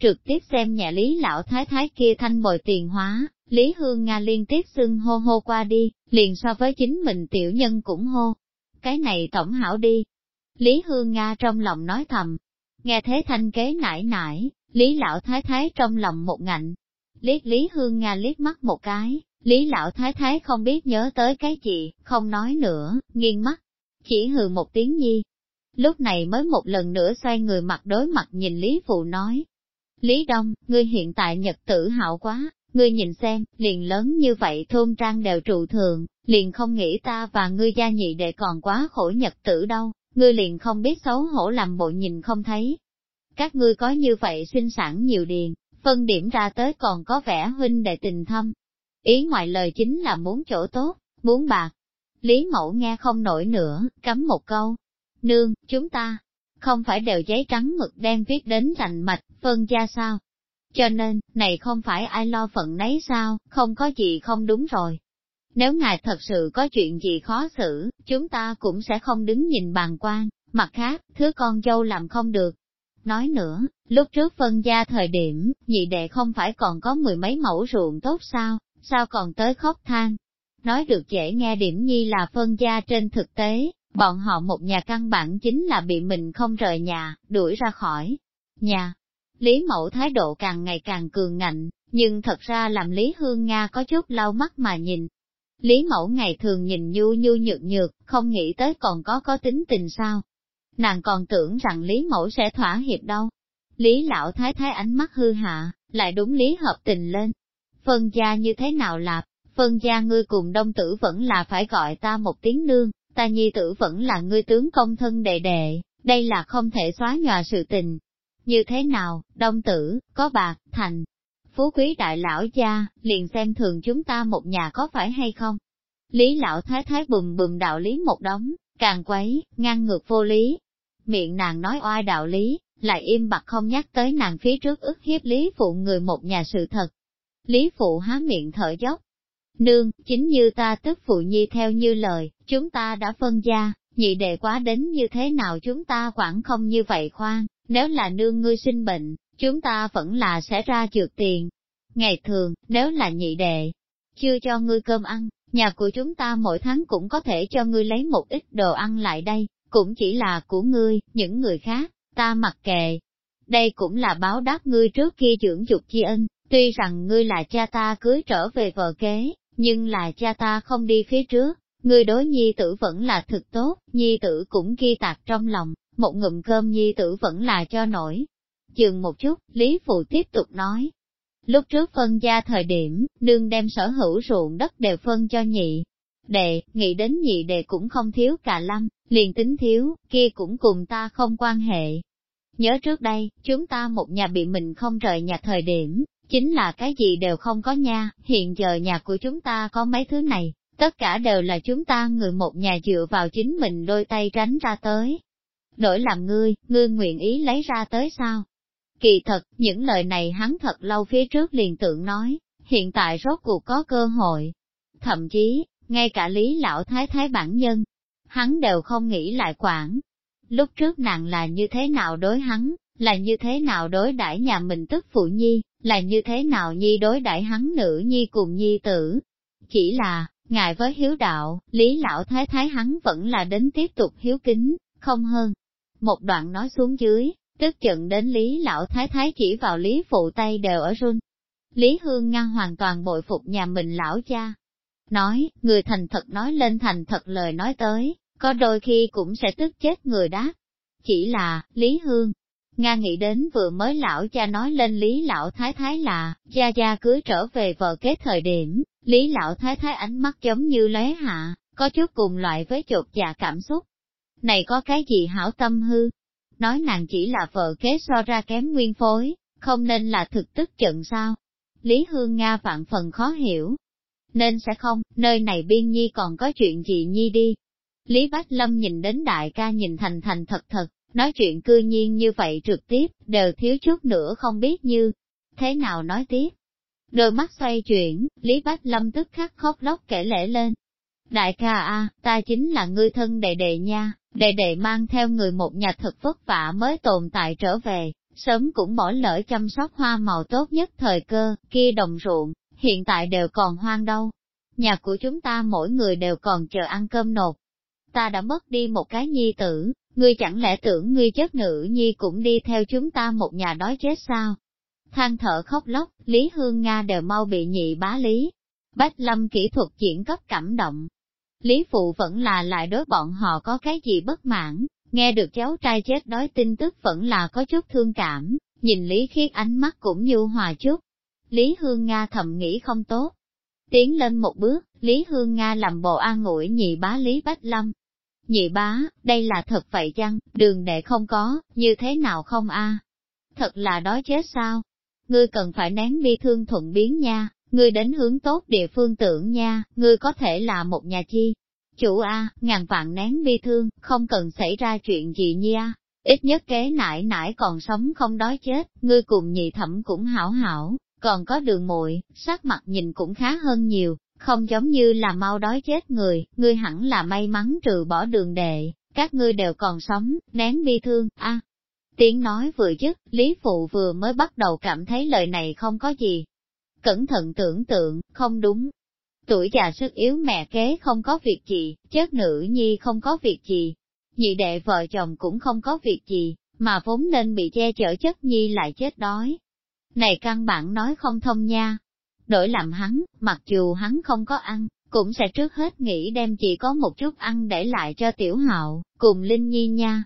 trực tiếp xem nhà Lý Lão Thái Thái kia thanh bồi tiền hóa, Lý Hương Nga liên tiếp xưng hô hô qua đi, liền so với chính mình tiểu nhân cũng hô. Cái này tổng hảo đi. Lý Hương Nga trong lòng nói thầm. Nghe thế thanh kế nải nải, Lý Lão Thái Thái trong lòng một ngạnh. Liết Lý Hương Nga liếc mắt một cái, Lý Lão Thái Thái không biết nhớ tới cái gì, không nói nữa, nghiêng mắt. Chỉ hừ một tiếng nhi. Lúc này mới một lần nữa xoay người mặt đối mặt nhìn Lý Phụ nói. Lý Đông, ngươi hiện tại nhật tử hạo quá, Ngươi nhìn xem, liền lớn như vậy thôn trang đều trụ thường, liền không nghĩ ta và ngươi gia nhị đệ còn quá khổ nhật tử đâu, ngươi liền không biết xấu hổ làm bộ nhìn không thấy. Các ngươi có như vậy sinh sản nhiều điền, phân điểm ra tới còn có vẻ huynh đệ tình thâm. Ý ngoại lời chính là muốn chỗ tốt, muốn bạc. Lý mẫu nghe không nổi nữa, cấm một câu. Nương, chúng ta, không phải đều giấy trắng mực đen viết đến rành mạch, phân gia sao? Cho nên, này không phải ai lo phận nấy sao, không có gì không đúng rồi. Nếu ngài thật sự có chuyện gì khó xử, chúng ta cũng sẽ không đứng nhìn bàn quan, mặt khác, thứ con dâu làm không được. Nói nữa, lúc trước phân gia thời điểm, nhị đệ không phải còn có mười mấy mẫu ruộng tốt sao, sao còn tới khóc than. Nói được dễ nghe điểm nhi là phân gia trên thực tế, Bọn họ một nhà căn bản chính là bị mình không rời nhà, đuổi ra khỏi nhà. Lý mẫu thái độ càng ngày càng cường ngạnh, nhưng thật ra làm Lý Hương Nga có chút lau mắt mà nhìn. Lý mẫu ngày thường nhìn nhu nhu nhược nhược, không nghĩ tới còn có có tính tình sao. Nàng còn tưởng rằng Lý mẫu sẽ thỏa hiệp đâu. Lý lão thái thái ánh mắt hư hạ, lại đúng lý hợp tình lên. Phân gia như thế nào lạp, phân gia ngươi cùng đông tử vẫn là phải gọi ta một tiếng nương, ta nhi tử vẫn là ngươi tướng công thân đệ đệ, đây là không thể xóa nhòa sự tình. Như thế nào, đông tử, có bạc, thành, phú quý đại lão gia, liền xem thường chúng ta một nhà có phải hay không? Lý lão thái thái bùm bùm đạo lý một đống, càng quấy, ngang ngược vô lý. Miệng nàng nói oai đạo lý, lại im bặt không nhắc tới nàng phía trước ức hiếp Lý Phụ người một nhà sự thật. Lý Phụ há miệng thở dốc. Nương, chính như ta tức Phụ Nhi theo như lời, chúng ta đã phân gia, nhị đệ quá đến như thế nào chúng ta quản không như vậy khoan, nếu là nương ngươi sinh bệnh, chúng ta vẫn là sẽ ra trượt tiền. Ngày thường, nếu là nhị đệ, chưa cho ngươi cơm ăn, nhà của chúng ta mỗi tháng cũng có thể cho ngươi lấy một ít đồ ăn lại đây, cũng chỉ là của ngươi, những người khác, ta mặc kệ. Đây cũng là báo đáp ngươi trước kia dưỡng dục chi ân, tuy rằng ngươi là cha ta cưới trở về vợ kế, nhưng là cha ta không đi phía trước, ngươi đối nhi tử vẫn là thực tốt, nhi tử cũng ghi tạc trong lòng, một ngụm cơm nhi tử vẫn là cho nổi. Dừng một chút, Lý Phụ tiếp tục nói. Lúc trước phân gia thời điểm, nương đem sở hữu ruộng đất đều phân cho nhị. Đệ, nghĩ đến nhị đệ cũng không thiếu cả lâm, liền tính thiếu, kia cũng cùng ta không quan hệ. Nhớ trước đây, chúng ta một nhà bị mình không rời nhà thời điểm, chính là cái gì đều không có nha, hiện giờ nhà của chúng ta có mấy thứ này, tất cả đều là chúng ta người một nhà dựa vào chính mình đôi tay tránh ra tới. Đổi làm ngươi, ngươi nguyện ý lấy ra tới sao? Kỳ thật, những lời này hắn thật lâu phía trước liền tượng nói, hiện tại rốt cuộc có cơ hội. Thậm chí, ngay cả lý lão thái thái bản nhân, hắn đều không nghĩ lại quản. Lúc trước nàng là như thế nào đối hắn, là như thế nào đối đãi nhà mình tức phụ nhi, là như thế nào nhi đối đãi hắn nữ nhi cùng nhi tử. Chỉ là, ngài với hiếu đạo, lý lão thái thái hắn vẫn là đến tiếp tục hiếu kính, không hơn. Một đoạn nói xuống dưới, tức giận đến lý lão thái thái chỉ vào lý phụ tay đều ở run. Lý Hương Nga hoàn toàn bội phục nhà mình lão cha. Nói, người thành thật nói lên thành thật lời nói tới, có đôi khi cũng sẽ tức chết người đáp. Chỉ là, Lý Hương, Nga nghĩ đến vừa mới lão cha nói lên Lý Lão Thái Thái là, cha gia cưới trở về vợ kế thời điểm, Lý Lão Thái Thái ánh mắt giống như lóe hạ, có chút cùng loại với chột dạ cảm xúc. Này có cái gì hảo tâm hư? Nói nàng chỉ là vợ kế so ra kém nguyên phối, không nên là thực tức giận sao? Lý Hương Nga vạn phần khó hiểu. Nên sẽ không, nơi này biên nhi còn có chuyện gì nhi đi, Lý Bách Lâm nhìn đến đại ca nhìn thành thành thật thật, nói chuyện cư nhiên như vậy trực tiếp, đều thiếu chút nữa không biết như, thế nào nói tiếp. Đôi mắt xoay chuyển, Lý Bách Lâm tức khắc khóc lóc kể lễ lên. Đại ca a, ta chính là ngươi thân đệ đệ nha, đệ đệ mang theo người một nhà thật vất vả mới tồn tại trở về, sớm cũng bỏ lỡ chăm sóc hoa màu tốt nhất thời cơ, kia đồng ruộng, hiện tại đều còn hoang đâu. Nhà của chúng ta mỗi người đều còn chờ ăn cơm nột, ta đã mất đi một cái nhi tử, ngươi chẳng lẽ tưởng ngươi chết nữ nhi cũng đi theo chúng ta một nhà đói chết sao? Than thở khóc lóc, Lý Hương Nga đều mau bị nhị bá lý. Bách lâm kỹ thuật diễn cấp cảm động. Lý Phụ vẫn là lại đối bọn họ có cái gì bất mãn, nghe được cháu trai chết đói tin tức vẫn là có chút thương cảm, nhìn Lý Khiết ánh mắt cũng như hòa chút. Lý Hương Nga thầm nghĩ không tốt. Tiến lên một bước, Lý Hương Nga làm bộ an ủi nhị bá Lý Bách Lâm, Nhị bá, đây là thật vậy chăng, đường đệ không có, như thế nào không a? Thật là đói chết sao? Ngươi cần phải nén bi thương thuận biến nha, ngươi đến hướng tốt địa phương tưởng nha, ngươi có thể là một nhà chi. Chủ a, ngàn vạn nén bi thương, không cần xảy ra chuyện gì nha. Ít nhất kế nải nải còn sống không đói chết, ngươi cùng nhị thẩm cũng hảo hảo, còn có đường muội sắc mặt nhìn cũng khá hơn nhiều, không giống như là mau đói chết người, ngươi hẳn là may mắn trừ bỏ đường đệ, các ngươi đều còn sống, nén bi thương, a. Tiếng nói vừa dứt, Lý Phụ vừa mới bắt đầu cảm thấy lời này không có gì. Cẩn thận tưởng tượng, không đúng. tuổi già sức yếu mẹ kế không có việc gì, chết nữ nhi không có việc gì, nhị đệ vợ chồng cũng không có việc gì, mà vốn nên bị che chở chất nhi lại chết đói. Này căn bản nói không thông nha. Đổi làm hắn, mặc dù hắn không có ăn, cũng sẽ trước hết nghĩ đem chỉ có một chút ăn để lại cho tiểu hạo, cùng Linh Nhi nha.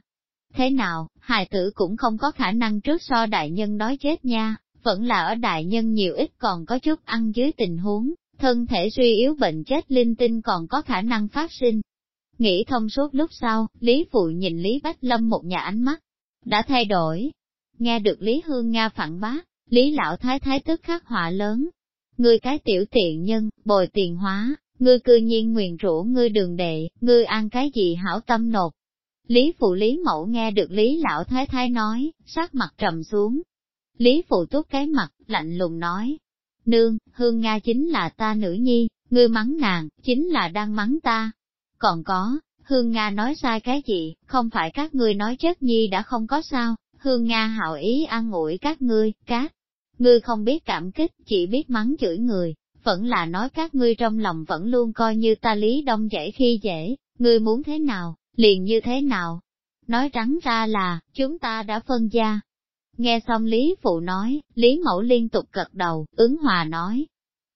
Thế nào, hài tử cũng không có khả năng trước so đại nhân đói chết nha, vẫn là ở đại nhân nhiều ít còn có chút ăn dưới tình huống, thân thể suy yếu bệnh chết linh tinh còn có khả năng phát sinh. Nghĩ thông suốt lúc sau, Lý Phụ nhìn Lý Bách Lâm một nhà ánh mắt, đã thay đổi. Nghe được Lý Hương Nga phản bác, Lý Lão Thái Thái tức khắc họa lớn. Ngươi cái tiểu tiện nhân, bồi tiền hóa, ngươi cư nhiên nguyền rủa ngươi đường đệ, ngươi ăn cái gì hảo tâm nột. Lý Phụ Lý Mẫu nghe được Lý Lão Thái Thái nói, sắc mặt trầm xuống. Lý Phụ Túc cái mặt, lạnh lùng nói, Nương, Hương Nga chính là ta nữ nhi, ngươi mắng nàng, chính là đang mắng ta. Còn có, Hương Nga nói sai cái gì, không phải các ngươi nói chất nhi đã không có sao, Hương Nga hảo ý an ủi các ngươi, các ngươi không biết cảm kích, chỉ biết mắng chửi người, vẫn là nói các ngươi trong lòng vẫn luôn coi như ta lý đông dễ khi dễ, ngươi muốn thế nào, liền như thế nào. Nói trắng ra là, chúng ta đã phân gia, Nghe xong Lý Phụ nói, Lý Mẫu liên tục gật đầu, ứng hòa nói.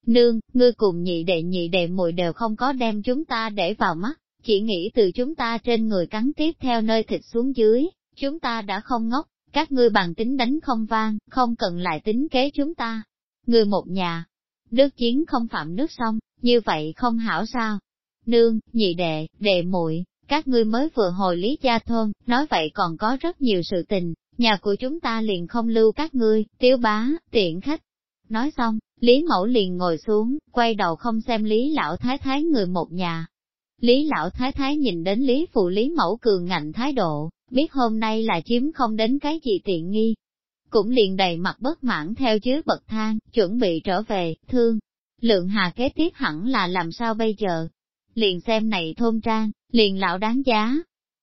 Nương, ngươi cùng nhị đệ nhị đệ muội đều không có đem chúng ta để vào mắt, chỉ nghĩ từ chúng ta trên người cắn tiếp theo nơi thịt xuống dưới, chúng ta đã không ngốc, các ngươi bằng tính đánh không vang, không cần lại tính kế chúng ta. Người một nhà, nước chiến không phạm nước sông, như vậy không hảo sao? Nương, nhị đệ, đệ muội, các ngươi mới vừa hồi lý gia thôn, nói vậy còn có rất nhiều sự tình, nhà của chúng ta liền không lưu các ngươi, tiếu bá, tiện khách. Nói xong, Lý Mẫu liền ngồi xuống, quay đầu không xem Lý Lão Thái Thái người một nhà. Lý Lão Thái Thái nhìn đến Lý Phụ Lý Mẫu cường ngạnh thái độ, biết hôm nay là chiếm không đến cái gì tiện nghi. Cũng liền đầy mặt bất mãn theo dưới bậc thang, chuẩn bị trở về, thương. Lượng hà kế tiếp hẳn là làm sao bây giờ? Liền xem này thôn trang, liền lão đáng giá.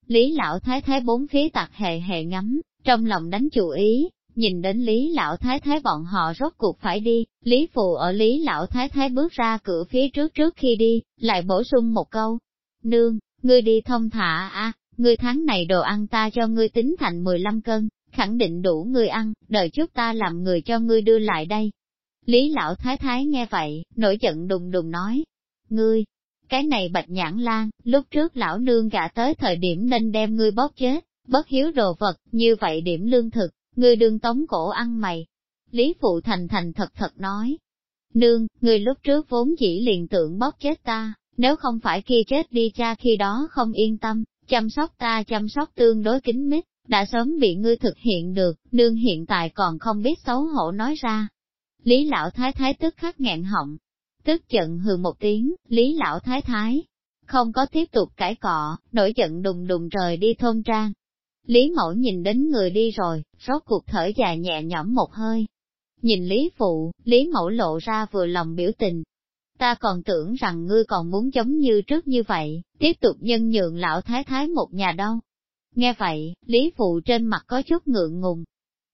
Lý lão thái thái bốn phía tặc hề hề ngắm, trong lòng đánh chủ ý, nhìn đến Lý Lão Thái Thái bọn họ rốt cuộc phải đi, Lý Phù ở Lý Lão Thái Thái bước ra cửa phía trước trước khi đi, lại bổ sung một câu. Nương, ngươi đi thông thả a, ngươi tháng này đồ ăn ta cho ngươi tính thành 15 cân, khẳng định đủ ngươi ăn, đợi chút ta làm người cho ngươi đưa lại đây. Lý Lão Thái Thái nghe vậy, nổi giận đùng đùng nói. Ngươi, cái này bạch nhãn lan, lúc trước lão nương gả tới thời điểm nên đem ngươi bóp chết, bất hiếu đồ vật, như vậy điểm lương thực, ngươi đương tống cổ ăn mày. Lý Phụ Thành thành thật thật nói, nương, người lúc trước vốn chỉ liền tưởng bóp chết ta, nếu không phải khi chết đi cha khi đó không yên tâm, chăm sóc ta chăm sóc tương đối kính mít, đã sớm bị ngươi thực hiện được, nương hiện tại còn không biết xấu hổ nói ra. Lý lão thái thái tức khắc nghẹn họng, tức giận hừ một tiếng, Lý lão thái thái, không có tiếp tục cãi cọ, nổi giận đùng đùng rời đi thôn trang, Lý mẫu nhìn đến người đi rồi, rốt cuộc thở dài nhẹ nhõm một hơi. Nhìn Lý phụ, Lý mẫu lộ ra vừa lòng biểu tình. Ta còn tưởng rằng ngươi còn muốn giống như trước như vậy, tiếp tục nhân nhượng lão thái thái một nhà đâu. Nghe vậy, Lý phụ trên mặt có chút ngượng ngùng.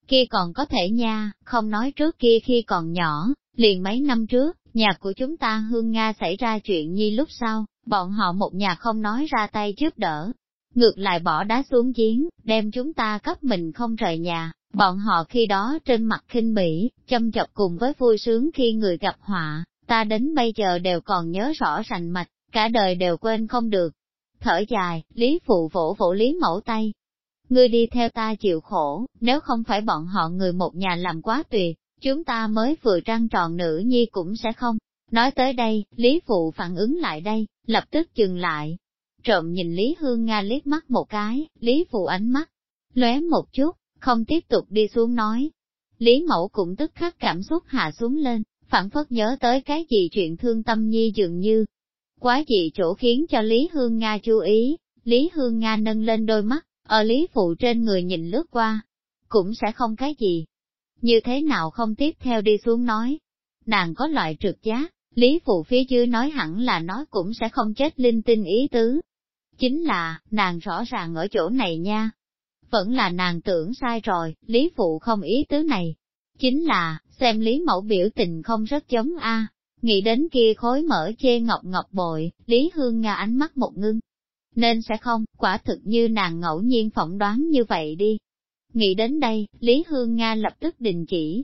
Kia còn có thể nha, không nói trước kia khi còn nhỏ, liền mấy năm trước, nhà của chúng ta Hương Nga xảy ra chuyện nhi lúc sau, bọn họ một nhà không nói ra tay giúp đỡ, ngược lại bỏ đá xuống giếng, đem chúng ta cấp mình không rời nhà, bọn họ khi đó trên mặt khinh bỉ, châm chọc cùng với vui sướng khi người gặp họa, ta đến bây giờ đều còn nhớ rõ rành mạch, cả đời đều quên không được. Thở dài, Lý Phụ vỗ vỗ Lý Mẫu tay. Ngươi đi theo ta chịu khổ, nếu không phải bọn họ người một nhà làm quá tuyệt, chúng ta mới vừa trăng tròn nữ nhi cũng sẽ không. Nói tới đây, Lý Phụ phản ứng lại đây, lập tức dừng lại, trộm nhìn Lý Hương Nga liếc mắt một cái, Lý Phụ ánh mắt, lóe một chút, không tiếp tục đi xuống nói. Lý Mẫu cũng tức khắc cảm xúc hạ xuống lên, phản phất nhớ tới cái gì chuyện thương tâm nhi dường như. Quá dị chỗ khiến cho Lý Hương Nga chú ý, Lý Hương Nga nâng lên đôi mắt, ở Lý Phụ trên người nhìn lướt qua, cũng sẽ không cái gì. Như thế nào không tiếp theo đi xuống nói. Nàng có loại trượt giá, Lý Phụ phía dưới nói hẳn là nói cũng sẽ không chết linh tinh ý tứ, Chính là, nàng rõ ràng ở chỗ này nha. Vẫn là nàng tưởng sai rồi, Lý Phụ không ý tứ này. Chính là, xem Lý Mẫu biểu tình không rất giống A. Nghĩ đến kia khối mở chê ngọc ngọc bội, Lý Hương Nga ánh mắt một ngưng. Nên sẽ không, quả thực như nàng ngẫu nhiên phỏng đoán như vậy đi. Nghĩ đến đây, Lý Hương Nga lập tức đình chỉ.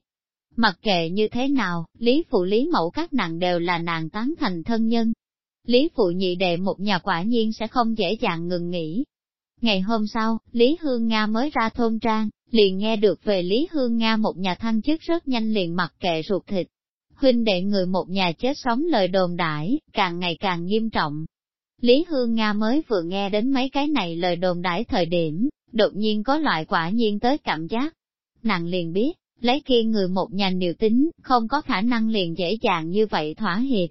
Mặc kệ như thế nào, Lý Phụ Lý Mẫu các nàng đều là nàng tán thành thân nhân. Lý Phụ nhị đệ một nhà quả nhiên sẽ không dễ dàng ngừng nghỉ. Ngày hôm sau, Lý Hương Nga mới ra thôn trang, liền nghe được về Lý Hương Nga một nhà thăng chức rất nhanh liền mặc kệ ruột thịt. Huynh đệ người một nhà chết sống lời đồn đãi, càng ngày càng nghiêm trọng. Lý Hương Nga mới vừa nghe đến mấy cái này lời đồn đãi thời điểm, đột nhiên có loại quả nhiên tới cảm giác. Nàng liền biết, lấy kia người một nhà điều tính, không có khả năng liền dễ dàng như vậy thỏa hiệp.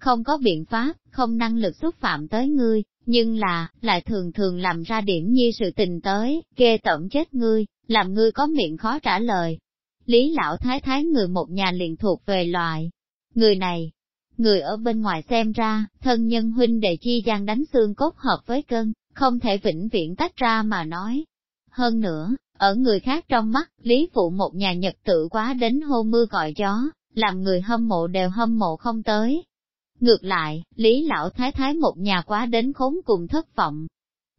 Không có biện pháp, không năng lực xúc phạm tới ngươi, nhưng là, lại thường thường làm ra điểm như sự tình tới, ghê tẩm chết ngươi, làm ngươi có miệng khó trả lời. Lý lão thái thái người một nhà liền thuộc về loại. Người này, người ở bên ngoài xem ra, thân nhân huynh đệ chi gian đánh xương cốt hợp với cân, không thể vĩnh viễn tách ra mà nói. Hơn nữa, ở người khác trong mắt, Lý Phụ một nhà nhật tự quá đến hô mưa gọi gió, làm người hâm mộ đều hâm mộ không tới. Ngược lại, Lý Lão Thái Thái một nhà quá đến khốn cùng thất vọng.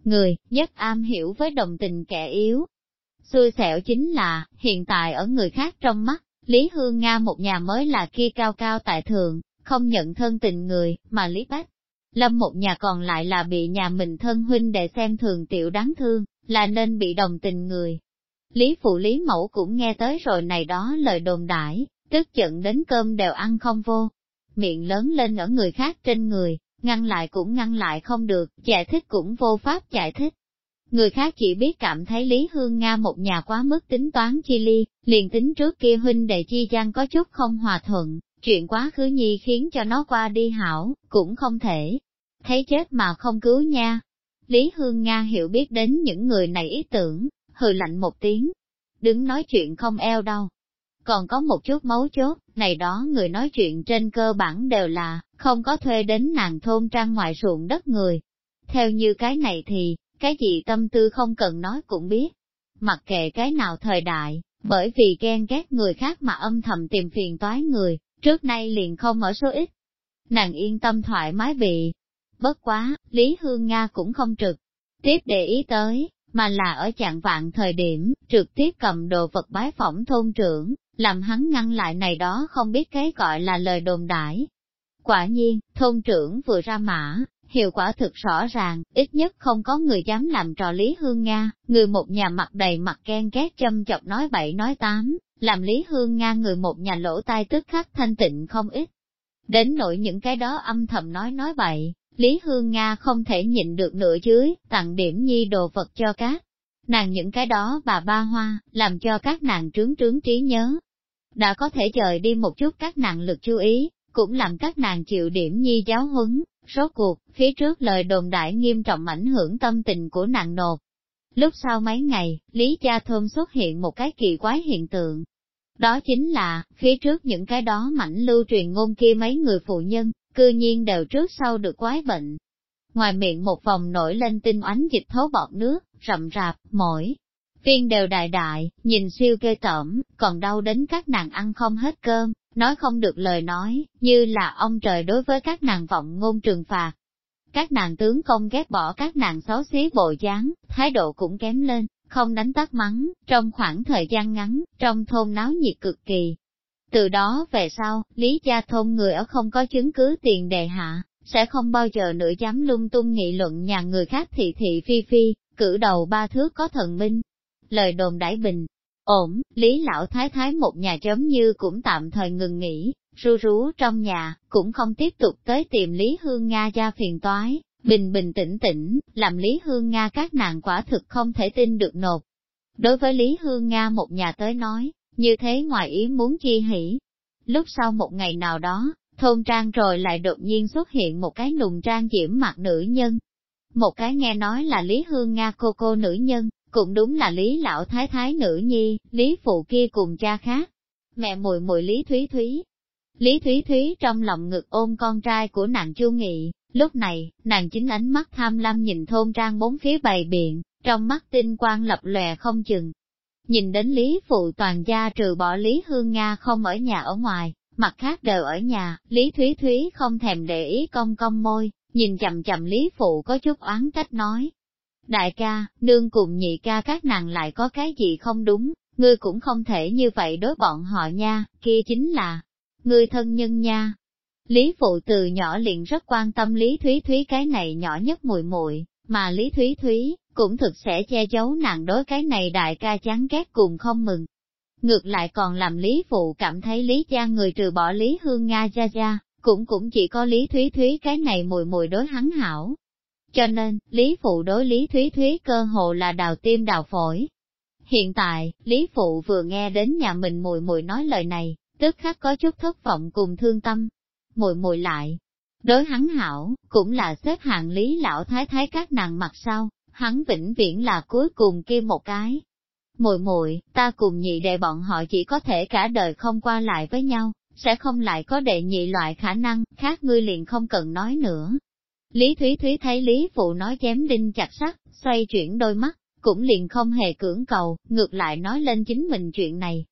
Người, nhất am hiểu với đồng tình kẻ yếu, Xui xẻo chính là, hiện tại ở người khác trong mắt, Lý Hương Nga một nhà mới là kia cao cao tại thường, không nhận thân tình người, mà Lý Bách. Lâm một nhà còn lại là bị nhà mình thân huynh để xem thường tiểu đáng thương, là nên bị đồng tình người. Lý Phụ Lý Mẫu cũng nghe tới rồi này đó lời đồn đãi, tức giận đến cơm đều ăn không vô. Miệng lớn lên ở người khác trên người, ngăn lại cũng ngăn lại không được, giải thích cũng vô pháp giải thích. Người khác chỉ biết cảm thấy Lý Hương Nga một nhà quá mức tính toán chi ly, liền tính trước kia huynh đệ chi gian có chút không hòa thuận, chuyện quá khứ nhi khiến cho nó qua đi hảo, cũng không thể. Thấy chết mà không cứu nha. Lý Hương Nga hiểu biết đến những người này ý tưởng, hừ lạnh một tiếng. Đứng nói chuyện không eo đâu. Còn có một chút mấu chốt, này đó người nói chuyện trên cơ bản đều là, không có thuê đến nàng thôn trang ngoài ruộng đất người. Theo như cái này thì, cái gì tâm tư không cần nói cũng biết. Mặc kệ cái nào thời đại, bởi vì ghen ghét người khác mà âm thầm tìm phiền toái người, trước nay liền không ở số ít. Nàng yên tâm thoải mái bị. Bất quá, Lý Hương Nga cũng không trực. Tiếp để ý tới, mà là ở trạng vạn thời điểm, trực tiếp cầm đồ vật bái phỏng thôn trưởng, làm hắn ngăn lại này đó không biết cái gọi là lời đồn đãi. Quả nhiên, thôn trưởng vừa ra mã, hiệu quả thực rõ ràng, ít nhất không có người dám làm trò Lý Hương Nga, người một nhà mặt đầy mặt ghen ghét châm chọc nói bậy nói tám, làm Lý Hương Nga người một nhà lỗ tai tức khắc thanh tịnh không ít. Đến nỗi những cái đó âm thầm nói nói bậy, Lý Hương Nga không thể nhịn được nửa dưới, tặng điểm nhi đồ vật cho các nàng những cái đó bà ba hoa, làm cho các nàng trướng trướng trí nhớ. Đã có thể dời đi một chút các nàng lực chú ý, cũng làm các nàng chịu điểm nhi giáo huấn, Rốt cuộc, phía trước lời đồn đại nghiêm trọng ảnh hưởng tâm tình của nàng nột. Lúc sau mấy ngày, Lý Gia Thôn xuất hiện một cái kỳ quái hiện tượng. Đó chính là, phía trước những cái đó mảnh lưu truyền ngôn kia mấy người phụ nhân, cư nhiên đều trước sau được quái bệnh. Ngoài miệng một vòng nổi lên tinh oánh dịch thấu bọt nước, rậm rạp, mỗi viên đều đại đại, nhìn siêu kê tởm, còn đau đến các nàng ăn không hết cơm, nói không được lời nói, như là ông trời đối với các nàng vọng ngôn trừng phạt. Các nàng tướng công ghét bỏ các nàng xấu xí bộ dáng, thái độ cũng kém lên, không đánh tắt mắng, trong khoảng thời gian ngắn, trong thôn náo nhiệt cực kỳ. Từ đó về sau, lý gia thôn người ở không có chứng cứ tiền đề hạ, sẽ không bao giờ nữa dám lung tung nghị luận nhà người khác thị thị phi phi, cử đầu ba thước có thần minh. Lời đồn đãi bình, Ổn, Lý Lão Thái Thái một nhà giống như cũng tạm thời ngừng nghỉ, ru rú trong nhà, cũng không tiếp tục tới tìm Lý Hương Nga gia phiền toái, bình bình tĩnh tĩnh, làm Lý Hương Nga các nàng quả thực không thể tin được nộp. Đối với Lý Hương Nga một nhà tới nói, như thế ngoài ý muốn chi hỉ. Lúc sau một ngày nào đó, thôn trang rồi lại đột nhiên xuất hiện một cái nùng trang diễm mặt nữ nhân. Một cái nghe nói là Lý Hương Nga cô cô nữ nhân, cũng đúng là Lý lão thái thái nữ nhi, Lý phụ kia cùng cha khác. Mẹ mùi mùi Lý Thúy Thúy. Lý Thúy Thúy trong lòng ngực ôm con trai của nàng Chu Nghị, lúc này, nàng chính ánh mắt tham lam nhìn thôn trang bốn phía bày biện, trong mắt tinh quang lập lòe không chừng. Nhìn đến Lý phụ toàn gia trừ bỏ Lý Hương Nga không ở nhà ở ngoài, mặt khác đều ở nhà, Lý Thúy Thúy không thèm để ý cong cong môi, nhìn chậm chậm Lý Phụ có chút oán trách nói. Đại ca, nương cùng nhị ca các nàng lại có cái gì không đúng, ngươi cũng không thể như vậy đối bọn họ nha, kia chính là, ngươi thân nhân nha. Lý Phụ từ nhỏ liền rất quan tâm Lý Thúy Thúy cái này nhỏ nhất muội muội mà Lý Thúy Thúy, cũng thực sẽ che giấu nàng đối cái này đại ca chán ghét cùng không mừng. Ngược lại còn làm Lý Phụ cảm thấy Lý gia người trừ bỏ Lý Hương Nga gia gia, cũng cũng chỉ có Lý Thúy Thúy cái này mùi mùi đối hắn hảo. Cho nên, Lý Phụ đối Lý Thúy Thúy cơ hồ là đào tim đào phổi. Hiện tại, Lý Phụ vừa nghe đến nhà mình mùi mùi nói lời này, tức khắc có chút thất vọng cùng thương tâm. Mùi mùi lại, đối hắn hảo, cũng là xếp hạng Lý Lão Thái Thái các nàng mặt sau, hắn vĩnh viễn là cuối cùng kia một cái. Mùi mùi, ta cùng nhị đệ bọn họ chỉ có thể cả đời không qua lại với nhau, sẽ không lại có đệ nhị loại khả năng, khác ngươi liền không cần nói nữa. Lý Thúy Thúy thấy Lý Phụ nói chém đinh chặt sắt, xoay chuyển đôi mắt, cũng liền không hề cưỡng cầu, ngược lại nói lên chính mình chuyện này.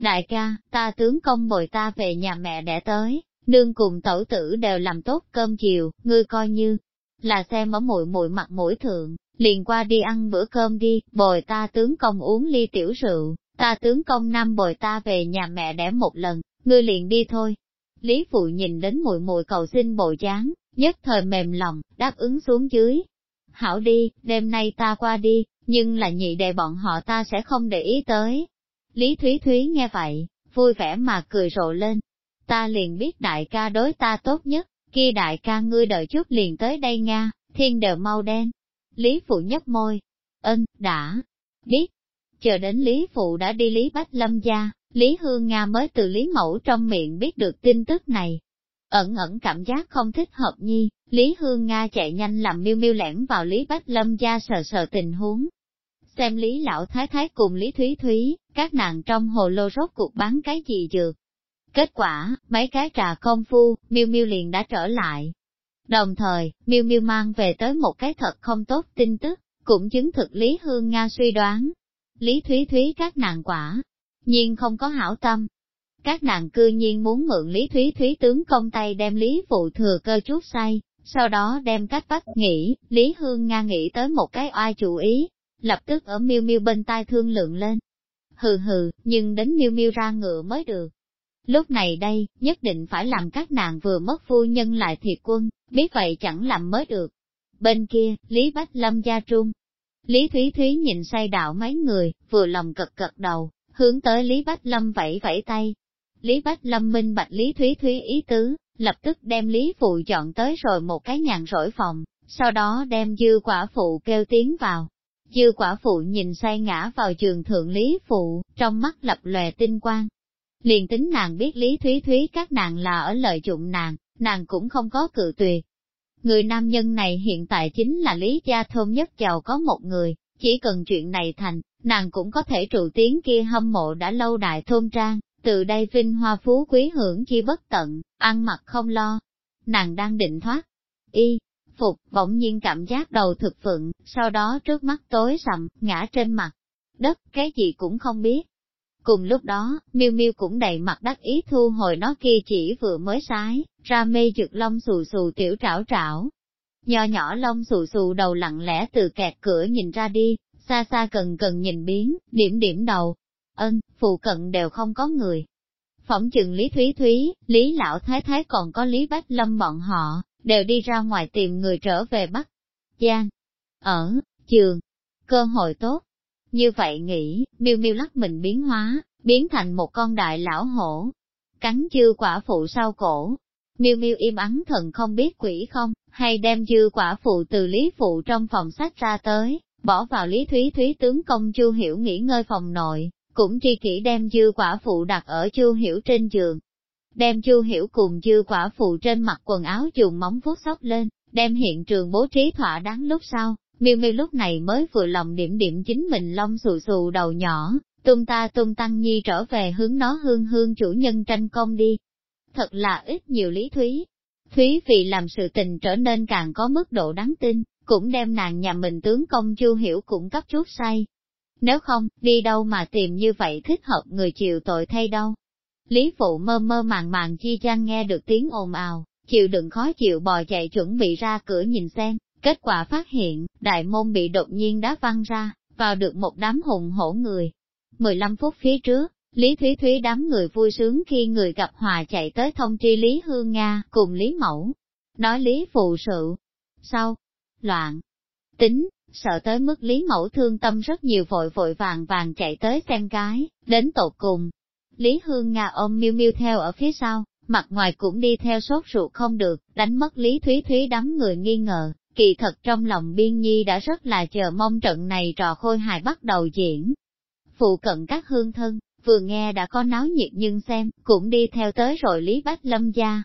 Đại ca, ta tướng công bồi ta về nhà mẹ đẻ tới, nương cùng tẩu tử đều làm tốt cơm chiều, ngươi coi như là xem ở muội muội mặt mũi thượng, liền qua đi ăn bữa cơm đi, bồi ta tướng công uống ly tiểu rượu, ta tướng công năm bồi ta về nhà mẹ đẻ một lần, ngươi liền đi thôi. Lý Phụ nhìn đến muội muội cầu xin bộ chán, nhất thời mềm lòng, đáp ứng xuống dưới. Hảo đi, đêm nay ta qua đi, nhưng là nhị đệ bọn họ ta sẽ không để ý tới. Lý Thúy Thúy nghe vậy, vui vẻ mà cười rộ lên. Ta liền biết đại ca đối ta tốt nhất, kia đại ca ngươi đợi chút liền tới đây nga thiên đờ mau đen. Lý Phụ nhấp môi. Ân, đã. Biết. Chờ đến Lý Phụ đã đi Lý Bách Lâm gia, Lý Hương Nga mới từ Lý Mẫu trong miệng biết được tin tức này. Ẩn ẩn cảm giác không thích hợp nhi, Lý Hương Nga chạy nhanh làm miêu miêu lẻn vào Lý Bách Lâm gia sờ sờ tình huống. Xem Lý Lão Thái Thái cùng Lý Thúy Thúy, các nàng trong hồ lô rốt cuộc bán cái gì dược. Kết quả, mấy cái trà công phu, miêu miêu liền đã trở lại. Đồng thời, miêu miêu mang về tới một cái thật không tốt tin tức, cũng chứng thực Lý Hương Nga suy đoán. Lý Thúy Thúy các nàng quả, nhiên không có hảo tâm. Các nàng cư nhiên muốn mượn Lý Thúy Thúy tướng công tay đem Lý Phụ thừa cơ chút say, sau đó đem cách bắt nghỉ, Lý Hương Nga nghĩ tới một cái oai chủ ý, lập tức ở miêu miêu bên tai thương lượng lên. Hừ hừ, nhưng đến miêu miêu ra ngựa mới được. Lúc này đây, nhất định phải làm các nàng vừa mất phu nhân lại thiệt quân, biết vậy chẳng làm mới được. Bên kia, Lý Bách Lâm gia trung. Lý Thúy Thúy nhìn say đạo mấy người, vừa lòng cật cật đầu, hướng tới Lý Bách Lâm vẫy vẫy tay. Lý Bách Lâm minh bạch Lý Thúy Thúy ý tứ, lập tức đem Lý Phụ chọn tới rồi một cái nhàn rỗi phòng, sau đó đem dư quả phụ kêu tiếng vào. Dư quả phụ nhìn say ngã vào trường thượng Lý Phụ, trong mắt lập lòe tinh quang. Liền tính nàng biết Lý Thúy Thúy các nàng là ở lợi dụng nàng, nàng cũng không có cự tuyệt. Người nam nhân này hiện tại chính là Lý Gia Thôn nhất giàu có một người, chỉ cần chuyện này thành, nàng cũng có thể trụ tiếng kia hâm mộ đã lâu đại thôn trang, từ đây vinh hoa phú quý hưởng chi bất tận, ăn mặc không lo. Nàng đang định thoát, y, phục, bỗng nhiên cảm giác đầu thực phượng, sau đó trước mắt tối sầm, ngã trên mặt, đất, cái gì cũng không biết. Cùng lúc đó, miêu miêu cũng đầy mặt đắc ý thu hồi nó kia chỉ vừa mới sái, ra mê dược lông xù xù tiểu trảo trảo. Nho nhỏ lông xù xù đầu lặng lẽ từ kẹt cửa nhìn ra đi, xa xa cần cần nhìn biến, điểm điểm đầu. Ân, phụ cận đều không có người. Phỏng chừng Lý Thúy Thúy, Lý Lão Thái Thái còn có Lý Bách Lâm bọn họ, đều đi ra ngoài tìm người trở về Bắc. Giang, ở, trường, cơ hội tốt. Như vậy nghĩ, miêu miêu lắc mình biến hóa, biến thành một con đại lão hổ. Cắn chư quả phụ sau cổ. Miêu miêu im ắng thần không biết quỷ không, hay đem dư quả phụ từ lý phụ trong phòng sách ra tới, bỏ vào lý thúy thúy tướng công chu hiểu nghỉ ngơi phòng nội, cũng tri kỷ đem dư quả phụ đặt ở chu hiểu trên giường. Đem chu hiểu cùng dư quả phụ trên mặt quần áo dùng móng vuốt sóc lên, đem hiện trường bố trí thỏa đáng lúc sau, miêu miêu lúc này mới vừa lòng điểm điểm chính mình lông xù xù đầu nhỏ, tung ta tung tăng nhi trở về hướng nó hương hương chủ nhân tranh công đi. Thật là ít nhiều lý thúy. Thúy vì làm sự tình trở nên càng có mức độ đáng tin, cũng đem nàng nhà mình tướng công chu hiểu cũng cấp chút say. Nếu không, đi đâu mà tìm như vậy thích hợp người chịu tội thay đâu. Lý Phụ mơ mơ màng màng chi chăng nghe được tiếng ồn ào, chịu đựng khó chịu bò chạy chuẩn bị ra cửa nhìn xem, kết quả phát hiện, đại môn bị đột nhiên đá văng ra, vào được một đám hùng hổ người. 15 phút phía trước, Lý Thúy Thúy đám người vui sướng khi người gặp hòa chạy tới thông tri Lý Hương Nga cùng Lý Mẫu. Nói Lý phụ sự. Sau, loạn, tính, sợ tới mức Lý Mẫu thương tâm rất nhiều vội vội vàng vàng chạy tới xem cái, đến tột cùng. Lý Hương Nga ôm miêu miêu theo ở phía sau, mặt ngoài cũng đi theo sốt ruột không được, đánh mất Lý Thúy Thúy đám người nghi ngờ, kỳ thật trong lòng biên nhi đã rất là chờ mong trận này trò khôi hài bắt đầu diễn. Phụ cận các hương thân, vừa nghe đã có náo nhiệt nhưng xem, cũng đi theo tới rồi Lý Bách Lâm gia.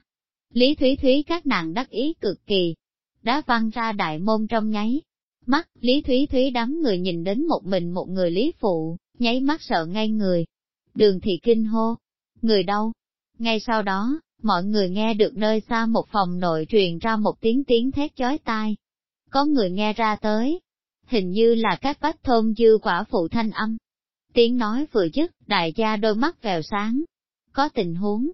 Lý Thúy Thúy các nàng đắc ý cực kỳ, đã văng ra đại môn trong nháy. Mắt, Lý Thúy Thúy đám người nhìn đến một mình một người Lý Phụ, nháy mắt sợ ngay người. Đường thị kinh hô, người đâu? Ngay sau đó, mọi người nghe được nơi xa một phòng nội truyền ra một tiếng tiếng thét chói tai. Có người nghe ra tới, hình như là các bách thôn dư quả phụ thanh âm. Tiếng nói vừa dứt, đại gia đôi mắt vèo sáng. Có tình huống.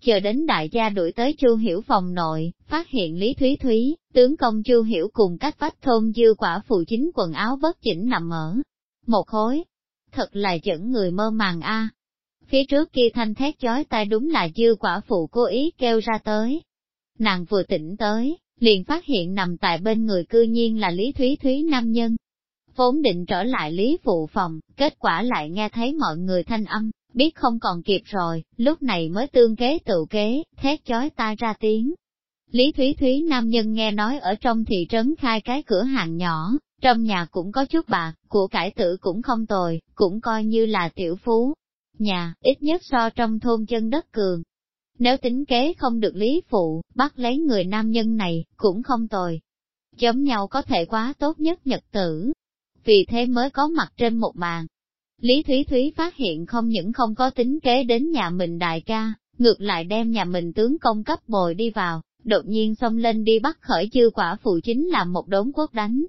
Chờ đến đại gia đuổi tới Chu Hiểu phòng nội, phát hiện Lý Thúy Thúy, tướng công Chu Hiểu cùng các bách thôn dư quả phụ chính quần áo bất chỉnh nằm ở. Một khối. Thật là dẫn người mơ màng a. Phía trước kia thanh thét chói tai đúng là dư quả phụ cố ý kêu ra tới. Nàng vừa tỉnh tới, liền phát hiện nằm tại bên người cư nhiên là Lý Thúy Thúy nam nhân. Vốn định trở lại Lý Phụ phòng, kết quả lại nghe thấy mọi người thanh âm, biết không còn kịp rồi, lúc này mới tương kế tự kế, thét chói ta ra tiếng. Lý Thúy Thúy nam nhân nghe nói ở trong thị trấn khai cái cửa hàng nhỏ, trong nhà cũng có chút bạc, của cải tử cũng không tồi, cũng coi như là tiểu phú. Nhà, ít nhất so trong thôn chân đất cường, nếu tính kế không được lý phụ, bắt lấy người nam nhân này, cũng không tồi. Giống nhau có thể quá tốt nhất nhật tử. Vì thế mới có mặt trên một bàn. Lý Thúy Thúy phát hiện không những không có tính kế đến nhà mình đại ca, ngược lại đem nhà mình tướng công cấp bồi đi vào, đột nhiên xông lên đi bắt khởi chư quả phụ chính là một đốn quốc đánh.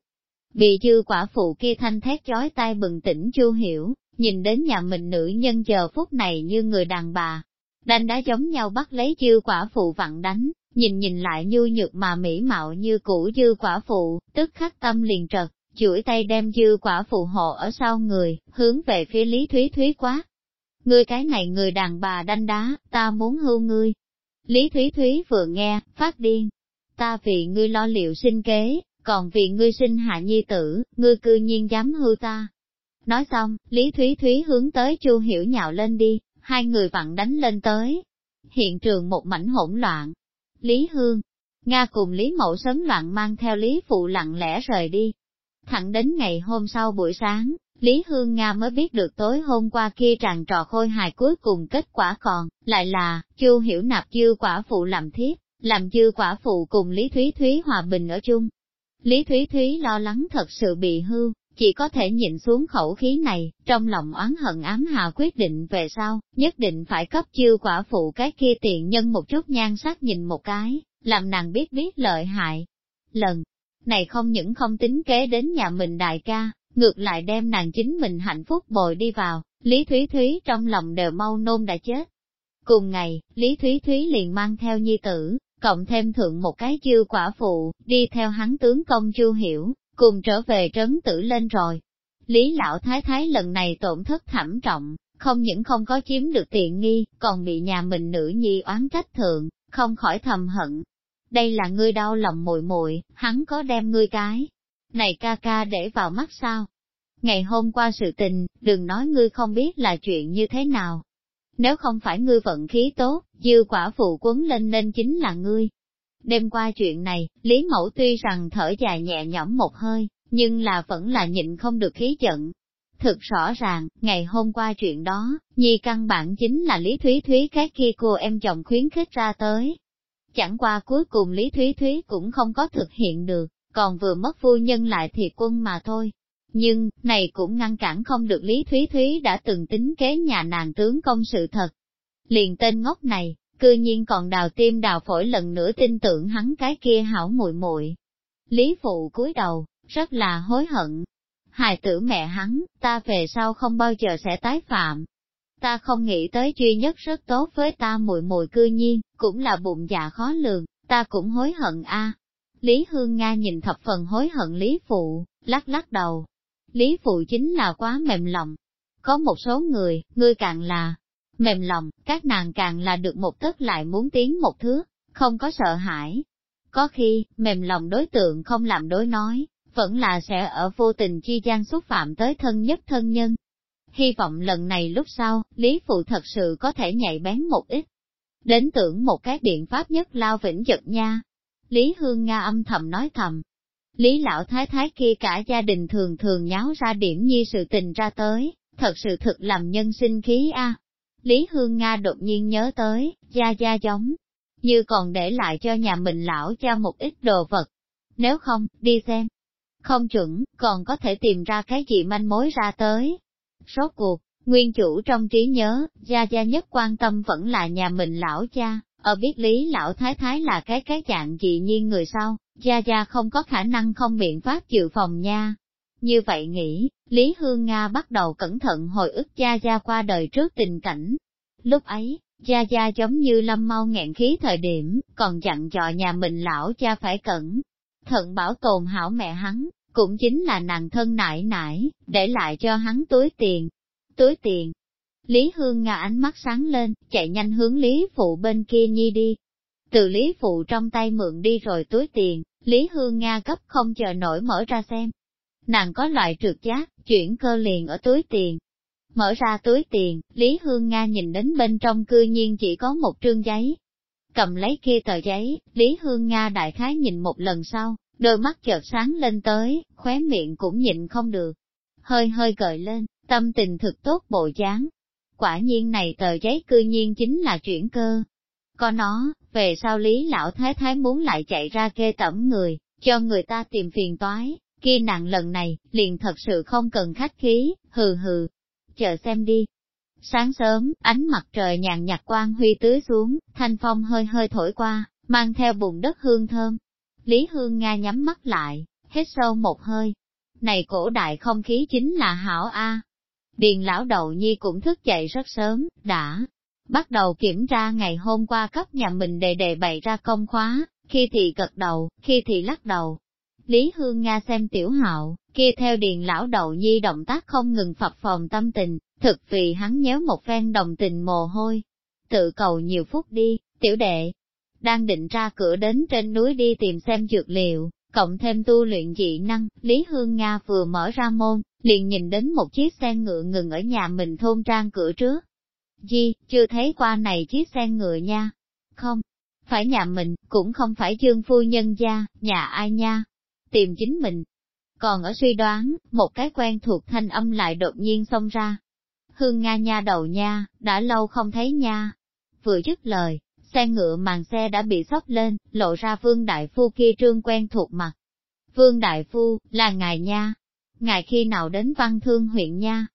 Bị chư quả phụ kia thanh thét chói tai bừng tỉnh chu hiểu, nhìn đến nhà mình nữ nhân chờ phút này như người đàn bà, Đanh đá giống nhau bắt lấy dư quả phụ vặn đánh, nhìn nhìn lại nhu nhược mà mỹ mạo như cũ dư quả phụ, tức khắc tâm liền trật, chuỗi tay đem dư quả phụ hộ ở sau người, hướng về phía Lý Thúy Thúy quá. Ngươi cái này người đàn bà đanh đá, ta muốn hưu ngươi. Lý Thúy Thúy vừa nghe, phát điên. Ta vì ngươi lo liệu sinh kế, còn vì ngươi sinh hạ nhi tử, ngươi cư nhiên dám hưu ta. Nói xong, Lý Thúy Thúy hướng tới Chu Hiểu nhạo lên đi, hai người vặn đánh lên tới. Hiện trường một mảnh hỗn loạn. Lý Hương, Nga cùng Lý Mậu sớm loạn mang theo Lý Phụ lặng lẽ rời đi. Thẳng đến ngày hôm sau buổi sáng, Lý Hương Nga mới biết được tối hôm qua kia tràn trò khôi hài cuối cùng kết quả còn, lại là, Chu Hiểu nạp dư quả phụ làm thiết làm dư quả phụ cùng Lý Thúy Thúy hòa bình ở chung. Lý Thúy Thúy lo lắng thật sự bị hư, chỉ có thể nhịn xuống khẩu khí này, trong lòng oán hận ám hà quyết định về sau, nhất định phải cấp chiêu quả phụ cái kia tiện nhân một chút nhan sắc nhìn một cái, làm nàng biết biết lợi hại. Lần này không những không tính kế đến nhà mình đại ca, ngược lại đem nàng chính mình hạnh phúc bồi đi vào, Lý Thúy Thúy trong lòng đều mau nôn đã chết. Cùng ngày, Lý Thúy Thúy liền mang theo nhi tử, cộng thêm thượng một cái chiêu quả phụ, đi theo hắn tướng công chu hiểu, cùng trở về trấn tử lên rồi. Lý lão thái thái lần này tổn thất thảm trọng, không những không có chiếm được tiện nghi, còn bị nhà mình nữ nhi oán trách thượng, không khỏi thầm hận. Đây là ngươi đau lòng muội muội, hắn có đem ngươi cái. Này ca ca để vào mắt sao? Ngày hôm qua sự tình, đừng nói ngươi không biết là chuyện như thế nào. Nếu không phải ngươi vận khí tốt, dư quả phụ quấn lên nên chính là ngươi. Đêm qua chuyện này, Lý Mẫu tuy rằng thở dài nhẹ nhõm một hơi, nhưng là vẫn là nhịn không được khí giận. Thực rõ ràng, ngày hôm qua chuyện đó, Nhi căn bản chính là Lý Thúy Thúy cái kia cô em chồng khuyến khích ra tới. Chẳng qua cuối cùng Lý Thúy Thúy cũng không có thực hiện được, còn vừa mất phu nhân lại thì quân mà thôi. Nhưng, này cũng ngăn cản không được Lý Thúy Thúy đã từng tính kế nhà nàng tướng công sự thật. Liền tên ngốc này, cư nhiên còn đào tim đào phổi lần nữa tin tưởng hắn cái kia hảo muội muội. Lý phụ cúi đầu, rất là hối hận. Hài tử mẹ hắn, ta về sau không bao giờ sẽ tái phạm. Ta không nghĩ tới duy nhất rất tốt với ta mùi mùi cư nhiên, cũng là bụng dạ khó lường, ta cũng hối hận a. Lý Hương Nga nhìn thập phần hối hận Lý Phụ, lắc lắc đầu. Lý Phụ chính là quá mềm lòng. Có một số người, ngươi càng là mềm lòng, các nàng càng là được một tức lại muốn tiến một thước, không có sợ hãi. Có khi, mềm lòng đối tượng không làm đối nói, vẫn là sẽ ở vô tình chi gian xúc phạm tới thân nhất thân nhân. Hy vọng lần này lúc sau, Lý Phụ thật sự có thể nhạy bén một ít. Đến tưởng một cái biện pháp nhất lao vĩnh giật nha. Lý Hương Nga âm thầm nói thầm. Lý lão thái thái kia cả gia đình thường thường nháo ra điểm nhi sự tình ra tới, thật sự thực làm nhân sinh khí a. Lý Hương Nga đột nhiên nhớ tới, gia gia giống, như còn để lại cho nhà mình lão cha một ít đồ vật. Nếu không, đi xem, không chuẩn, còn có thể tìm ra cái gì manh mối ra tới. Rốt cuộc, nguyên chủ trong trí nhớ, gia gia nhất quan tâm vẫn là nhà mình lão cha, ở biết lý lão thái thái là cái cái dạng dị nhiên người sau, gia gia không có khả năng không biện pháp dự phòng nha. Như vậy nghĩ, Lý Hương Nga bắt đầu cẩn thận hồi ức gia gia qua đời trước tình cảnh. Lúc ấy, gia gia giống như lâm mau nghẹn khí thời điểm, còn dặn dò nhà mình lão cha phải cẩn thận bảo tồn hảo mẹ hắn, cũng chính là nàng thân nại nại, để lại cho hắn túi tiền. Túi tiền. Lý Hương Nga ánh mắt sáng lên, chạy nhanh hướng Lý Phụ bên kia nhi đi. Từ Lý Phụ trong tay mượn đi rồi túi tiền, Lý Hương Nga cấp không chờ nổi mở ra xem. Nàng có loại trượt giác, chuyển cơ liền ở túi tiền. Mở ra túi tiền, Lý Hương Nga nhìn đến bên trong cư nhiên chỉ có một trương giấy, cầm lấy kia tờ giấy, Lý Hương Nga đại khái nhìn một lần sau, đôi mắt chợt sáng lên tới, khóe miệng cũng nhịn không được. Hơi hơi gợi lên, tâm tình thực tốt bộ dáng. Quả nhiên này tờ giấy cư nhiên chính là chuyển cơ. Có nó, về sau Lý Lão Thái Thái muốn lại chạy ra kê tẩm người, cho người ta tìm phiền toái, kia nặng lần này, liền thật sự không cần khách khí, hừ hừ. Chờ xem đi, Sáng sớm, ánh mặt trời nhàn nhạt quang huy tưới xuống, thanh phong hơi hơi thổi qua, mang theo bùn đất hương thơm. Lý Hương Nga nhắm mắt lại, hít sâu một hơi. Này cổ đại không khí chính là hảo A. Điền lão đầu nhi cũng thức dậy rất sớm, đã bắt đầu kiểm tra ngày hôm qua cấp nhà mình đề đề bày ra công khóa, khi thì gật đầu, khi thì lắc đầu. Lý Hương Nga xem tiểu hạo, kia theo điền lão đầu nhi động tác không ngừng phập phòng tâm tình, thực vì hắn nhéo một phen đồng tình mồ hôi. Tự cầu nhiều phút đi, tiểu đệ. Đang định ra cửa đến trên núi đi tìm xem dược liệu, cộng thêm tu luyện dị năng, Lý Hương Nga vừa mở ra môn, liền nhìn đến một chiếc xe ngựa ngừng ở nhà mình thôn trang cửa trước. Di, chưa thấy qua này chiếc xe ngựa nha. Không, phải nhà mình, cũng không phải dương phu nhân gia, nhà ai nha. Tìm chính mình. Còn ở suy đoán, một cái quen thuộc thanh âm lại đột nhiên xông ra, Hương Nga nha đầu nha, đã lâu không thấy nha. Vừa dứt lời, xe ngựa màn xe đã bị sốc lên, lộ ra Vương Đại Phu kia trương quen thuộc mặt. Vương Đại Phu, là ngài nha. Ngài khi nào đến văn thương huyện nha?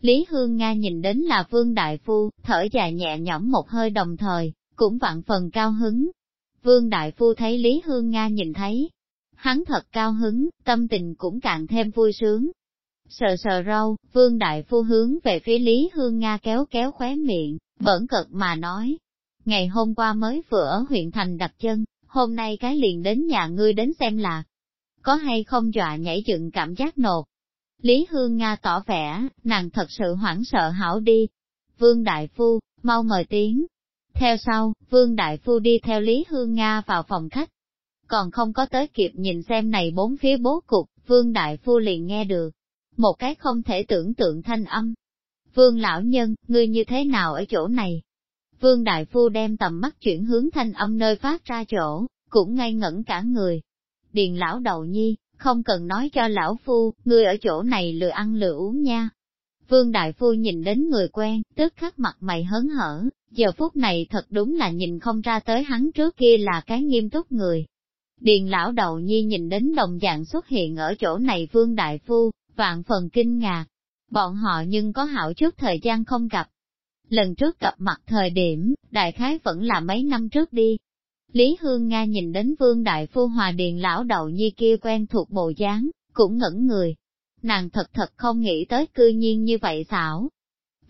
Lý Hương Nga nhìn đến là Vương Đại Phu, thở dài nhẹ nhõm một hơi đồng thời, cũng vạn phần cao hứng. Vương Đại Phu thấy Lý Hương Nga nhìn thấy, hắn thật cao hứng, tâm tình cũng càng thêm vui sướng, Sờ sờ râu, vương đại phu hướng về phía Lý Hương Nga kéo kéo khóe miệng, bẩn cật mà nói. Ngày hôm qua mới vừa ở huyện thành đặt chân, hôm nay cái liền đến nhà ngươi đến xem là Có hay không dọa nhảy dựng cảm giác nột. Lý Hương Nga tỏ vẻ, nàng thật sự hoảng sợ hảo đi. Vương Đại Phu, mau mời tiếng. Theo sau, Vương Đại Phu đi theo Lý Hương Nga vào phòng khách. Còn không có tới kịp nhìn xem này bốn phía bố cục, Vương Đại Phu liền nghe được một cái không thể tưởng tượng thanh âm. Vương lão nhân, ngươi như thế nào ở chỗ này? Vương đại phu đem tầm mắt chuyển hướng thanh âm nơi phát ra chỗ, cũng ngay ngẩn cả người. Điền lão đầu nhi, không cần nói cho lão phu, ngươi ở chỗ này lừa ăn lừa uống nha. Vương đại phu nhìn đến người quen, tức khắc mặt mày hớn hở, giờ phút này thật đúng là nhìn không ra tới hắn trước kia là cái nghiêm túc người. Điền lão đầu nhi nhìn đến đồng dạng xuất hiện ở chỗ này vương đại phu, vạn phần kinh ngạc. Bọn họ nhưng có hảo chút thời gian không gặp. Lần trước gặp mặt thời điểm, đại khái vẫn là mấy năm trước đi. Lý Hương Nga nhìn đến vương đại phu hòa điền lão đầu nhi kia quen thuộc bộ dáng, cũng ngẩn người. Nàng thật thật không nghĩ tới cư nhiên như vậy xảo.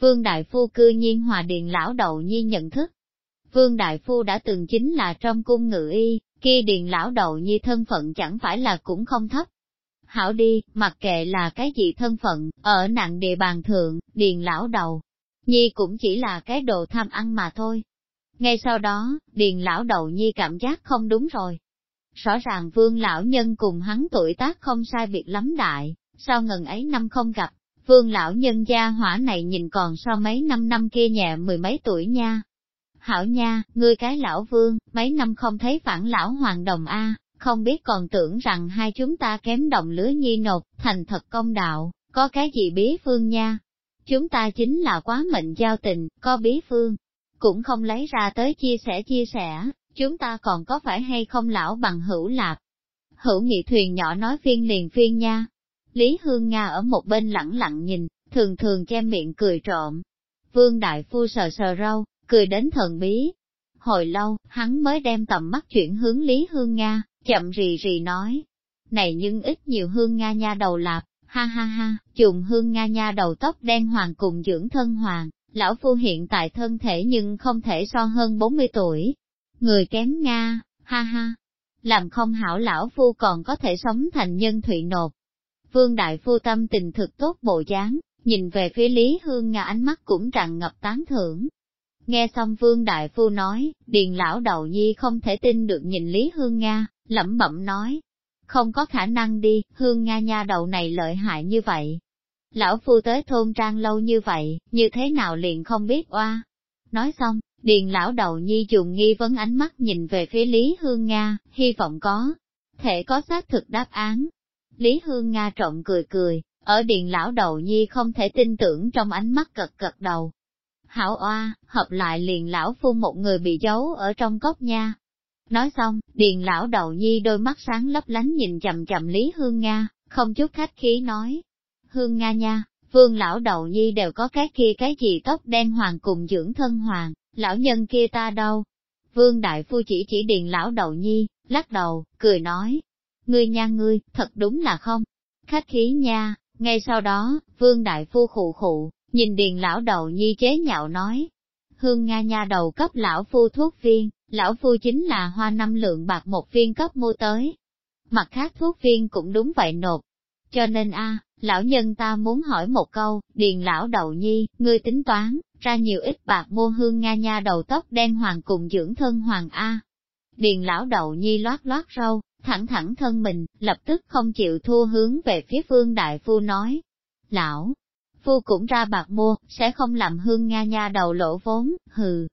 Vương Đại Phu cư nhiên hòa điền lão đầu nhi nhận thức. Vương Đại Phu đã từng chính là trong cung ngự y, kia điền lão đầu nhi thân phận chẳng phải là cũng không thấp. Hảo đi, mặc kệ là cái gì thân phận, ở nặng địa bàn thượng, điền lão đầu, nhi cũng chỉ là cái đồ tham ăn mà thôi. Ngay sau đó, điền lão đầu nhi cảm giác không đúng rồi. Rõ ràng vương lão nhân cùng hắn tuổi tác không sai biệt lắm đại, sao ngần ấy năm không gặp, vương lão nhân gia hỏa này nhìn còn so mấy năm năm kia nhẹ mười mấy tuổi nha. Hảo nha, ngươi cái lão vương, mấy năm không thấy phản lão hoàng đồng A, không biết còn tưởng rằng hai chúng ta kém đồng lứa nhi nộp, thành thật công đạo, có cái gì bí phương nha. Chúng ta chính là quá mệnh giao tình, có bí phương, cũng không lấy ra tới chia sẻ chia sẻ, chúng ta còn có phải hay không lão bằng hữu lạp. Hữu nghị thuyền nhỏ nói phiên liền phiên nha. Lý Hương Nga ở một bên lẳng lặng nhìn, thường thường che miệng cười trộm. Vương Đại Phu sờ sờ râu, cười đến thần bí. Hồi lâu, hắn mới đem tầm mắt chuyển hướng Lý Hương Nga, chậm rì rì nói. Này nhưng ít nhiều Hương Nga nha đầu lạp, ha ha ha, chùm Hương Nga nha đầu tóc đen hoàng cùng dưỡng thân hoàng, lão phu hiện tại thân thể nhưng không thể so hơn 40 tuổi. Người kém Nga, ha ha, làm không hảo lão phu còn có thể sống thành nhân thụy nộp. Vương Đại Phu tâm tình thực tốt bộ dáng, nhìn về phía Lý Hương Nga ánh mắt cũng tràn ngập tán thưởng. Nghe xong Vương Đại Phu nói, Điền Lão Đầu Nhi không thể tin được nhìn Lý Hương Nga, lẩm bẩm nói. Không có khả năng đi, Hương Nga nha đầu này lợi hại như vậy, Lão phu tới thôn trang lâu như vậy, như thế nào liền không biết oa. Nói xong, điền lão đầu nhi dùng nghi vấn ánh mắt nhìn về phía Lý Hương Nga, hy vọng có, thể có xác thực đáp án. Lý Hương Nga trộn cười cười, ở điền lão đầu nhi không thể tin tưởng trong ánh mắt cật cật đầu. Hảo oa, hợp lại liền lão phu một người bị giấu ở trong cốc nha. Nói xong, điền lão đầu nhi đôi mắt sáng lấp lánh nhìn chầm chầm Lý Hương Nga, không chút khách khí nói, hương Nga nha, vương lão đầu nhi đều có cái kia cái gì tóc đen hoàng cùng dưỡng thân hoàng, lão nhân kia ta đâu. Vương đại phu chỉ chỉ điền lão đầu nhi, lắc đầu, cười nói, ngươi nha ngươi, thật đúng là không, khách khí nha, ngay sau đó, vương đại phu khụ khụ, nhìn điền lão đầu nhi chế nhạo nói, hương Nga nha đầu cấp lão phu thuốc viên, lão phu chính là hoa năm lượng bạc một viên cấp mua tới. Mặt khác thuốc viên cũng đúng vậy nộp. Cho nên a Lão nhân ta muốn hỏi một câu, điền lão đầu nhi, ngươi tính toán, ra nhiều ít bạc mua hương nga nha đầu tóc đen hoàng cùng dưỡng thân hoàng A. Điền lão đầu nhi loát loát râu, thẳng thẳng thân mình, lập tức không chịu thua hướng về phía phương đại phu nói. Lão, phu cũng ra bạc mua, sẽ không làm hương nga nha đầu lỗ vốn, hừ.